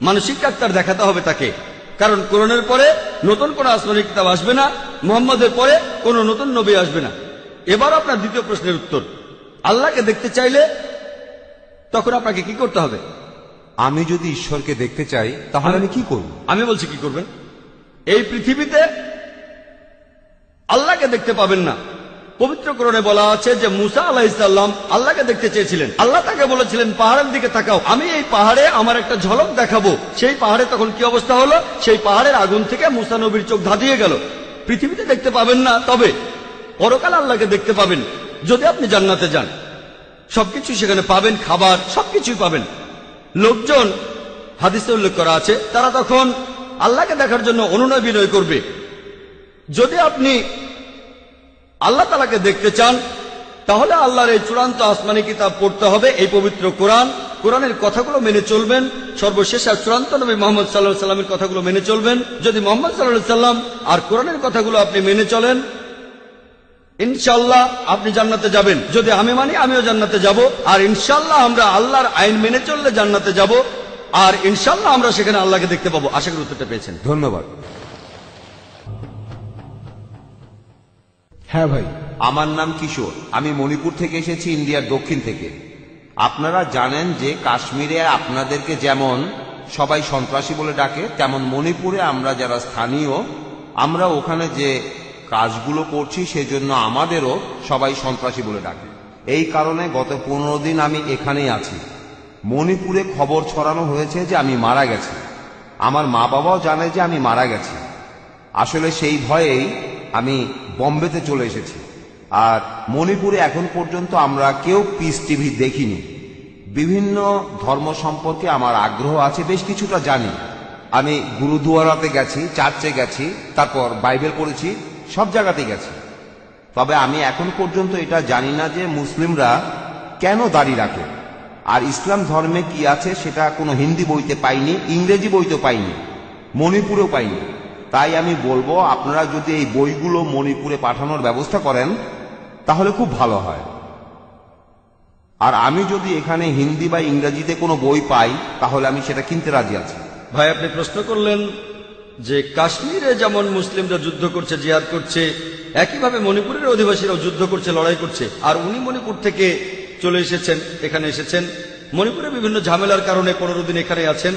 মানসিক ডাক্তার দেখাতে হবে তাকে। কারণ কোরআনের পরে নতুন কোন আসমানি কিতাব আসবে না মোহাম্মদের পরে কোন নতুন নবী আসবে না। এবার আপনার দ্বিতীয় প্রশ্নের উত্তর। আল্লাহকে দেখতে চাইলে তখন আপনাকে কি করতে হবে?
আমি যদি ঈশ্বরকে দেখতে চাই তাহলে আমি কি করব?
আমি বলছি কি করবেন? এই পৃথিবীতে আল্লাহকে দেখতে পাবেন না। পবিত্র করণে বলা আছে যে মুসা আলাহ ইসলাম আল্লাহকে দেখতে চেয়েছিলেন। আল্লাহ তাকে বলেছিলেন, পাহাড়ের দিকে তাকাও, আমি এই পাহাড়ে আমার একটা ঝলক দেখাবো। সেই পাহাড়ে তখন কি অবস্থা হলো? সেই পাহাড়ের আগুন থেকে মুসা নবীর চোখ ধাঁধিয়ে গেল। পৃথিবীতে দেখতে পাবেন না, তবে পরকাল আল্লাহকে দেখতে পাবেন, যদি আপনি জান্নাতে যান। সবকিছু সেখানে পাবেন, খাবার, সবকিছুই পাবেন। লোকজন, হাদিসে উল্লেখ করা আছে, তারা তখন আল্লাহকে দেখার জন্য অনুনয় বিনয় করবে। যদি আপনি আল্লাহ তালাকে দেখতে চান, তাহলে আল্লাহর এই চূড়ান্ত আসমানি কিতাব পড়তে হবে, এই পবিত্র কোরআন। কোরআনের কথাগুলো মেনে চলবেন, সর্বশেষ আর চূড়ান্ত নবী মোহাম্মদ সাল্লাহ সাল্লামের কথাগুলো মেনে চলবেন। যদি মোহাম্মদ সাল্লাহ সাল্লাম আর কোরআনের কথাগুলো আপনি মেনে চলেন ইনশাল্লাহ আপনি জান্নাতে যাবেন। যদি আমি মানি, আমিও জান্নাতে যাব। আর ইনশাল্লাহ আমরা আল্লাহর আইন মেনে চললে জান্নাতে যাব। আর ইনশাল্লাহ আমরা সেখানে আল্লাহকে দেখতে পাবো। আশা করি উত্তরটা পেয়েছেন।
ধন্যবাদ।
হ্যাঁ ভাই।
আমার নাম কিশোর। আমি মণিপুর থেকে এসেছি, ইন্ডিয়ার দক্ষিণ থেকে। আপনারা জানেন যে কাশ্মীরে আপনাদেরকে যেমন সবাই সন্ত্রাসী বলে ডাকে, তেমন মণিপুরে আমরা যারা স্থানীয়, আমরা ওখানে যে কাজগুলো করছি, সেজন্য আমাদেরও সবাই সন্ত্রাসী বলে ডাকে। এই কারণে গত পনেরো দিন আমি এখানেই আছি। মণিপুরে খবর ছড়ানো হয়েছে যে আমি মারা গেছি। আমার মা বাবাও জানে যে আমি মারা গেছি। আসলে সেই ভয়েই আমি বম্বেতে চলে এসেছি। আর মণিপুরে এখন পর্যন্ত আমরা কেউ পিস টিভি দেখিনি। বিভিন্ন ধর্ম সম্পর্কে আমার আগ্রহ আছে, বেশ কিছুটা জানি। আমি গুরুদুয়ারাতে গেছি, চার্চে গেছি, তারপর বাইবেল পড়েছি, সব জায়গাতে গেছি। তবে আমি এখন পর্যন্ত এটা জানি না যে মুসলিমরা কেন দাড়ি রাখে। আর ইসলাম ধর্মে কি আছে সেটা কোনো হিন্দি বইতে পাইনি, ইংরেজি বইতে পাইনি, মণিপুরেও পাইনি। তাই আমি বলব, আপনারা যদি এই বইগুলো মণিপুরে পাঠানোর ব্যবস্থা করেন, তাহলে খুব ভালো হয়। আর আমি যদি এখানে হিন্দি বা ইংরেজিতে কোনো বই পাই, তাহলে আমি সেটা কিনতে রাজি আছি।
ভাই, আপনি প্রশ্ন করলেন যে কাশ্মীরে যেমন মুসলিমরা যুদ্ধ করছে, জিহাদ করছে, একইভাবে মণিপুরের অধিবাসীরাও যুদ্ধ করছে, লড়াই করছে। আর উনি মণিপুর থেকে চলে এসেছেন, এখানে এসেছেন। মণিপুরে বিভিন্ন ঝামেলার কারণে পনেরো দিন এখানে আছেন।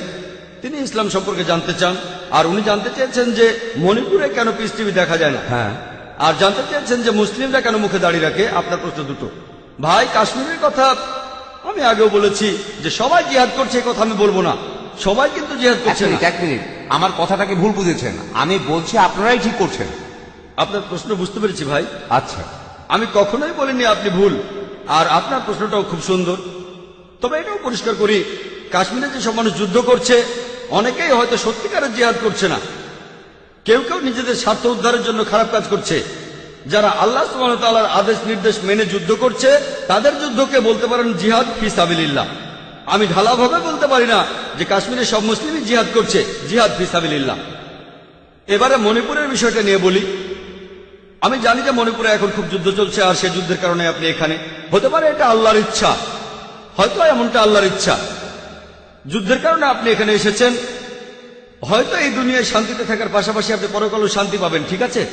তিনি ইসলাম সম্পর্কে জানতে চান আর উনি জানতে চেয়েছেন যে মণিপুরে কেন পিস টিভি দেখা যায় না?
হ্যাঁ।
আর জানতে চেয়েছেন যে মুসলিমরা কেন মুখে দাঁড়িয়ে রাখে? আপনার প্রশ্ন দুটো। ভাই কাশ্মীরের কথা আমি আগেও বলেছি যে সবাই জিহাদ করছে এই কথা আমি বলব না। সবাই কিন্তু জিহাদ করছে
এক মিনিট। আমার কথাটাকে ভুল বুঝেছেন। আমি বলছি আপনারাই ঠিক করছেন।
আপনার প্রশ্ন বুঝতে পেরেছি ভাই।
আচ্ছা।
আমি কখনোই বলিনি আপনি ভুল আর আপনার প্রশ্নটাও খুব সুন্দর। তবে এটাও পরিষ্কার করি কাশ্মীরে যে সব মানুষ যুদ্ধ করছে অনেকেই হয়তো সত্যিকারের জিহাদ করছে না। কেউ কেউ নিজেদের স্বার্থ উদ্ধারের জন্য খারাপ কাজ করছে। যারা আল্লাহ সুবাহতালার আদেশ নির্দেশ মেনে যুদ্ধ করছে, তাদের যুদ্ধকে বলতে পারেন জিহাদ ফি সাবিল্লাহ আমি ঢালাভাবে বলতে পারি না যে কাশ্মীরের সব মুসলিমই জিহাদ করছে, জিহাদ ফি সাবিল্লাহ এবারে মণিপুরের বিষয়টা নিয়ে বলি। আমি জানি যে মণিপুরে এখন খুব যুদ্ধ চলছে, আর সে যুদ্ধের কারণে আপনি এখানে। হতে পারে এটা আল্লাহর ইচ্ছা। হয়তো এমনটা আল্লাহর ইচ্ছা। যুদ্ধের কারণে আপনি এখানে এসেছেন। হয়তো এই দুনিয়ায় শান্তিতে থাকার পাশাপাশি আপনি পরকালও শান্তি পাবেন, ঠিক আছে?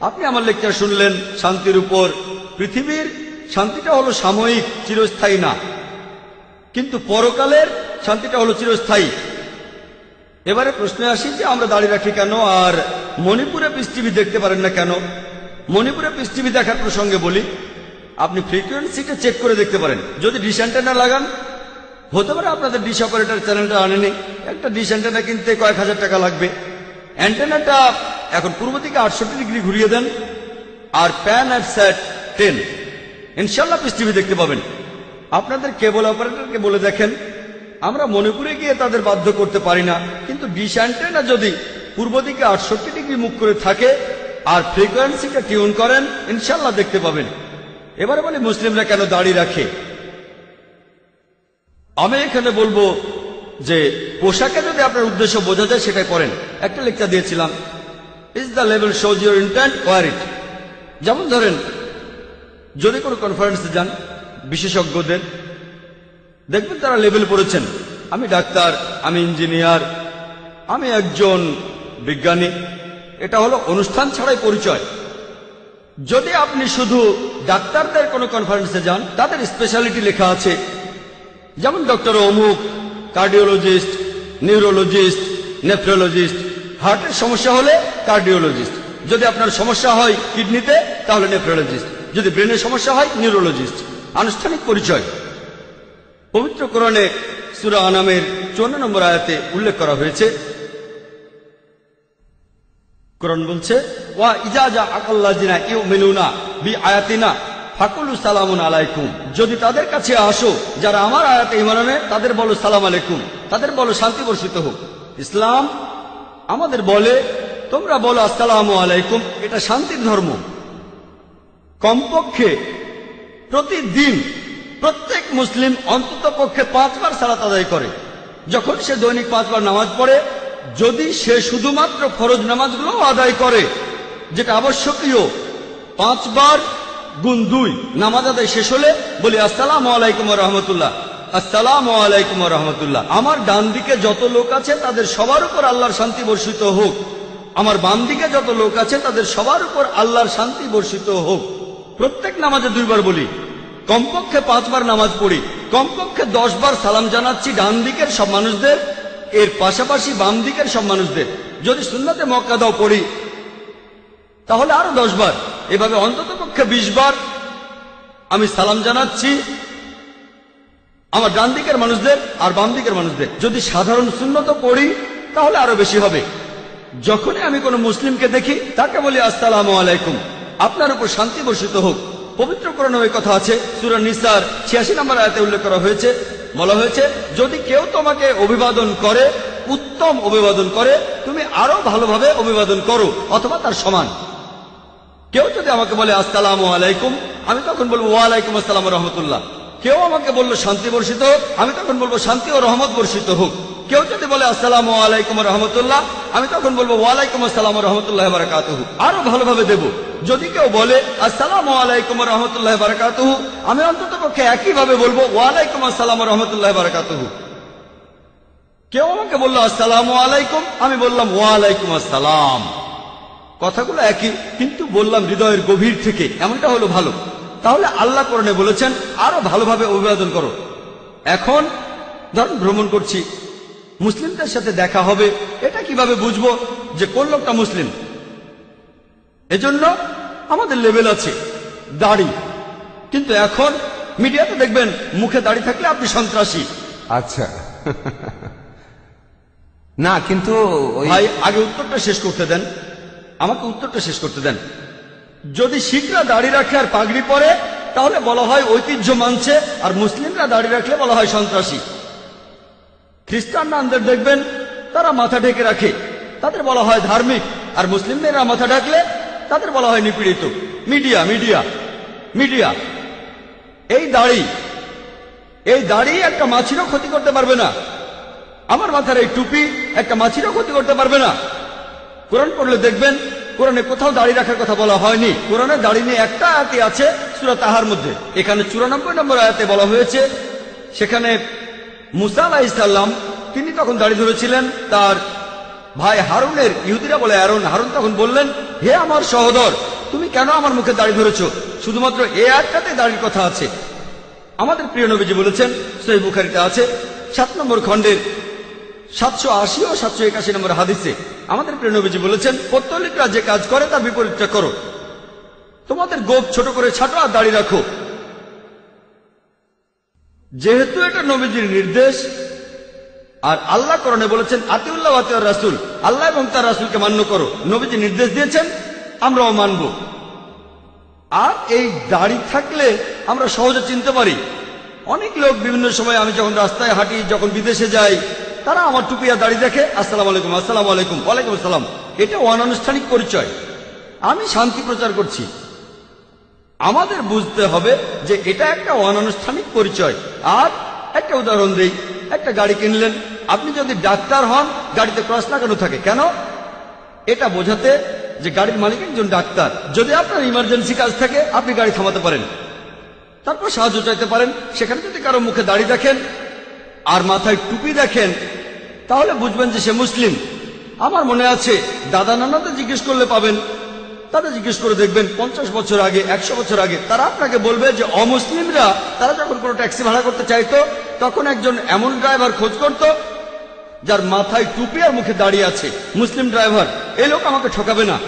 আপনি আমার লেকচার শুনলেন, শান্তির উপর। পৃথিবীর শান্তিটা হলো সাময়িক, চিরস্থায়ী না। কিন্তু পরকালের শান্তিটা হলো চিরস্থায়ী। এবারে প্রশ্নে আসি যে আমরা দাঁড়িয়ে রাখি কেন? আর মণিপুরে পৃথিবী দেখতে পারেন না কেন? মণিপুরে পৃথিবী দেখার প্রসঙ্গে বলি, আপনি ফ্রিকোয়েন্সিটা চেক করে দেখতে পারেন। যদি ডিশ অ্যান্টেনা লাগান হতে পারে আপনাদের ডিশ অপারেটর চ্যানেলটা আনেনি। একটা ডিশ অ্যান্টেনা কিনতে কয়েক হাজার টাকা লাগবে। অ্যান্টেনাটা এখন পূর্ব দিকে আটষট্টি ডিগ্রি ঘুরিয়ে দেন, আর প্যান অ্যাট স্যাট টেন ইনশাল্লাহ পিস টিভি দেখতে পাবেন। আপনাদের কেবল অপারেটরকে বলে দেখেন, আমরা মণিপুরে গিয়ে তাদের বাধ্য করতে পারি না। কিন্তু ডিশ অ্যান্টেনা যদি পূর্ব দিকে আটষট্টি ডিগ্রি মুখ করে থাকে, আর ফ্রিকোয়েন্সিটা টিউন করেন ইনশাল্লাহ দেখতে পাবেন। এবারে বলি, মুসলিমরা কেন দাঁড়িয়ে রাখে? আমি এখানে বলব যে পোশাকে যদি আপনার উদ্দেশ্য বোঝা যায়, সেটাই করেন একটা লেকচার দিয়েছিলাম। Is the level shows your intent war it যেমন ধরেন, যদি কোনো কনফারেন্সে যান, বিশেষজ্ঞদের, দেখবেন তারা লেভেল পড়েছেন। আমি ডাক্তার, আমি ইঞ্জিনিয়ার আমি একজন বিজ্ঞানী। এটা হলো অনুষ্ঠান ছাড়াই পরিচয়। যদি আপনি শুধু ডাক্তারদের কোনো কনফারেন্সে যান, তাদের স্পেশালিটি লেখা আছে। যেমন ডক্টর অমুক, কার্ডিওলজিস্ট, নিউরোলজিস্ট, নেফ্রোলজিস্ট। হার্টের সমস্যা হলে কার্ডিওলজিস্ট। যদি আপনার সমস্যা হয় কিডনিতে, তাহলে নেফ্রোলজিস্ট। যদি ব্রেনের সমস্যা হয়, নিউরোলজিস্ট। আনুষ্ঠানিক পরিচয়। পবিত্র কোরআনে সুরা আনামের চৌন্ন নম্বর আয়াতে উল্লেখ করা হয়েছে। কোরআন বলছে, ওয়া ইজাজা আকাল্লাজিনা ইউ মেনুনা বি আয়াতিনা ফাকুলু সালামুন আলাইকুম। যদি তাদের কাছে আসো, যারা আমার আয়াতে ইমান আনে, তাদের বলো সালাম আলাইকুম। তাদের বলো শান্তি বর্ষিত হোক। ইসলাম আমাদের বলে, তোমরা বলো আসসালামু আলাইকুম, এটা শান্তির ধর্ম। কমপক্ষে প্রতিদিন প্রত্যেক মুসলিম অন্তত পক্ষে পাঁচবার সালাত আদায় করে। যখন সে দৈনিক পাঁচবার নামাজ পড়ে, যদি সে শুধুমাত্র ফরজ নামাজগুলো আদায় করে, যেটা আবশ্যকীয়, পাঁচবার গুণ দুই। নামাজ আদায় শেষ হলে বলি, আসসালাম আলাইকুম রহমতুল্লাহ। আসসালাম আলাইকুম রহমতুল্লাহ। আমার ডান দিকে যত লোক আছে, তাদের সবার উপর আল্লাহর শান্তি বর্ষিত হোক। আমার বাম দিকে যত লোক আছে, তাদের সবার উপর আল্লাহর শান্তি বর্ষিত হোক। প্রত্যেক নামাজে দুইবার বলি, কমপক্ষে পাঁচবার নামাজ পড়ি, কমপক্ষে দশ বার সালাম জানাচ্ছি ডান দিকের সব মানুষদের, এর পাশাপাশি বাম দিকের সব মানুষদের। যদি সুন্নাতে মক্কা দাও পড়ি, তাহলে আরও দশ বার এভাবে অন্তত পক্ষে বিশ বার আমি সালাম জানাচ্ছি আমার ডান দিকের মানুষদের আর বাম দিকের মানুষদের। যদি সাধারণ শূন্যত পড়ি, তাহলে আরও বেশি হবে। যখনই আমি কোনো মুসলিমকে দেখি, তাকে বলি, আসসালামু আলাইকুম। আপনার উপর শান্তি বর্ষিত হোক। পবিত্র ওই কথা আছে। সুরা নিসার ছিয়াশি নম্বর আয়াতে উল্লেখ করা হয়েছে। বলা হয়েছে, যদি কেউ তোমাকে অভিবাদন করে, উত্তম অভিবাদন করে, তুমি আরও ভালোভাবে অভিবাদন করো, অথবা তার সমান। কেউ যদি আমাকে বলে, আসসালাম আলাইকুম আমি তখন বলব, ওয়ালাইকুম আসসালাম রহমতুল্লাহ কেউ আমাকে বলল, শান্তি বর্ষিত হোক আমি তখন বলব, শান্তি ও রহমত বর্ষিত হোক কেউ যদি বলে, আসসালামু আলাইকুম রহমতুল্লাহ আমি তখন বলব, ওয়ালাইকুম আসসালাম রহমতুল্লাহ বারাকাতুহু আরও ভালোভাবে দেব। যদি কেউ বলে, আসসালামু আলাইকুম রহমতুল্লাহ বারাকাতুহু আমি অন্তত পক্ষে একইভাবে বলব, ওয়ালাইকুম আসসালাম রহমতুল্লাহ বারাকাতুহু কেউ আমাকে বলল, আসসালাম আলাইকুম আমি বললাম, ওয়ালাইকুম আসসালাম কথাগুলো একই কিন্তু বললাম হৃদয়ের গভীর থেকে এমনটা হলো ভালো। তাহলে আল্লাহ করণে বলেছেন আরও ভালোভাবে অভিবাদন করো। এখন ধরুন ভ্রমণ করছি মুসলিমদের সাথে দেখা হবে এটা কীভাবে বুঝব যে কোন লোকটা মুসলিম? এজন্য আমাদের লেভেল আছে দাড়ি। কিন্তু এখন মিডিয়াতে দেখবেন মুখে দাড়ি থাকলে আপনি সন্ত্রাসী।
আচ্ছা। না কিন্তু
ভাই আগে উত্তরটা শেষ করতে দেন। আমাকে উত্তরটা শেষ করতে দেন। যদি শিখরা দাড়ি রাখে আর পাগড়ি পরে, তাহলে বলা হয় ঐতিহ্য মানছে, আর মুসলিমরা দাড়ি রাখলে বলা হয় সন্ত্রাসী। খ্রিস্টান নানদের দেখবেন, তারা মাথা ঢেকে রাখে। তাদের বলা হয় ধার্মিক, আর মুসলিমরা মাথা ঢাকলে, তাদের বলা হয় নিপীড়িত। Media media media. এই দাড়ি এই দাড়ি একটা মাছিরও ক্ষতি করতে পারবে না। আমার মাথার এই টুপি একটা মাছিরও ক্ষতি করতে পারবে না। কোরআন পড়লে দেখবেন, কোরআনে কোথাও দাড়ি রাখার কথা বলা হয়নি। কোরআনে দাড়ি নিয়ে একটা আয়াতি আছে সুরা তাহার মধ্যে। এখানে চুরানব্বই নম্বর আয়াতে বলা হয়েছে, সেখানে মুসা আলাহিসাল্লাম তিনি তখন দাড়ি ধরেছিলেন, তার ভাই হারুনের ইহুদিরা বলে, অ্যারন, হারুন তখন বললেন, হে আমার সহদর, তুমি কেন আমার মুখে দাড়ি ধরেছ? শুধুমাত্র এ আয়াতটাতে দাড়ির কথা আছে। আমাদের প্রিয় নবীজি বলেছেন সই বুখারিতে আছে, সাত নম্বর খণ্ডের সাতশো আশি ও সাতশো একাশি নম্বর হাদিসে আমাদের প্রিয় নবীজি বলেছেন পত্তলিকরা যে কাজ করে তার বিপরীতটা করো। তোমাদের গোপ ছোট করে ছাটো আর দাড়ি রাখো। যেহেতু এটা নবীজির নির্দেশ, আর আল্লাহ করণে বলেছেন, আতিউল্লাহ আতিউর রাসুল। আল্লাহ এবং তার রাসুলকে মান্য করো। নবীজি নির্দেশ দিয়েছেন, আমরাও মানব। আর এই দাড়ি থাকলে আমরা সহজে চিনতে পারি। অনেক লোক বিভিন্ন সময় আমি যখন রাস্তায় হাঁটি, যখন বিদেশে যাই তারা আমার টুপিয়া দাড়ি দেখে, আসসালাম আলাইকুম আসসালাম আলাইকুম, ওয়ালাইকুম আসসালাম। এটা অনানুষ্ঠানিক পরিচয়। আমি শান্তি প্রচার করছি। আমাদের বুঝতে হবে যে এটা একটা অনানুষ্ঠানিক পরিচয়। আর একটা উদাহরণ দেই, একটা গাড়ি কিনলেন, আপনি যদি ডাক্তার হন, গাড়িতে ক্রস লাগানো থাকে? কেন? এটা বোঝাতে যে গাড়ির মালিক একজন ডাক্তার। যদি আপনার ইমার্জেন্সি কাজ থাকে, আপনি গাড়ি থামাতে পারেন। তারপর সাহায্য চাইতে পারেন। সেখানে যদি কারও মুখে দাড়ি দেখেন আর মাথায় টুপি দেখেন, তাহলে বুঝবেন যে সে মুসলিম। আমার মনে আছে, দাদা নানাদের জিজ্ঞেস করলে পাবেন। তাদের জিজ্ঞেস করে দেখবেন, পঞ্চাশ বছর আগে, একশো বছর আগে, তারা আপনাকে বলবে যে অমুসলিমরা, তারা যখন কোনো ট্যাক্সি ভাড়া করতে চাইতো, তখন একজন এমন ড্রাইভার খোঁজ করত, যার মাথায় টুপি আর মুখে দাঁড়িয়ে আছে। মুসলিম ড্রাইভার, এই লোক আমাকে ঠকাবে না।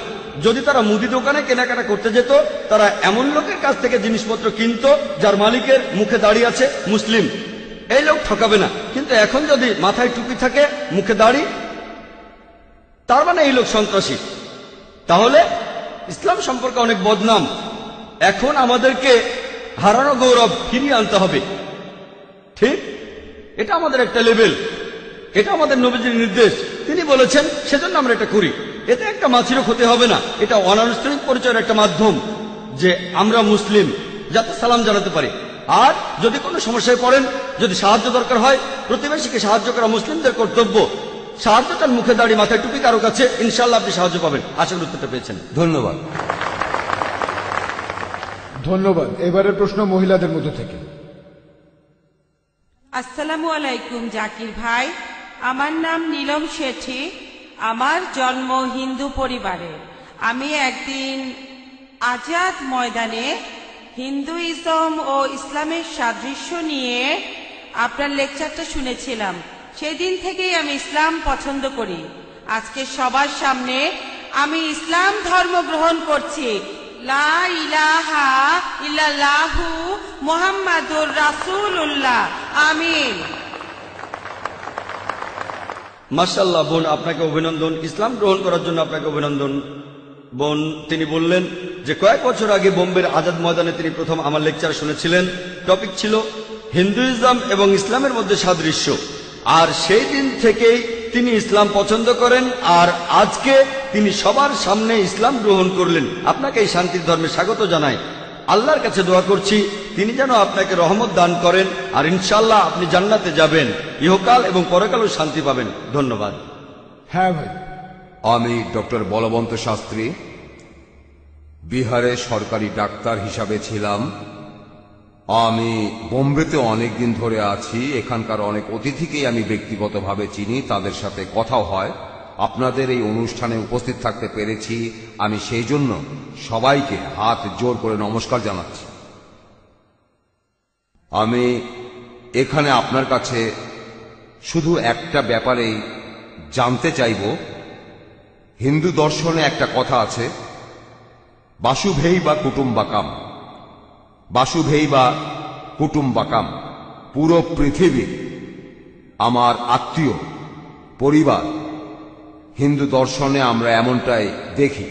যদি তারা মুদি দোকানে কেনাকাটা করতে যেত, তারা এমন লোকের কাছ থেকে জিনিসপত্র কিনতো, যার মালিকের মুখে দাঁড়িয়ে আছে, মুসলিম। এই লোক ঠকাবে না। কিন্তু এখন যদি মাথায় টুপি থাকে, মুখে দাড়ি, তার মানে এই লোক সন্ত্রাসী। তাহলে ইসলাম সম্পর্কে অনেক বদনাম। এখন আমাদেরকে হারানো গৌরব ফিরিয়ে আনতে হবে। ঠিক? এটা আমাদের একটা লেভেল। এটা আমাদের নবীজির নির্দেশ। তিনি বলেছেন, সেজন্য আমরা এটা করি। এতে একটা মাছিরও ক্ষতি হবে না। এটা অনানুষ্ঠানিক পরিচয়ের একটা মাধ্যম যে আমরা মুসলিম, যাতে সালাম জানাতে পারি। আর যদি কোনো সমস্যায় পড়েন যদি সাহায্য দরকার হয় প্রতিবেশীকে সাহায্য করা মুসলিমদের কর্তব্য সাহায্য তার মুখে দাঁড়িয়ে মাথায় টুপি কারও কাছে ইনশাল্লাহ আপনি সাহায্য পাবেন। আশা করি উত্তরটা পেয়েছেন।
ধন্যবাদ।
ধন্যবাদ। এবারের প্রশ্ন মহিলাদের মধ্যে থেকে।
আসসালামু আলাইকুম জাকির ভাই। আমার নাম নীলম শেঠি। আমার জন্ম হিন্দু পরিবারে। আমি একদিন আজাদ ময়দানে হিন্দুইজম ও ইসলামের সাদৃশ্য নিয়ে আপনার লেকচারটা শুনেছিলাম। সেদিন থেকেই আমি ইসলাম পছন্দ করি। আজকে সবার সামনে আমি ইসলাম ধর্ম গ্রহণ করছি। লা ইলাহা
বোন, আপনাকে অভিনন্দন। ইসলাম গ্রহণ করার জন্য আপনাকে অভিনন্দন। বোন, তিনি বললেন যে কয়েক বছর আগে বোম্বের আজাদ ময়দানে তিনি প্রথম আমার লেকচার শুনেছিলেন। টপিক ছিল হিন্দুইজম এবং ইসলামের মধ্যে সাদৃশ্য। আর সেই দিন থেকেই তিনি ইসলাম পছন্দ করেন আর আজকে তিনি সবার সামনে ইসলাম গ্রহণ করলেন। আপনাকে এই শান্তির ধর্মে স্বাগত জানাই। আল্লাহর কাছে দোয়া করছি, তিনি যেন আপনাকে রহমত দান করেন আর ইনশাল্লাহ আপনি জান্নাতে যাবেন। ইহকাল এবং পরকালও শান্তি পাবেন। ধন্যবাদ।
হ্যাঁ ভাই।
আমি ডক্টর বলবন্ত শাস্ত্রী, বিহারে সরকারি ডাক্তার হিসাবে ছিলাম। আমি বোম্বেতে অনেক দিন ধরে আছি, এখানকার অনেক অতিথিকেই আমি ব্যক্তিগতভাবে চিনি, তাদের সাথে কথাও হয়। আপনাদের এই অনুষ্ঠানে উপস্থিত থাকতে পেরেছি, আমি সেই জন্য সবাইকে হাত জোর করে নমস্কার জানাচ্ছি। আমি এখানে আপনার কাছে শুধু একটা ব্যাপারেই জানতে চাইব হিন্দু দর্শনে একটা কথা আছে, বাসুভেই বা কুটুম্বাকাম। বাসুভেই বা কুটুম্বাকাম, পুরো পৃথিবী, আমার আত্মীয়, পরিবার, হিন্দু দর্শনে আমরা এমনটাই দেখি।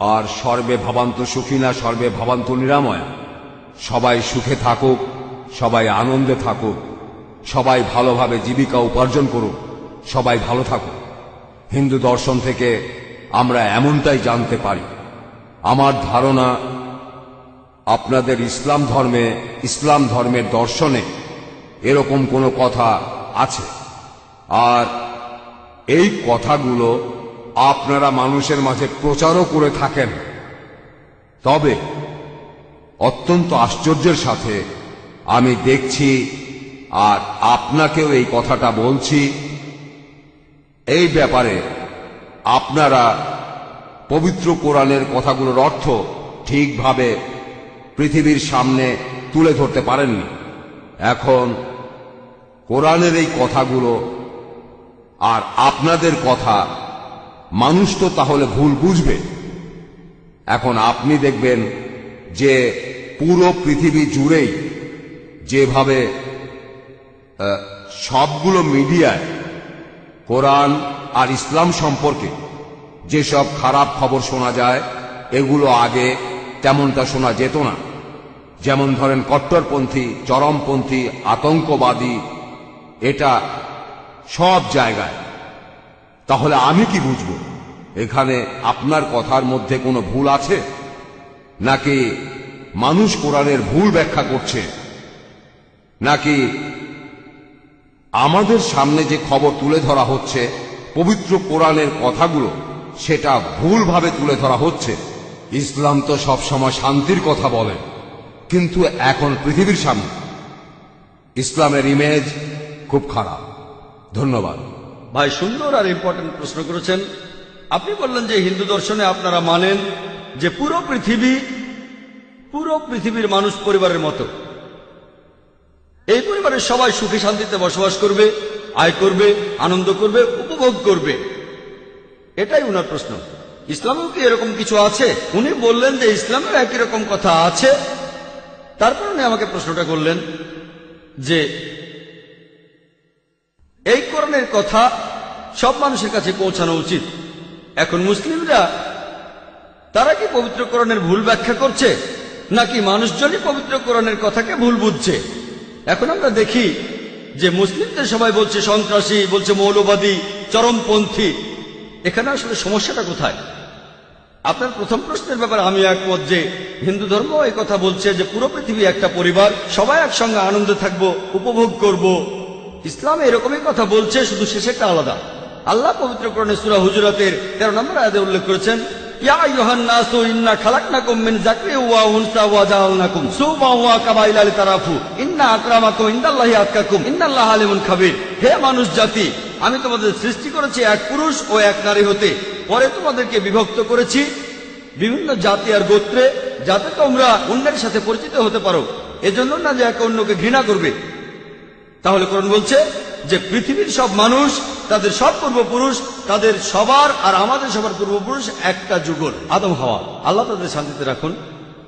আর সর্বে ভাবান্ত সুখিনা সর্বে ভাবান্ত নিরাময়। সবাই সুখে থাকুক, সবাই আনন্দে থাকুক, সবাই ভালোভাবে জীবিকা উপার্জন করুক, সবাই ভালো থাকুক। হিন্দু দর্শন থেকে আমরা এমনটাই জানতে পারি। আমার ধারণা, আপনাদের ইসলাম ধর্মে, ইসলাম ধর্মের দর্শনে এরকম কোনো কথা আছে। আর এই কথাগুলো আপনারা মানুষের মাঝে প্রচারও করে থাকেন। তবে অত্যন্ত আশ্চর্যের সাথে আমি দেখছি আর আপনাকেও এই কথাটা বলছি এই ব্যাপারে আপনারা পবিত্র কোরআনের কথাগুলোর অর্থ ঠিকভাবে পৃথিবীর সামনে তুলে ধরতে পারেননি। এখন কোরআনের এই কথাগুলো আর আপনাদের কথা মানুষ তো তাহলে ভুল বুঝবে। এখন আপনি দেখবেন যে পুরো পৃথিবী জুড়েই যেভাবে সবগুলো মিডিয়ায় কোরআন আর ইসলাম সম্পর্কে যেসব খারাপ খবর শোনা যায়, এগুলো আগে তেমনটা শোনা যেত না। যেমন ধরেন কট্টরপন্থী, চরমপন্থী, আতঙ্কবাদী, এটা সব জায়গায়। তাহলে আমি কি বুঝব? এখানে আপনার কথার মধ্যে কোনো ভুল আছে? নাকি মানুষ কোরআনের ভুল ব্যাখ্যা করছে? নাকি আমাদের সামনে যে খবর তুলে ধরা হচ্ছে, পবিত্র কোরআনের কথাগুলো, সেটা ভুলভাবে তুলে ধরা হচ্ছে। ইসলাম তো সবসময় শান্তির কথা বলে, কিন্তু এখন পৃথিবীর সামনে ইসলামের ইমেজ খুব খারাপ। ধন্যবাদ।
ভাই, সুন্দর আর ইম্পর্টেন্ট প্রশ্ন করেছেন। আপনি বললেন যে হিন্দু দর্শনে আপনারা মানেন যে পুরো পৃথিবী, পুরো পৃথিবীর মানুষ পরিবারের মতো। এই পরিবারের সবাই সুখে শান্তিতে বসবাস করবে, আয় করবে, আনন্দ করবে, উপভোগ করবে। এটাই উনার প্রশ্ন। ইসলামেও কি এরকম কিছু আছে? উনি বললেন যে ইসলামের একই রকম কথা আছে। তারপর উনি আমাকে প্রশ্নটা করলেন যে, এই কোরআনের কথা সব মানুষের কাছে পৌঁছানো উচিত। এখন মুসলিমরা, তারা কি পবিত্র কোরআনের ভুল ব্যাখ্যা করছে? নাকি মানুষজনই পবিত্র কোরআনের কথাকে ভুল বুঝছে? এখন আমরা দেখি যে মুসলিমদের সবাই বলছে সন্ত্রাসী, বলছে মৌলবাদী, চরমপন্থী। এখানে আসলে সমস্যাটা কোথায়? আপনার প্রথম প্রশ্নের ব্যাপারে আমি একমত যে হিন্দু ধর্ম এই কথা বলছে যে পুরো পৃথিবী একটা পরিবার, সবাই একসঙ্গে আনন্দে থাকব, উপভোগ করব। ইসলাম এরকমই কথা বলছে, শুধু শেষে শেষেরটা আলাদা। আল্লাহ পবিত্র করণে সুরা হুজুরাতের তেরো নম্বর আয়াতে উল্লেখ করেছেন ইয়া ইন্না মিন ইন্না হে মানুষ জাতি, আমি তোমাদের সৃষ্টি করেছি এক পুরুষ ও এক নারী হতে। পরে তোমাদেরকে বিভক্ত করেছি বিভিন্ন জাতি আর গোত্রে, যাতে তোমরা অন্যের সাথে পরিচিত হতে পারো। এজন্য না যে একে অন্যকে ঘৃণা করবে। তাহলে কোরআন বলছে যে পৃথিবীর সব মানুষ, তাদের সব পূর্বপুরুষ, তাদের সবার আর আমাদের সবার পূর্বপুরুষ একটা যুগল, আদম হাওয়া। আল্লাহ তাদের শান্তিতে রাখুন।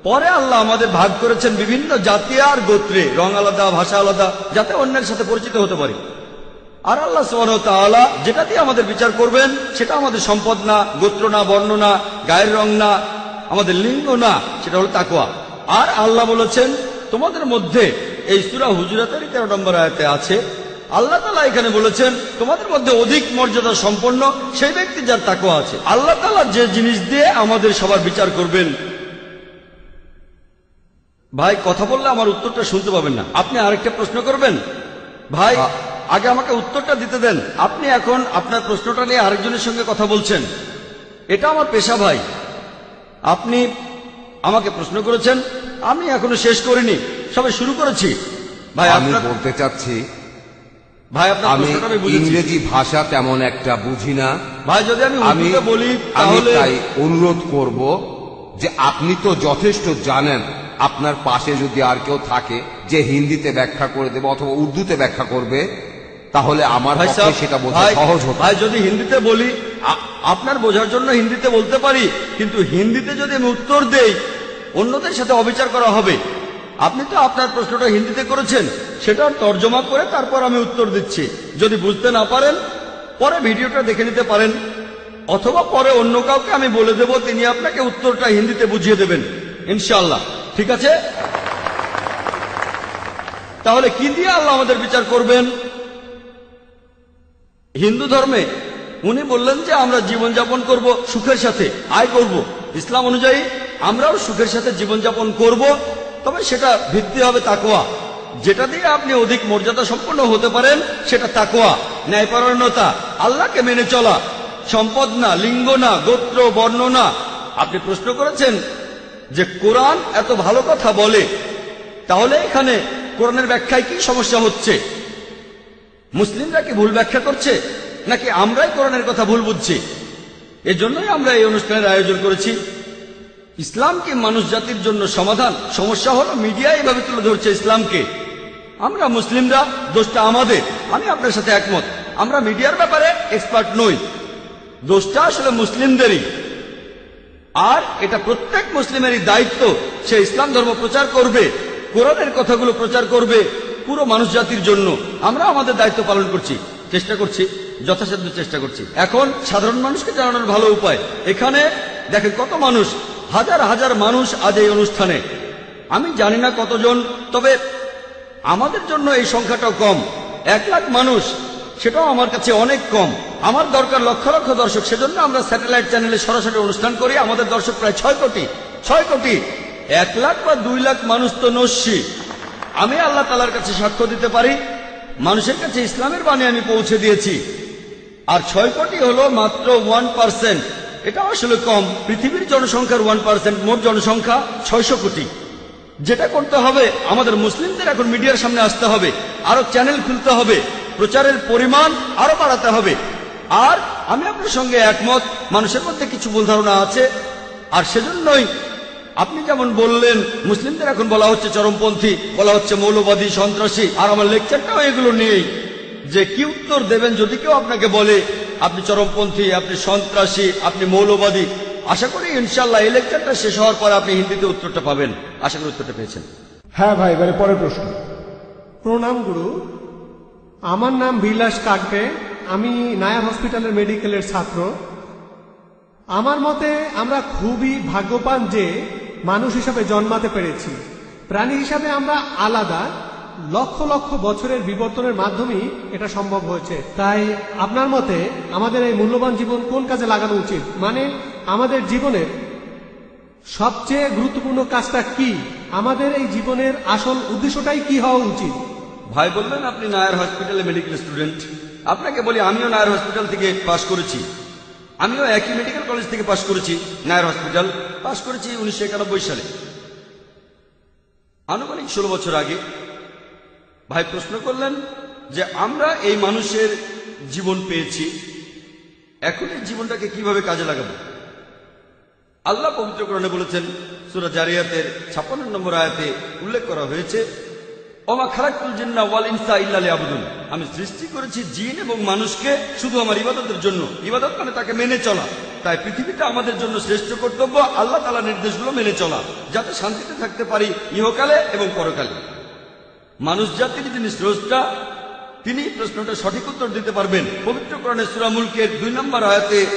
পরে আল্লাহ আমাদের ভাগ করেছেন বিভিন্ন জাতি আর গোত্রে, রং আলাদা, ভাষা আলাদা, যাতে অন্যের সাথে পরিচিত হতে পারি। আর আল্লাহ সুবাহ যেটা দিয়ে আমাদের বিচার করবেন, সেটা আমাদের সম্পদ না, গোত্র না, বর্ণ না, গায়ের রং না, আমাদের লিঙ্গ না, সেটা হলো তাকোয়া আর আল্লাহ বলেছেন, তোমাদের মধ্যে এই সুরা হুজুরাতের তেরো নম্বর আয়াতে আছে আল্লাহ তালা এখানে বলেছেন তোমাদের মধ্যে অধিক মর্যাদা সম্পন্ন সেই ব্যক্তি যার তাকোয়া আছে। আল্লাহ তালা যে জিনিস দিয়ে আমাদের সবার বিচার করবেন। ভাই কথা বললে আমার উত্তরটা শুনতে পাবেন না। আপনি আরেকটা প্রশ্ন করবেন? ভাই আগে আমাকে উত্তরটা দিতে দেন। আপনি এখন আপনার প্রশ্নটা নিয়ে আরেকজনের সঙ্গে কথা বলছেন। এটা আমার পেশা ভাই। আপনি আমাকে প্রশ্ন করেছেন আমি এখনও শেষ করিনি। সবে শুরু করেছি। ভাই
আমি বলতে চাচ্ছি
ভাই
আমি ইংরেজি ভাষা তেমন একটা বুঝি না।
ভাই যদি আমি
আমি
বলি
আমি তাই অনুরোধ করব যে আপনি তো যথেষ্ট জানেন আপনার পাশে যদি আর কেউ থাকে যে হিন্দিতে ব্যাখ্যা করে দেবে অথবা উর্দুতে ব্যাখ্যা করবে তাহলে আমার পক্ষে সেটা বোঝা সহজ হতো।
ভাই যদি হিন্দিতে বলি আপনার বোঝার জন্য হিন্দিতে বলতে পারি কিন্তু হিন্দিতে যদি আমি উত্তর দেই অন্যদের সাথে অবিচার করা হবে। আপনি তো আপনার প্রশ্নটা হিন্দিতে করেছেন সেটা তর্জমা করে তারপর আমি উত্তর দিচ্ছি। যদি বুঝতে না পারেন, পরে ভিডিওটা দেখে নিতে পারেন, অথবা পরে অন্য কাউকে আমি বলে দেব, তিনি আপনাকে উত্তরটা হিন্দিতে বুঝিয়ে দেবেন। ইনশাআল্লাহ। ঠিক আছে? তাহলে কি দিয়ে আল্লাহ আমাদের বিচার করবেন? হিন্দু ধর্মে উনি বললেন যে আমরা জীবনযাপন করব সুখের সাথে, আয় করব। ইসলাম অনুযায়ী আমরাও সুখের সাথে জীবনযাপন করব, তবে সেটা ভিত্তি হবে তাকোয়া যেটা দিয়ে আপনি অধিক মর্যাদা সম্পন্ন হতে পারেন, সেটা তাকোয়া ন্যায়পরায়ণতা, আল্লাহকে মেনে চলা। সম্পদ না, লিঙ্গ না, গোত্র, বর্ণ না। আপনি প্রশ্ন করেছেন যে কোরআন এত ভালো কথা বলে, তাহলে এখানে কোরআনের ব্যাখ্যায় কি সমস্যা হচ্ছে? মুসলিমরা কি ভুল ব্যাখ্যা করছে, নাকি আমরাই কোরআনের কথা ভুল বুঝছি? এজন্যই আমরা এই অনুষ্ঠানের আয়োজন করেছি। ইসলাম কি মানুষ জাতির জন্য সমাধান। সমস্যা হলো মিডিয়া এইভাবে তুলে ধরছে ইসলামকে। আমরা মুসলিমরা, দোষটা আমাদের। আমি আপনার সাথে একমত। আমরা মিডিয়ার ব্যাপারে এক্সপার্ট নই। দোষটা আসলে মুসলিমদেরই। আর এটা প্রত্যেক মুসলিমেরই দায়িত্ব। সে ইসলাম ধর্ম প্রচার করবে, কোরআনের কথাগুলো প্রচার করবে পুরো মানুষ জাতির জন্য। আমরা আমাদের দায়িত্ব পালন করছি। চেষ্টা করছি, যথাসাধ্য চেষ্টা করছি। এখন সাধারণ মানুষকে জানানোর ভালো উপায়। এখানে দেখেন কত মানুষ হাজার হাজার মানুষ আজ এই অনুষ্ঠানে। আমি জানি না কতজন, তবে আমাদের জন্য এই সংখ্যাটাও কম। এক লাখ মানুষ, সেটাও আমার কাছে অনেক কম। আমার দরকার লক্ষ লক্ষ দর্শক, সেজন্য আমরা স্যাটেলাইট চ্যানেলে সরাসরি অনুষ্ঠান করি। আমাদের দর্শক প্রায় ছয় কোটি ছয় কোটি। এক লাখ বা দুই লাখ মানুষ তো নস্যি। আমি আল্লাহ তালার কাছে সাক্ষ্য দিতে পারি, মানুষের কাছে ইসলামের বাণী আমি পৌঁছে দিয়েছি। আর ছয় কোটি হলো মাত্র ওয়ান পার্সেন্ট। এটা আসলে কম। পৃথিবীর জনসংখ্যার ওয়ান পার্সেন্ট মোট জনসংখ্যা ছয়শো কোটি। যেটা করতে হবে, আমাদের মুসলিমদের এখন মিডিয়ার সামনে আসতে হবে, আরও চ্যানেল খুলতে হবে, প্রচারের পরিমাণ আরও বাড়াতে হবে। আর আমি আপনার সঙ্গে একমত, মানুষের মধ্যে কিছু ভুল ধারণা আছে। আর সেজন্যই আপনি যেমন বললেন, মুসলিমদের এখন বলা হচ্ছে চরমপন্থী, বলা হচ্ছে মৌলবাদী, সন্ত্রাসী, আর আমার লেকচারটাও এগুলো নিয়েই যে কি উত্তর দেবেন যদি কেউ আপনাকে বলে আপনি চরমপন্থী আপনি সন্ত্রাসী আপনি মৌলবাদী আশা করি ইনশাল্লাহ এই লেকচারটা শেষ হওয়ার পর আপনি হিন্দিতে উত্তরটা পাবেন। আশা করি উত্তরটা পেয়েছেন।
হ্যাঁ ভাই এবারে পরের প্রশ্ন।
প্রণাম গুরু। আমার নাম বিলাস কাকবে আমি নায়া হসপিটালের মেডিকেলের ছাত্র। আমার মতে আমরা খুবই ভাগ্যবান যে মানুষ হিসাবে জন্মাতে পেরেছি। প্রাণী হিসাবে আমরা আলাদা। লক্ষ লক্ষ বছরের বিবর্তনের মাধ্যমেই এটা সম্ভব হয়েছে। তাই আপনার মতে আমাদের এই মূল্যবান জীবন কোন কাজে লাগানো উচিত? মানে আমাদের জীবনের সবচেয়ে গুরুত্বপূর্ণ কাজটা কি? আমাদের এই জীবনের আসল উদ্দেশ্যটাই কি হওয়া উচিত?
ভাই বললেন, আপনি নায়ার হসপিটালে মেডিকেল স্টুডেন্ট আপনাকে বলি, আমিও নায়ার হসপিটাল থেকে পাশ করেছি। আমিও একই মেডিকেল কলেজ থেকে পাশ করেছি, নায়ার হসপিটাল। পাশ করেছি উনিশশো একানব্বই সালে। আনুমানিক ষোলো বছর আগে ভাই প্রশ্ন করলেন যে আমরা এই মানুষের জীবন পেয়েছি এখন এই জীবনটাকে কীভাবে কাজে লাগাবো? আল্লাহ পবিত্রকরণে বলেছেন, সুরা জারিয়াতের ছাপ্পান্ন নম্বর আয়াতে উল্লেখ করা হয়েছে, ওমা খারাকুল জিন্না ওয়াল ইনসা ইল্লালি আবুদুন আমি সৃষ্টি করেছি জিন এবং মানুষকে শুধু আমার ইবাদতের জন্য। ইবাদত মানে তাকে মেনে চলা। তাই পৃথিবীটা আমাদের জন্য শ্রেষ্ঠ কর্তব্য, আল্লাহ তালা নির্দেশগুলো মেনে চলা, যাতে শান্তিতে থাকতে পারি ইহকালে এবং পরকালে। মানুষ জাতির যিনি স্রষ্টা তিনি প্রশ্নটা সঠিক উত্তর দিতে পারবেন। পবিত্র কোরআনের সুরামুলকের দুই নম্বর আয়াতে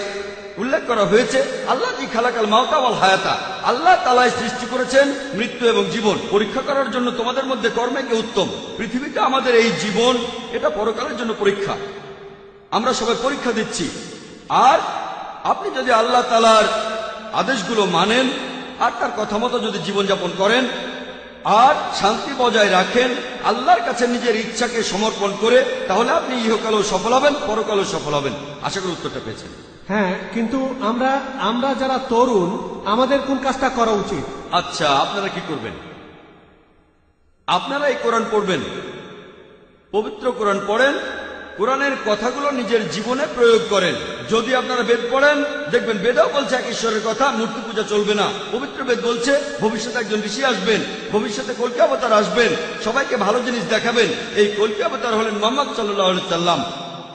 উল্লেখ করা হয়েছে, আল্লাহ জি খালাকাল মাওতা ওয়াল হায়াতা, আল্লাহ তালাই সৃষ্টি করেছেন মৃত্যু এবং জীবন। পরীক্ষা করার জন্য তোমাদের মধ্যে কর্মে কে উত্তম? পৃথিবীতে আমাদের এই জীবন, এটা পরকালের জন্য পরীক্ষা। আমরা সবাই পরীক্ষা দিচ্ছি। আর আপনি যদি আল্লাহ তালার আদেশগুলো মানেন, আর তার কথা মতো যদি জীবনযাপন করেন আর শান্তি বজায় রাখেন আল্লাহর কাছে নিজের ইচ্ছাকে সমর্পণ করে তাহলে আপনি ইহকালেও সফল হবেন পরকালও সফল হবেন। আশা করি উত্তরটা পেয়েছেন।
হ্যাঁ কিন্তু আমরা আমরা যারা তরুণ আমাদের কোন কাজটা করা উচিত?
আচ্ছা আপনারা কি করবেন? আপনারা এই কোরআন পড়বেন পবিত্র কোরআন পড়েন কোরআনের কথাগুলো নিজের জীবনে প্রয়োগ করেন। যদি আপনারা বেদ পড়েন, দেখবেন বেদাও বলছে এক ঈশ্বরের কথা, মূর্তি পূজা চলবে না। পবিত্র বেদ বলছে, ভবিষ্যতে একজন ঋষি আসবেন, ভবিষ্যতে কলকি অবতার আসবেন, সবাইকে ভালো জিনিস দেখাবেন। এই কলকি অবতার হলেন মোহাম্মদ সাল্লাম।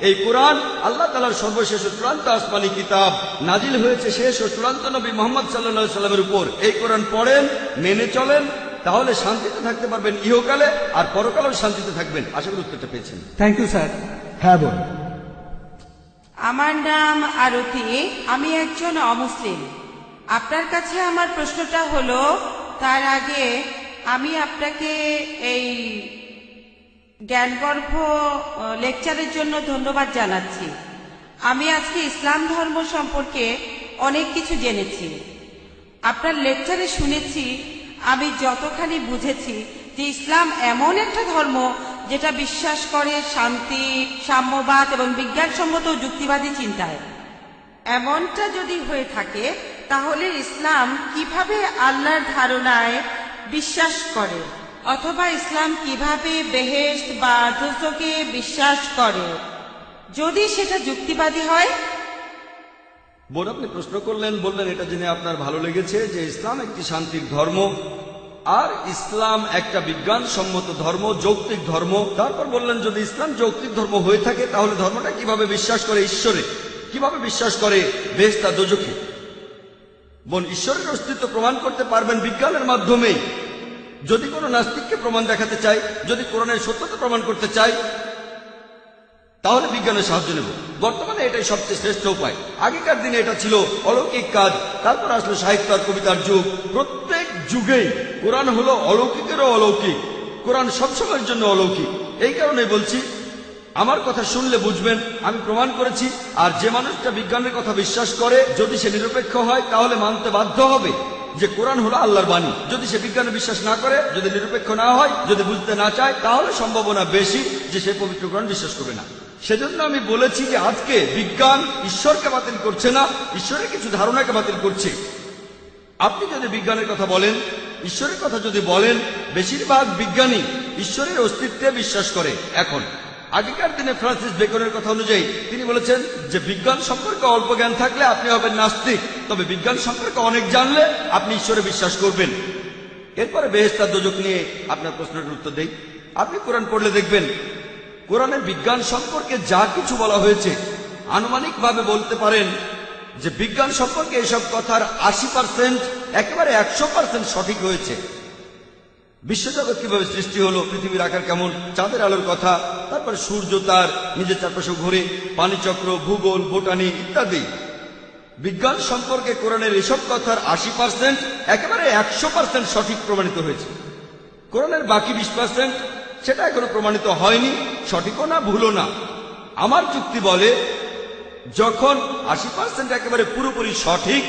এই কোরআন আল্লাহ তালার সর্বশেষ চূড়ান্ত আসমানি কিতাব। নাজিল হয়েছে শেষ ও চূড়ান্ত নবী মোহাম্মদ সাল্লাহ সাল্লামের উপর। এই কোরআন পড়েন, মেনে চলেন, তাহলে শান্তিতে থাকতে পারবেন ইহকালে, আর পরকালেও শান্তিতে থাকবেন। আশা করি উত্তরটা পেয়েছেন।
থ্যাংক ইউ স্যার
হ্যাঁ
আমার নাম আরতি, আমি একজন অমুসলিম। আপনার কাছে আমার প্রশ্নটা হলো, তার আগে আমি আপনাকে এই জ্ঞানগর্ভ লেকচারের জন্য ধন্যবাদ জানাচ্ছি। আমি আজকে ইসলাম ধর্ম সম্পর্কে অনেক কিছু জেনেছি। আপনার লেকচারে শুনেছি, আমি যতখানি বুঝেছি যে ইসলাম এমন একটা ধর্ম যেটা বিশ্বাস করে শান্তি, সাম্যবাদ এবং বিজ্ঞানসম্মত যুক্তিবাদী চিন্তায়। এমনটা যদি হয়ে থাকে, তাহলে ইসলাম কীভাবে আল্লাহর ধারণায় বিশ্বাস করে? অথবা ইসলাম কীভাবে বেহেশত বা দোজকে বিশ্বাস করে? যদি সেটা যুক্তিবাদী হয়?
বোন, আপনি প্রশ্ন করলেন, বললেন এটা জেনে আপনার ভালো লেগেছে যে ইসলাম একটি শান্তির ধর্ম। আর ইসলাম একটা বিজ্ঞানসম্মত ধর্ম, যৌক্তিক ধর্ম। তারপর বললেন, যদি ইসলাম যৌক্তিক ধর্ম হয়ে থাকে, তাহলে ধর্মটা কীভাবে বিশ্বাস করে ঈশ্বরে? কীভাবে বিশ্বাস করে বেস্তা দোজখে বোন, ঈশ্বরের অস্তিত্ব প্রমাণ করতে পারবেন বিজ্ঞানের মাধ্যমেই যদি কোনো নাস্তিককে প্রমাণ দেখাতে চাই, যদি কোরআনের সত্যতা প্রমাণ করতে চাই, তাহলে বিজ্ঞানের সাহায্য নেব। বর্তমানে এটাই সবচেয়ে শ্রেষ্ঠ উপায়। আগেকার দিনে এটা ছিল অলৌকিক কাজ, তারপর আসলো সাহিত্য আর কবিতার যুগ। প্রত্যেক যুগেই কোরআন হলো অলৌকিকেরও অলৌকিক। কোরআন সবসময়ের জন্য অলৌকিক। এই কারণে বলছি, আমার কথা শুনলে বুঝবেন, আমি প্রমাণ করেছি, আর যে মানুষটা বিজ্ঞানের কথা বিশ্বাস করে, যদি সে নিরপেক্ষ হয়, তাহলে মানতে বাধ্য হবে যে কোরআন হলো আল্লাহর বাণী। যদি সে বিজ্ঞানে বিশ্বাস না করে, যদি নিরপেক্ষ না হয়, যদি বুঝতে না চায়, তাহলে সম্ভাবনা বেশি যে সে পবিত্র কোরআন বিশ্বাস করবে না। সেজন্য আমি বলেছি যে আজকে বিজ্ঞান ঈশ্বরকে বাতিল করছে না, ঈশ্বরের কিছু ধারণাকে বাতিল করছে। আপনি যদি বিজ্ঞানের কথা বলেন, ঈশ্বরের কথা যদি বলেন, বেশিরভাগ বিজ্ঞানী ঈশ্বরের অস্তিত্বে বিশ্বাস করে। এখন, আগেকার দিনে ফ্রান্সিস বেকনের কথা অনুযায়ী তিনি বলেছেন যে, বিজ্ঞান সম্পর্কে অল্প জ্ঞান থাকলে আপনি হবেন নাস্তিক, তবে বিজ্ঞান সম্পর্কে অনেক জানলে আপনি ঈশ্বরে বিশ্বাস করবেন। এরপরে বেহেস্তার দোজক নিয়ে আপনার প্রশ্নের উত্তর দেই। আপনি কোরআন পড়লে দেখবেন, কোরআনের বিজ্ঞান সম্পর্কে যা কিছু বলা হয়েছে, আনুমানিকভাবে বলতে পারেন যে বিজ্ঞান সম্পর্কে এসব কথার আশি পার্সেন্ট একেবারে একশো পার্সেন্ট সঠিক হয়েছে। বিশ্বজগৎ কীভাবে সৃষ্টি হলো, পৃথিবীর আকার কেমন, চাঁদের আলোর কথা, তারপরে সূর্য, তার নিজের চারপাশে ঘুরে পানিচক্র ভূগোল, বোটানি ইত্যাদি। বিজ্ঞান সম্পর্কে কোরআনের এসব কথার আশি পার্সেন্ট একেবারে একশো পার্সেন্ট সঠিক প্রমাণিত হয়েছে। কোরআনের বাকি বিশ পার্সেন্ট সেটা এখনও প্রমাণিত হয়নি, সঠিকও না, ভুলও না। আমার চুক্তি বলে যখন আশি পার্সেন্ট একেবারে পুরোপুরি সঠিক,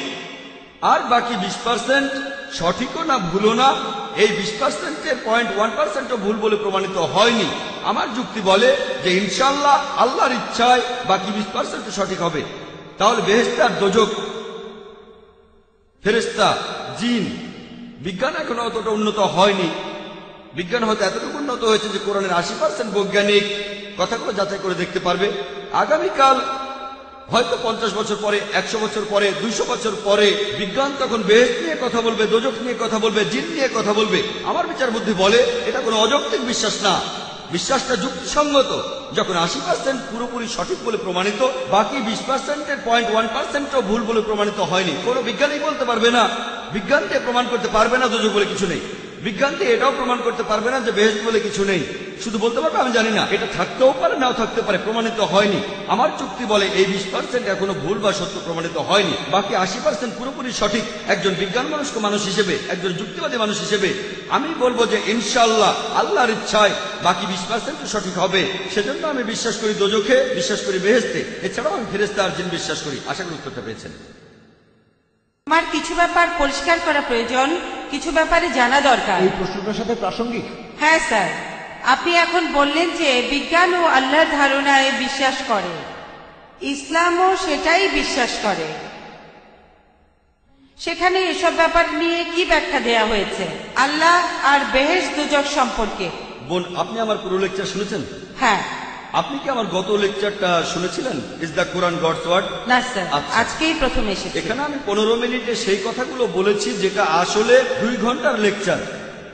আর বাকি বিশ পার্সেন্ট সঠিকও না, ভুলও না, এই বিশ পার্সেন্টের পয়েন্ট ওয়ান পার্সেন্টও ভুল বলে প্রমাণিত হয়নি। আমার যুক্তি বলে যে ইনশাল্লাহ আল্লাহর ইচ্ছায় বাকি বিশ পার্সেন্ট সঠিক হবে। তাহলে বেহেস্তার দোজক ফেরেস্তা জিন, বিজ্ঞান এখনও অতটা উন্নত হয়নি। বিজ্ঞান হয়তো এতটুকু উন্নত হয়েছে যে কোরআনের আশি পার্সেন্ট বৈজ্ঞানিক কথাগুলো যাচাই করে দেখতে পারবে। আগামীকাল হয়তো পঞ্চাশ বছর পরে, একশো বছর পরে, দুইশো বছর পরে বিজ্ঞান তখন বেশ নিয়ে কথা বলবে দোজক নিয়ে কথা বলবে, জিন নিয়ে কথা বলবে। আমার বিচার বুদ্ধি বলে এটা কোনো অযৌক্তিক বিশ্বাস না। বিশ্বাসটা যুক্তিসঙ্গত। যখন আশি পার্সেন্ট পুরোপুরি সঠিক বলে প্রমাণিত, বাকি বিশ পার্সেন্টের পয়েন্ট ওয়ান পার্সেন্টও ভুল বলে প্রমাণিত হয়নি। কোনো বিজ্ঞানী বলতে পারবে না। বিজ্ঞানকে প্রমাণ করতে পারবে না দোজক বলে কিছু নেই। বিজ্ঞান দিয়ে এটাও প্রমাণ করতে পারবে না যে বেহেস্ট বলে কিছু নেই। শুধু বলতে পারবে, আমি জানি না। এটা থাকতেও পারে, নাও থাকতে পারে, প্রমাণিত হয়নি। আমার চুক্তি বলে এই বিশ পার্সেন্ট এখনও ভুল বা সত্য প্রমাণিত হয়নি। বাকি আশি পার্সেন্ট পুরোপুরি সঠিক একজন বিজ্ঞান মনস্ক মানুষ হিসেবে, একজন যুক্তিবাদী মানুষ হিসেবে। আমি বলব যে ইনশাআল্লাহ, আল্লাহর ইচ্ছায় বাকি বিশ পার্সেন্ট সঠিক হবে। সেজন্য আমি বিশ্বাস করি দোজখে, বিশ্বাস করি বেহেস্তে এছাড়াও আমি ফেরেস্তা আর জিন বিশ্বাস করি। আশা করি উত্তরটা পেয়েছেন।
আমার কিছু ব্যাপার পরিষ্কার করা প্রয়োজন কিছু ব্যাপারে জানা দরকার।
এই প্রশ্নটার সাথে প্রাসঙ্গিক?
হ্যাঁ স্যার। আপনি এখন বললেন যে বিজ্ঞান ও আল্লাহর ধারণায় বিশ্বাস করে। ইসলামও সেটাই বিশ্বাস করে। সেখানে এসব ব্যাপার নিয়ে কি ব্যাখ্যা দেয়া হয়েছে? আল্লাহ আর বেহেশ দুজক সম্পর্কে।
বোন আপনি আমার পুরো লেকচার শুনেছেন?
হ্যাঁ।
আপনি কি আমার গত লেকচারটা শুনেছিলেন? Is the Quran God's word
না স্যার।
আচ্ছা।
আজকেই প্রথম এসেছে।
এখানে আমি পনেরো মিনিটে সেই কথাগুলো বলেছি যেটা আসলে দুই ঘণ্টার লেকচার।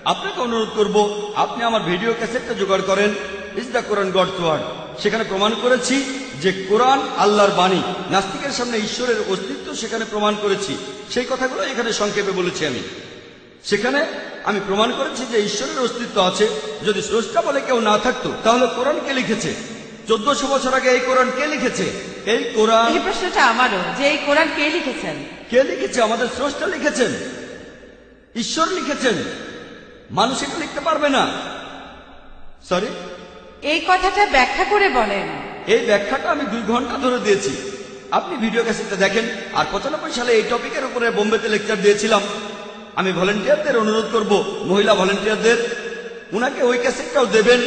আপনাকে অনুরোধ করব আপনি আমার ভিডিও ক্যাসেটটা জোগাড় করেন। Is the Quran God's word সেখানে প্রমাণ করেছি যে কোরআন আল্লাহর বাণী। নাস্তিকের সামনে ঈশ্বরের অস্তিত্ব সেখানে প্রমাণ করেছি। সেই কথাগুলো এখানে সংক্ষেপে বলেছি আমি। সেখানে আমি প্রমাণ করেছি যে ঈশ্বরের অস্তিত্ব আছে। যদি স্রষ্টা বলে কেউ না থাকতো তাহলে কোরআন কে লিখেছে? চোদ্দশো বছর আগে এই কোরআন কে লিখেছে? এই কোরআন
এই প্রশ্নটা আমারও যে এই কোরআন কে লিখেছেন?
কে লিখেছে? আমাদের স্রষ্টা লিখেছেন। ঈশ্বর লিখেছেন। মানুষ এটা লিখতে পারবে না। সরি
এই কথাটা ব্যাখ্যা করে বলেন।
এই ব্যাখ্যাটা আমি দুই ঘণ্টা ধরে দিয়েছি। আপনি ভিডিও ক্যাসেটটা দেখেন আর পঁচানব্বই সালে এই টপিকের উপরে বোম্বেতে লেকচার দিয়েছিলাম। আমি ভলেন্টিয়ারদের অনুরোধ করব, মহিলা ভলেন্টিয়ারদের উনাকে ওই ক্যাসেটটাও দেবেন,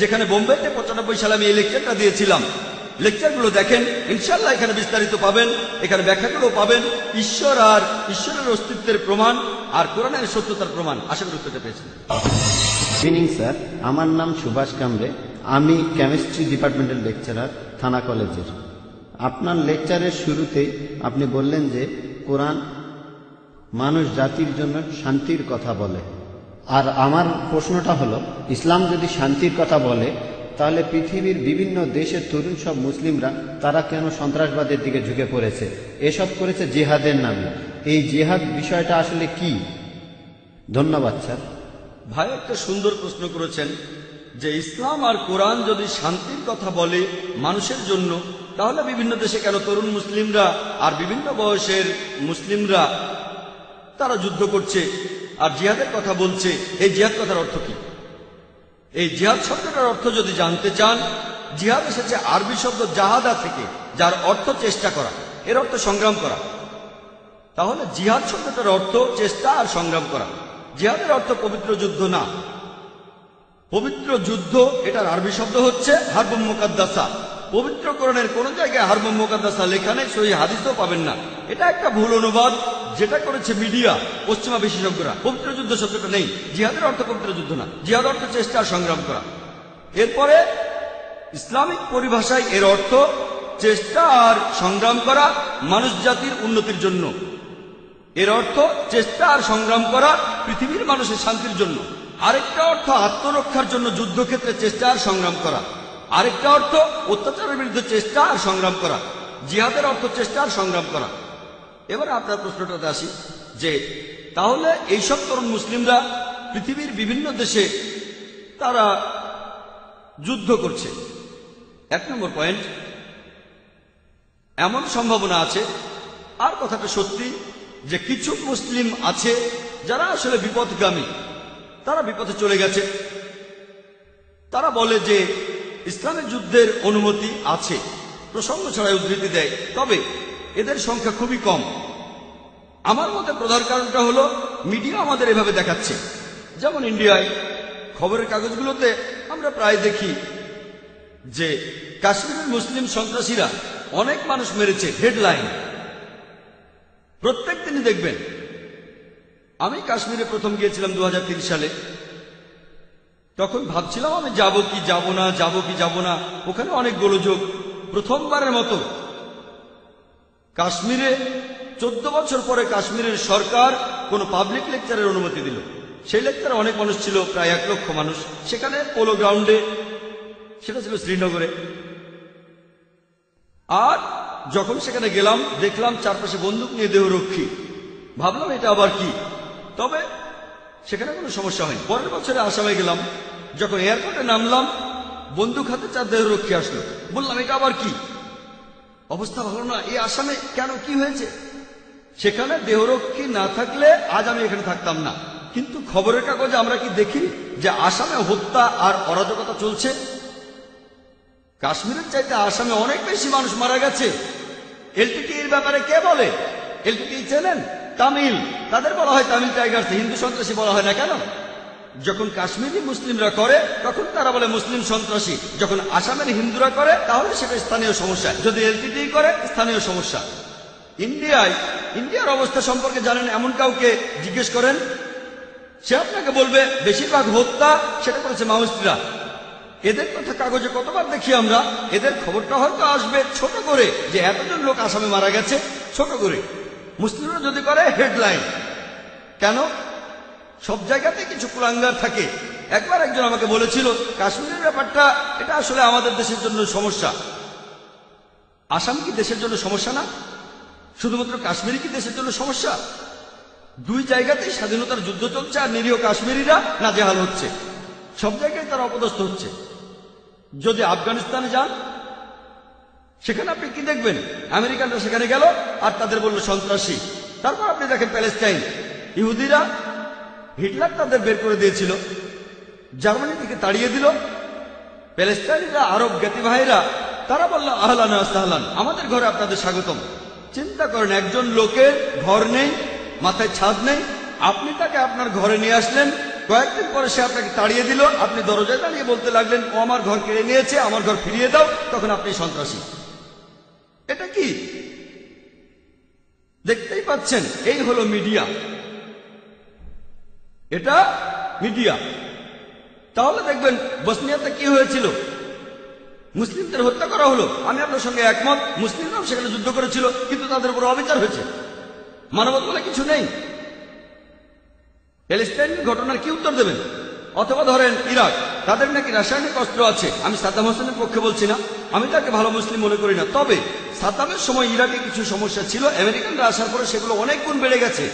যেখানে বোম্বেতে পঁচানব্বই সালে আমি এই লেকচারটা দিয়েছিলাম। লেকচারগুলো দেখেন ইনশাল্লাহ এখানে বিস্তারিত পাবেন, এখানে ব্যাখ্যাগুলো পাবেন। ঈশ্বর আর ঈশ্বরের অস্তিত্বের প্রমাণ আর কোরআনের সত্যতার প্রমাণ। আশা করি উত্তরটা পেয়েছেন।
ইভিনিং স্যার আমার নাম সুভাষ কামরে আমি কেমিস্ট্রি ডিপার্টমেন্টের লেকচারার থানা কলেজের আপনার লেকচারের শুরুতেই আপনি বললেন যে, কোরআন মানুষ জাতির জন্য শান্তির কথা বলে। আর আমার প্রশ্নটা হলো, ইসলাম যদি শান্তির কথা বলে, তাহলে পৃথিবীর বিভিন্ন দেশের তরুণ সব মুসলিমরা, তারা কেন সন্ত্রাসবাদের দিকে ঝুঁকে পড়েছে? এসব করেছে জেহাদের নামে। এই জেহাদ বিষয়টা আসলে কি? ধন্যবাদ, স্যার।
ভাই, একটা সুন্দর প্রশ্ন করেছেন যে, ইসলাম আর কোরআন যদি শান্তির কথা বলে মানুষের জন্য, তাহলে বিভিন্ন দেশে কেন তরুণ মুসলিমরা আর বিভিন্ন বয়সের মুসলিমরা তারা যুদ্ধ করছে আর জিহাদের কথা বলছে। এই জিহাদ কথার অর্থ কি? এই জিহাদ শব্দটার অর্থ যদি জানতে চান, জিহাদ এসেছে আরবি শব্দ জাহাদা থেকে, যার অর্থ চেষ্টা করা। এর অর্থ সংগ্রাম করা। তাহলে জিহাদ শব্দটার অর্থ চেষ্টা আর সংগ্রাম করা। জিহাদের অর্থ পবিত্র যুদ্ধ না। পবিত্র যুদ্ধ, এটার আরবি শব্দ হচ্ছে হারবম মুকাদ্দাসা। পবিত্রকরণের কোন জায়গায় হারবম মুকাদ্দাসা লেখা নেই সেই হাদিসও পাবেন না। এটা একটা ভুল অনুবাদ, যেটা করেছে মিডিয়া, পশ্চিমা বিশেষজ্ঞরা। পবিত্র যুদ্ধ শব্দটা নেই, জিহাদের অর্থ পবিত্র যুদ্ধ না। জিহাদ অর্থ চেষ্টা সংগ্রাম করা। এরপরে, ইসলামিক পরিভাষায় এর অর্থ চেষ্টা আর সংগ্রাম করা মানুষ জাতির উন্নতির জন্য। এর অর্থ চেষ্টা আর সংগ্রাম করা পৃথিবীর মানুষের শান্তির জন্য। আরেকটা অর্থ আত্মরক্ষার জন্য যুদ্ধক্ষেত্রে চেষ্টা আর সংগ্রাম করা। আরেকটা অর্থ, অত্যাচারের বিরুদ্ধে চেষ্টা আর সংগ্রাম করা। জিহাদের অর্থ চেষ্টা আর সংগ্রাম করা। এবার আপনার প্রশ্নটাতে আসি যে, তাহলে এইসব তরুণ মুসলিমরা পৃথিবীর বিভিন্ন দেশে তারা যুদ্ধ করছে। এক নম্বর পয়েন্ট, এমন সম্ভাবনা আছে, আর কথাটা সত্যি, যে কিছু মুসলিম আছে যারা আসলে বিপদগামী তারা বিপদে চলে গেছে। তারা বলে যে ইসলামের যুদ্ধের অনুমতি আছে। প্রসঙ্গ ছাড়াই উদ্ধৃতি দেয়। তবে এদের সংখ্যা খুবই কম। আমার মতে প্রধান কারণটা হলো, মিডিয়া আমাদের এভাবে দেখাচ্ছে। যেমন ইন্ডিয়ায় খবরের কাগজগুলোতে আমরা প্রায় দেখি যে কাশ্মীরের মুসলিম সন্ত্রাসীরা অনেক মানুষ মেরেছে হেডলাইন প্রত্যেক দিনই দেখবেন। আমি কাশ্মীরে প্রথম গিয়েছিলাম দুহাজার তিন সালে। তখন ভাবছিলাম আমি যাব কি যাব না, যাব কি যাব না। ওখানে অনেক গোলযোগ। প্রথমবারের মতো কাশ্মীরে চোদ্দ বছর পরে কাশ্মীরের সরকার কোনো পাবলিক লেকচারের অনুমতি দিল। সেই লেকচারে অনেক মানুষ ছিল, প্রায় এক লক্ষ মানুষ। সেখানে পোলো গ্রাউন্ডে সেটা ছিল শ্রীনগরে। আর যখন সেখানে গেলাম, দেখলাম চারপাশে বন্দুক নিয়ে দেহরক্ষী। ভাবলাম এটা আবার কি? তবে সেখানে কোনো সমস্যা হয়নি। পরের বছরে আসামে গেলাম, যখন এয়ারপোর্টে নামলাম, বন্দুক হাতে চার দেহরক্ষী আসলো। বললাম, এটা আবার কি? অবস্থা ভালো না। এই আসামে কেন কি হয়েছে? সেখানে দেহরক্ষী না থাকলে আজ আমি এখানে থাকতাম না। কিন্তু খবরের কাগজে আমরা কি দেখি যে আসামে হত্যা আর অরাজকতা চলছে? কাশ্মীরের চাইতে আসামে অনেক বেশি মানুষ মারা গেছে। এলটিটি এর ব্যাপারে কে বলে? এলটিটি চেনেন? তামিল। তাদের বলা হয় তামিল টাইগার্স হিন্দু সন্ত্রাসী বলা হয় না কেন? যখন কাশ্মীরি মুসলিমরা করে, তখন তারা বলে মুসলিম সন্ত্রাসী। যখন আসামের হিন্দুরা করে, তাহলে সেটা স্থানীয় সমস্যা। যদি এলটিটি করে, স্থানীয় সমস্যা। ইন্ডিয়ায়, ইন্ডিয়ার অবস্থা সম্পর্কে জানেন এমন কাউকে জিজ্ঞেস করেন, সে আপনাকে বলবে, বেশিরভাগ হত্যা, সেটা করেছে মাওয়িস্টরা। এদের কথা কাগজে কতবার দেখি আমরা? এদের খবরটা হয়তো আসবে ছোট করে, যে এতজন লোক আসামে মারা গেছে, ছোট করে। মুসলিমরা যদি করে হেডলাইন কেন? সব জায়গাতে কিছু কুলাঙ্গার থাকে। একবার একজন আমাকে বলেছিল, কাশ্মীরের ব্যাপারটা, এটা আসলে আমাদের দেশের জন্য সমস্যা। আসাম কি দেশের জন্য সমস্যা না? শুধুমাত্র কাশ্মীর কি দেশের জন্য সমস্যা? দুই জায়গাতেই স্বাধীনতার যুদ্ধ চলছে আর নিরীহ কাশ্মীরিরা নাজেহাল হচ্ছে। সব জায়গায় তারা অপদস্থ হচ্ছে। যদি আফগানিস্তানে যান সেখানে আপনি কি দেখবেন? আমেরিকানরা সেখানে গেল আর তাদের বলল, সন্ত্রাসী। তারপর আপনি দেখেন প্যালেস্টাইন। ইহুদিরা হিটলার তাদের বের করে দিয়েছিল। জার্মানি থেকে তাড়িয়ে দিল। প্যালেস্টাইনরা, আরব জ্ঞাতি ভাইরা, তারা বলল, আহলান আস্তাহলান আমাদের ঘরে আপনাদের স্বাগতম। চিন্তা করেন, একজন লোকের ঘর নেই, মাথায় ছাদ নেই, আপনি তাকে আপনার ঘরে নিয়ে আসলেন, কয়েকদিন পরে সে আপনাকে তাড়িয়ে দিল, আপনি দরজায় দাঁড়িয়ে বলতে লাগলেন, ও আমার ঘর কেড়ে নিয়েছে, আমার ঘর ফিরিয়ে দাও, তখন আপনি সন্ত্রাসী। এটা কি? দেখতেই পাচ্ছেন, এই হলো মিডিয়া। এটা মিডিয়া। তাহলে দেখবেন, বসনিয়াতে কি হয়েছিল? মুসলিমদের হত্যা করা হলো। আমি আপনার সঙ্গে একমত, মুসলিমরাও সেখানে যুদ্ধ করেছিল, কিন্তু তাদের উপর অবিচার হয়েছে। মানবত বলে কিছু নেই। প্যালেস্টাইনের ঘটনার কি উত্তর দেবেন? অথবা ধরেন ইরাক। তাদের নাকি রাসায়নিক অস্ত্র আছে? আমি সাদ্দাম হোসেনের পক্ষে বলছি না। আমি তাকে ভালো মুসলিম মনে করি না। তবে সাদ্দামের সময় ইরাকে কিছু সমস্যা ছিল। আমেরিকানরা আসার পরে সেগুলো অনেক গুণ বেড়ে গেছে।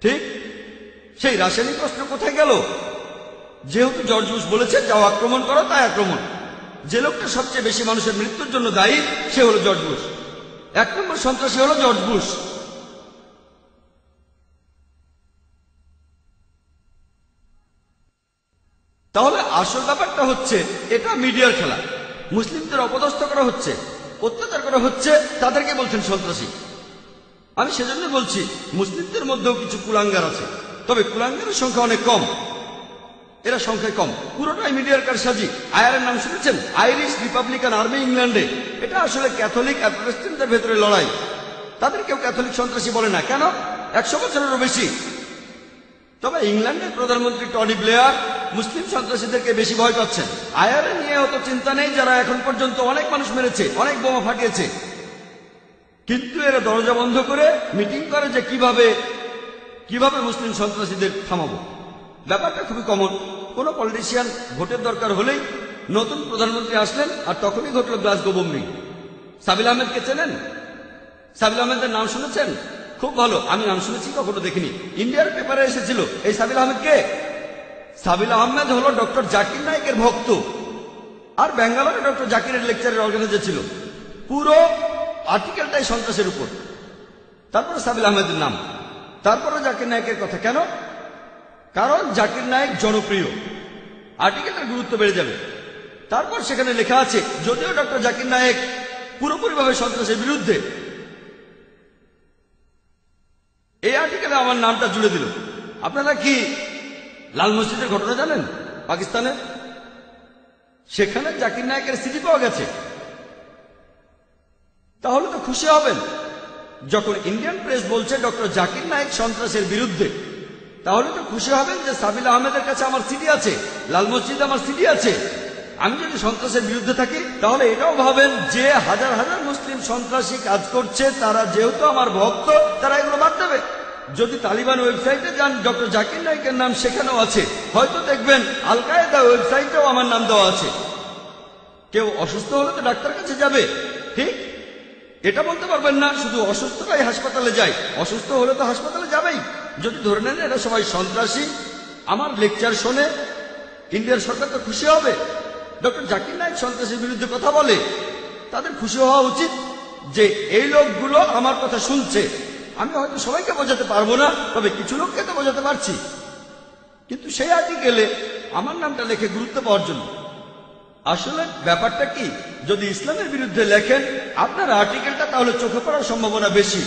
ঠিক? সেই রাসায়নিক অস্ত্র কোথায় গেল? যেহেতু জর্জ বুশ বলেছে যাও আক্রমণ করো, তাই আক্রমণ। যে লোকটা সবচেয়ে বেশি মানুষের মৃত্যুর জন্য দায়ী, সে হলো জর্জ বুশ। এক নম্বর সন্ত্রাসী হলো জর্জ বুশ। তাহলে আসল ব্যাপারটা হচ্ছে, এটা মিডিয়ার খেলা। মুসলিমদের অপদস্থ করা হচ্ছে, অত্যাচার করা হচ্ছে, তাদেরকে বলছেন সন্ত্রাসী। আমি সেজন্য বলছি, মুসলিমদের মধ্যেও কিছু কুলাঙ্গার আছে। তবে কুলাঙ্গারের সংখ্যা অনেক কম। এরা সংখ্যায় কম। পুরোটাই মিডিয়ার কারসাজি। আয়ারের নাম শুনেছেন? আইরিশ রিপাবলিকান আর্মি ইংল্যান্ডে। এটা আসলে ক্যাথলিক আর প্রটেস্ট্যান্টদের ভেতরে লড়াই। তাদের কেউ ক্যাথলিক সন্ত্রাসী বলে না। কেন? একশো বছরেরও বেশি। তবে ইংল্যান্ডের প্রধানমন্ত্রী টনি ব্লেয়ার মুসলিম সন্ত্রাসীদেরকে বেশি ভয় পাচ্ছেন। আয়ারে নিয়ে অত চিন্তা নেই, যারা এখন পর্যন্ত অনেক মানুষ মেরেছে, অনেক বোমা ফাটিয়েছে। কিন্তু এরা দরজা বন্ধ করে মিটিং করে যে কীভাবে কীভাবে মুসলিম সন্ত্রাসীদের থামাবো। ব্যাপারটা খুবই কমন। কোন পলিটিশিয়ান ভোটের দরকার হলেই নতুন প্রধানমন্ত্রী আসলেন আর তখনই ঘটল গ্লাসগো বোমিং সাবিল আহমেদকে চেনেন? সাবিল আহমেদের নাম শুনেছেন? খুব ভালো। আমি নাম শুনেছি, কখনো দেখিনি। ইন্ডিয়ার পেপারে এসেছিল। এই সাবিল আহমেদ কে? সাবিল আহমেদ হলো ডক্টর জাকির নায়কের ভক্ত। আর ব্যাঙ্গালোরে ডক্টর জাকিরের লেকচারের অর্গানাইজার ছিল। পুরো আর্টিকেলটাই সন্ত্রাসের উপর। তারপরে সাবিল আহমেদের নাম। তারপরে জাকির নায়কের কথা। কেন? কারণ জাকির নায়ক জনপ্রিয়। আর্টিকেলটার গুরুত্ব বেড়ে যাবে। তারপর সেখানে লেখা আছে, যদিও ডক্টর জাকির নায়েক পুরোপুরিভাবে সন্ত্রাসের বিরুদ্ধে এই আর্টিকেলে আমার নামটা জুড়ে দিল। আপনারা কি লাল মসজিদের ঘটনা জানেন? পাকিস্তানে? সেখানে জাকির নায়কের সিটি পাওয়া গেছে। তাহলে তো খুশি হবেন। যখন ইন্ডিয়ান প্রেস বলছে ডক্টর জাকির নায়েক সন্ত্রাসের বিরুদ্ধে, তাহলে তো খুশি হবেন যে সাবিল আহমেদের কাছে আমার সিডি আছে, লাল মসজিদে আমার সিডি আছে। আমি যদি সন্ত্রাসের বিরুদ্ধে থাকি, তাহলে এটাও ভাবেন যে হাজার হাজার মুসলিম সন্ত্রাসী কাজ করছে, তারা যেহেতু আমার ভক্ত, তারা এগুলো বাদ দেবে। যদি তালিবান ওয়েবসাইটে যান, ডক্টর জাকির নাইকের নাম সেখানেও আছে। হয়তো দেখবেন আল কায়দা ওয়েবসাইটেও আমার নাম দেওয়া আছে। কেউ অসুস্থ হলে তো ডাক্তার কাছে যাবে। ঠিক? এটা বলতে পারবেন না, শুধু অসুস্থরাই হাসপাতালে যায়। অসুস্থ হলে তো হাসপাতালে যাবেই। যদি ধরে নেন এরা সবাই সন্ত্রাসী, আমার লেকচার শোনে, ইন্ডিয়ার সরকার তো খুশি হবে। ডক্টর জাকির নায়ক সন্ত্রাসের বিরুদ্ধে কথা বলে, তাদের খুশি হওয়া উচিত যে এই লোকগুলো আমার কথা শুনছে। আমি হয়তো সবাইকে বোঝাতে পারব না, তবে কিছু লোককে তো বোঝাতে পারছি। কিন্তু সেই আর্টিকেলে আমার নামটা লেখে গুরুত্ব পাওয়ার জন্য। আসলে ব্যাপারটা কি? যদি ইসলামের বিরুদ্ধে লেখেন, আপনার আর্টিকেলটা তাহলে চোখে পড়ার সম্ভাবনা বেশি।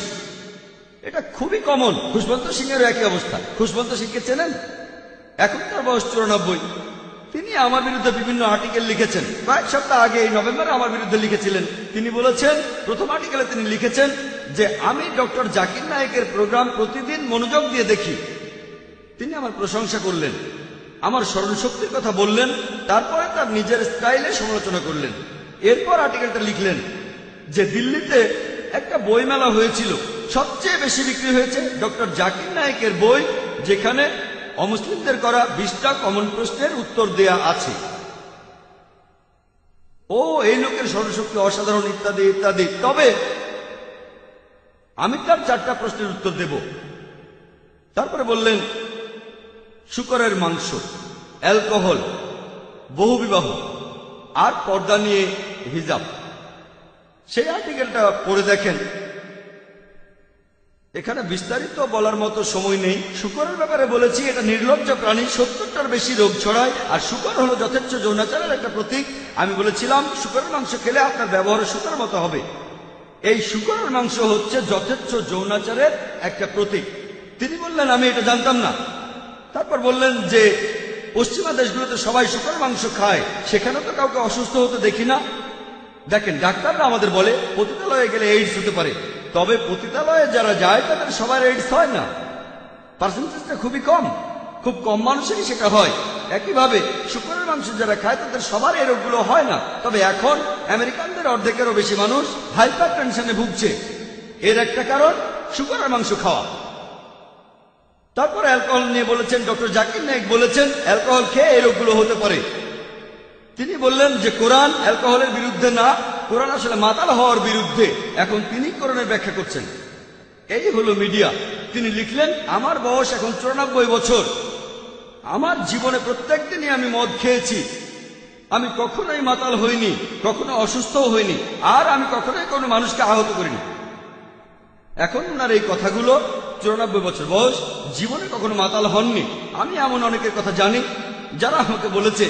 এটা খুবই কমন খুশবন্ত সিংয়েরও একই অবস্থা। খুশবন্ত সিংকে চেনেন? এখন তার বয়স চুরানব্বই। তিনি আমার বিরুদ্ধে বিভিন্ন আর্টিকেল লিখেছেন। কয়েক সপ্তাহ আগে, এই নভেম্বরে আমার বিরুদ্ধে লিখেছিলেন। তিনি বলেছেন, প্রথম আর্টিকেলে তিনি লিখেছেন যে, আমি ডক্টর জাকির নায়কের প্রোগ্রাম প্রতিদিন মনোযোগ দিয়ে দেখি। তিনি আমার প্রশংসা করলেন। আমার স্মরণশক্তির কথা বললেন। তারপরে তার নিজের স্টাইলে সমালোচনা করলেন। এরপর আর্টিকেলটা লিখলেন যে, দিল্লিতে একটা বইমেলা হয়েছিল। সবচেয়ে বেশি বিক্রি হয়েছে ডক্টর জাকির নায়কের বই, যেখানে অমুসলিমদের করা বিশটা কমন প্রশ্নের উত্তর দেয়া আছে। ও, এই লোকের স্মরণশক্তি অসাধারণ ইত্যাদি ইত্যাদি। তবে আমি তার চারটা প্রশ্নের উত্তর দেব। তারপরে বললেন, শুকরের মাংস, অ্যালকোহল বহুবিবাহ আর পর্দা নিয়ে হিজাব। সেই আর্টিকেলটা পড়ে দেখেন। এখানে বিস্তারিত বলার মতো সময় নেই। শুকরের ব্যাপারে বলেছি, এটা নির্লজ্জ প্রাণী, সত্তরটার বেশি রোগ ছড়ায়, আর শুকর হলো যথেচ্ছ যৌনাচারের একটা প্রতীক। আমি বলেছিলাম, শুকরের মাংস খেলে আপনার ব্যবহার শুকরের মতো হবে। এই শুকরের মাংস হচ্ছে যথেচ্ছ যৌনাচারের একটা প্রতীক। তিনি বললেন, আমি এটা জানতাম না। তারপর বললেন যে, পশ্চিমা দেশগুলোতে সবাই শুকর মাংস খায়, সেখানে তো কাউকে অসুস্থ হতে দেখি না। দেখেন, ডাক্তাররা আমাদের বলে, পতিতালয়ে গেলে এইডস হতে পারে। তবে পতিতালয়ে যারা যায়, তাদের সবার এইডস হয় না। পার্সেন্টেজটা খুবই কম। খুব কম মানুষেরই সেটা হয়। একইভাবে, শুকরের মাংস যারা খায়, তাদের সবার এই রোগগুলো হয় না। তবে এখন আমেরিকানদের অর্ধেকেরও বেশি মানুষ হাইপার টেনশনে ভুগছে। এর একটা কারণ, শুকরের মাংস খাওয়া। তারপর অ্যালকোহল নিয়ে বলেছেন ডক্টর জাকির নাইক বলেছেন, অ্যালকোহল খেয়ে এই রোগগুলো হতে পারে। তিনি বললেন যে কোরআন অ্যালকোহলের বিরুদ্ধে না কোরআন আসলে মাতাল হওয়ার বিরুদ্ধে এখন তিনি কোরআনের ব্যাখ্যা করছেন। এই হলো মিডিয়া। তিনি লিখলেন, আমার বয়স এখন চুরানব্বই বছর। আমার জীবনে প্রত্যেক দিনই আমি মদ খেয়েছি। আমি কখনোই মাতাল হইনি, কখনো অসুস্থও হইনি, আর আমি কখনোই কোনো মানুষকে আহত করিনি। এখন ওনার এই কথাগুলো, চুরানব্বই বছর বয়স, জীবনে কখনো মাতাল হননি। আমি এমন অনেকের কথা জানি, যারা আমাকে বলেছে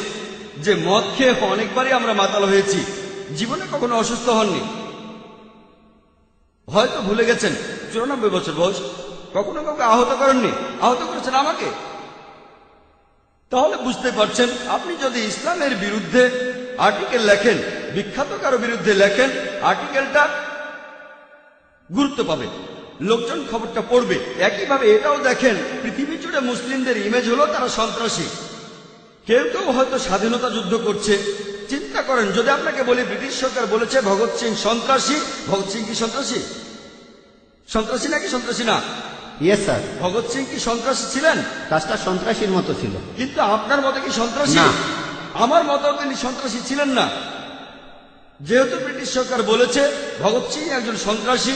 যে মদ খেয়ে অনেকবারই আমরা মাতাল হয়েছি। জীবনে কখনো অসুস্থ হননি। হয়তো ভুলে গেছেন, চুরানব্বই বছর বয়স। কখনো কাউকে আহত করেননি। আহত করেছেন আমাকে। তাহলে বুঝতে পারছেন, আপনি যদি ইসলামের বিরুদ্ধে আর্টিকেল লেখেন, বিখ্যাত কারও বিরুদ্ধে লেখেন আর্টিকেলটা গুরুত্ব পাবে। লোকজন খবরটা পড়বে। একইভাবে এটাও দেখেন, পৃথিবী জুড়ে মুসলিমদের ইমেজ হলো তারা সন্ত্রাসী। কেউ কেউ হয়তো স্বাধীনতা যুদ্ধ করছে চিন্তা করেন যদি আপনাকে বলি ব্রিটিশ সরকার বলেছে ভগৎ সিং সন্ত্রাসী ভগৎ সিং কি সন্ত্রাসী? সন্ত্রাসী নাকি সন্ত্রাসী না?
ইয়েস স্যার
ভগৎ সিং কি সন্ত্রাসী ছিলেন?
কাজটা সন্ত্রাসীর মতো ছিল।
কিন্তু আপনার মতে কি সন্ত্রাসী?
না।
আমার মতেও তিনি সন্ত্রাসী ছিলেন না। যেহেতু ব্রিটিশ সরকার বলেছে ভগৎ সিং একজন সন্ত্রাসী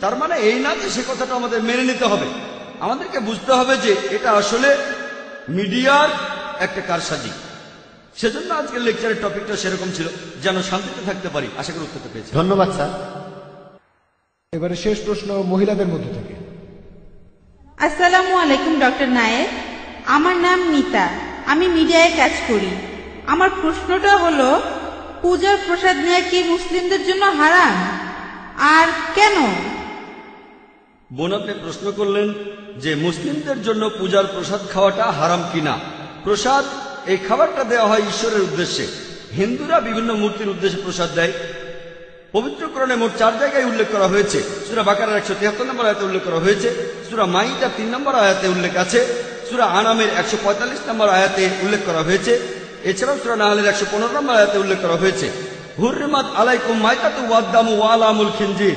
তার মানে এই না যে সে কথাটা আমাদের মেনে নিতে হবে। আমাদেরকে বুঝতে হবে যে এটা আসলে মিডিয়ার একটা কারসাজি। সেজন্য আজকের লেকচারের টপিকটা সেরকম ছিল যেন শান্তিতে থাকতে পারি। আশা করি উত্তরটা পেয়েছি
ধন্যবাদ স্যার।
এবারে শেষ প্রশ্ন মহিলাদের মধ্যে থেকে।
আসসালামু আলাইকুম ডক্টর নায়েক। আমার নাম নিতা। আমি মিডিয়ায় কাজ করি। আমার প্রশ্নটা হলো পূজার প্রসাদ নেওয়া কি মুসলিমদের জন্য হারাম? আর কেন?
বোন আপনি প্রশ্ন করলেন যে মুসলিমদের জন্য পূজার প্রসাদ খাওয়াটা হারাম কিনা। প্রসাদ এই খাবারটা দেওয়া হয় ঈশ্বরের উদ্দেশ্যে। হিন্দুরা বিভিন্ন মূর্তির উদ্দেশ্যে প্রসাদ দেয়। পবিত্রকরণে মোট চার জায়গায় উল্লেখ করা হয়েছে। সুরা বাকারার একশো তিয়াত্তর নম্বর আয়াতে উল্লেখ করা হয়েছে। সুরা মাইটা তিন নম্বর আয়াতে উল্লেখ আছে। সুরা আনামের একশো পঁয়তাল্লিশ নম্বর আয়াতে উল্লেখ করা হয়েছে। এছাড়াও সুরা নাহালের একশো পনেরো নম্বর আয়াতে উল্লেখ করা হয়েছে। হুররিমাত আলাইকুম মাইকাতু ওয়াদ্দামু ওয়ালামুল খিনজির।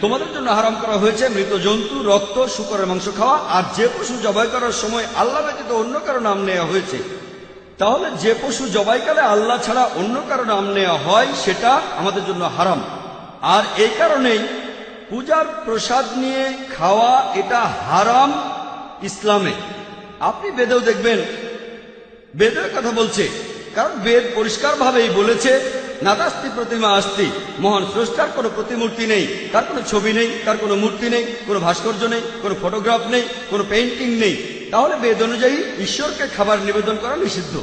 তোমাদের জন্য হারাম করা হয়েছে মৃত জন্তু, রক্ত, শুকরের মাংস খাওয়া, আর যে পশু জবাই করার সময় আল্লাহ ব্যতীত অন্য কারও নাম নেওয়া হয়েছে। তাহলে যে পশু জবাইকালে আল্লাহ ছাড়া অন্য কারও নাম নেওয়া হয়, সেটা আমাদের জন্য হারাম। আর এই কারণেই পূজার প্রসাদ নিয়ে খাওয়া এটা হারাম ইসলামে। আপনি বেদেও দেখবেন বেদের কথা বলছে। কারণ বেদ পরিষ্কারভাবেই বলেছে নাদাস্তি প্রতিমা আস্তি। মহান স্রষ্টার কোনো প্রতিমূর্তি নেই, তার কোনো ছবি নেই, তার কোনো মূর্তি নেই, কোনো ভাস্কর্য নেই, কোনো ফটোগ্রাফ নেই, কোনো পেইন্টিং নেই। তাহলে বেদ অনুযায়ী ঈশ্বরকে খাবার নিবেদন করা নিষিদ্ধ।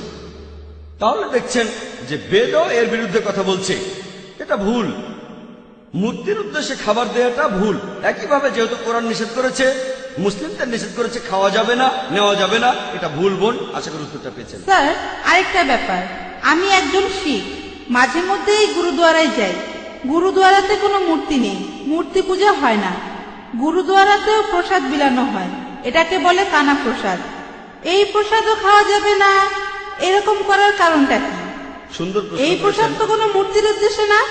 তাহলে দেখছেন যে বেদও এর বিরুদ্ধে কথা বলছে। এটা ভুল। মূর্তির উদ্দেশ্যে খাবার দেওয়াটা ভুল। একইভাবে যেহেতু কোরআন নিষেধ করেছে, মুসলিমদের নিষেধ করেছে, খাওয়া যাবে না, নেওয়া যাবে না, এটা ভুল বোন, আশা করি উত্তরটা পেয়েছেন।
স্যার, আরেকটা ব্যাপার। আমি একজন শিখ। মাঝে মধ্যেই গুরুদুয়ারায় যাই। গুরুদুয়ারাতে কোনো মূর্তি নেই। মূর্তি পূজা হয় না। গুরুদুয়ারাতেও প্রসাদ বিলানো হয়। এটাকে বলে কানা প্রসাদ। এই প্রসাদও খাওয়া যাবে না। এরকম করার কারণটা কি?
সুন্দর
এই প্রসাদ তো কোনো মূর্তির উদ্দেশ্যে না।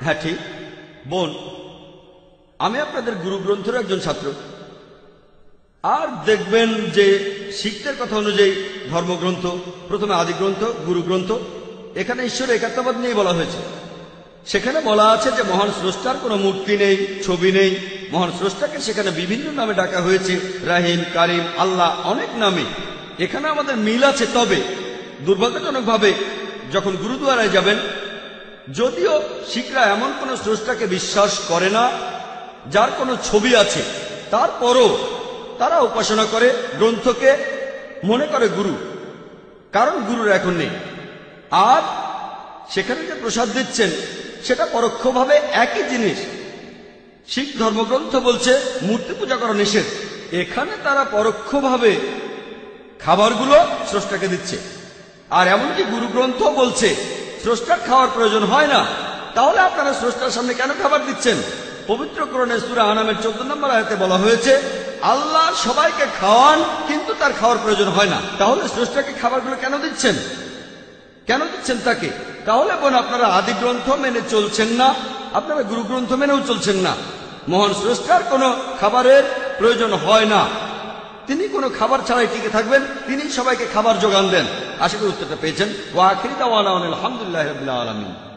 হ্যাঁ ঠিক। বোন আমি আপনাদের গুরু গ্রন্থের একজন ছাত্র। আর দেখবেন যে শিখদের কথা অনুযায়ী ধর্মগ্রন্থ প্রথমে আদি গ্রন্থ গুরু গ্রন্থ এখানে ঈশ্বর একাত্মবাদ নিয়ে বলা হয়েছে। সেখানে বলা আছে যে মহান স্রষ্টার কোনো মূর্তি নেই, ছবি নেই। মহান স্রষ্টাকে সেখানে বিভিন্ন নামে ডাকা হয়েছে। রাহিম, কারিম, আল্লাহ অনেক নামে। এখানে আমাদের মিল আছে তবে দুর্ভাগ্যজনকভাবে যখন গুরুদুয়ারায় যাবেন, যদিও শিখরা এমন কোন স্রষ্টাকে বিশ্বাস করে না, যার কোনো ছবি আছে। তারপরও তারা উপাসনা করে, গ্রন্থকে মনে করে গুরু, কারণ গুরুর এখন নেই। আর সেখানে যে প্রসাদ দিচ্ছেন, সেটা পরোক্ষভাবে একই জিনিস। শিখ ধর্মগ্রন্থ বলছে, মূর্তি পূজা করা নিষেধ। এখানে তারা পরোক্ষভাবে খাবারগুলো স্রষ্টাকে দিচ্ছে। আর এমনকি গুরুগ্রন্থ বলছে স্রষ্টার খাওয়ার প্রয়োজন হয় না। তাহলে আপনারা স্রষ্টার সামনে কেন খাবার দিচ্ছেন? পবিত্র করণে সুরা আনামের চোদ্দ নম্বর আয়াতে বলা হয়েছে, আল্লাহ সবাইকে খাওয়ান, কিন্তু তার খাওয়ার প্রয়োজন হয় না। তাহলে স্রষ্টাকে খাবারগুলো কেন দিচ্ছেন? কেন দিচ্ছেন তাকে? তাহলে বোন, আপনারা আদি গ্রন্থ মেনে চলছেন না, আপনারা গুরু গ্রন্থ মেনেও চলছেন না। মহান স্রষ্টার কোনো খাবারের প্রয়োজন হয় না। তিনি কোনো খাবার ছাড়াই টিকে থাকবেন তিনি সবাইকে খাবার যোগান দেন। আশা করি উত্তরটা পেয়েছেন। ওয়াখির দাওয়ানা আলহামদুলিল্লাহ আলমিন।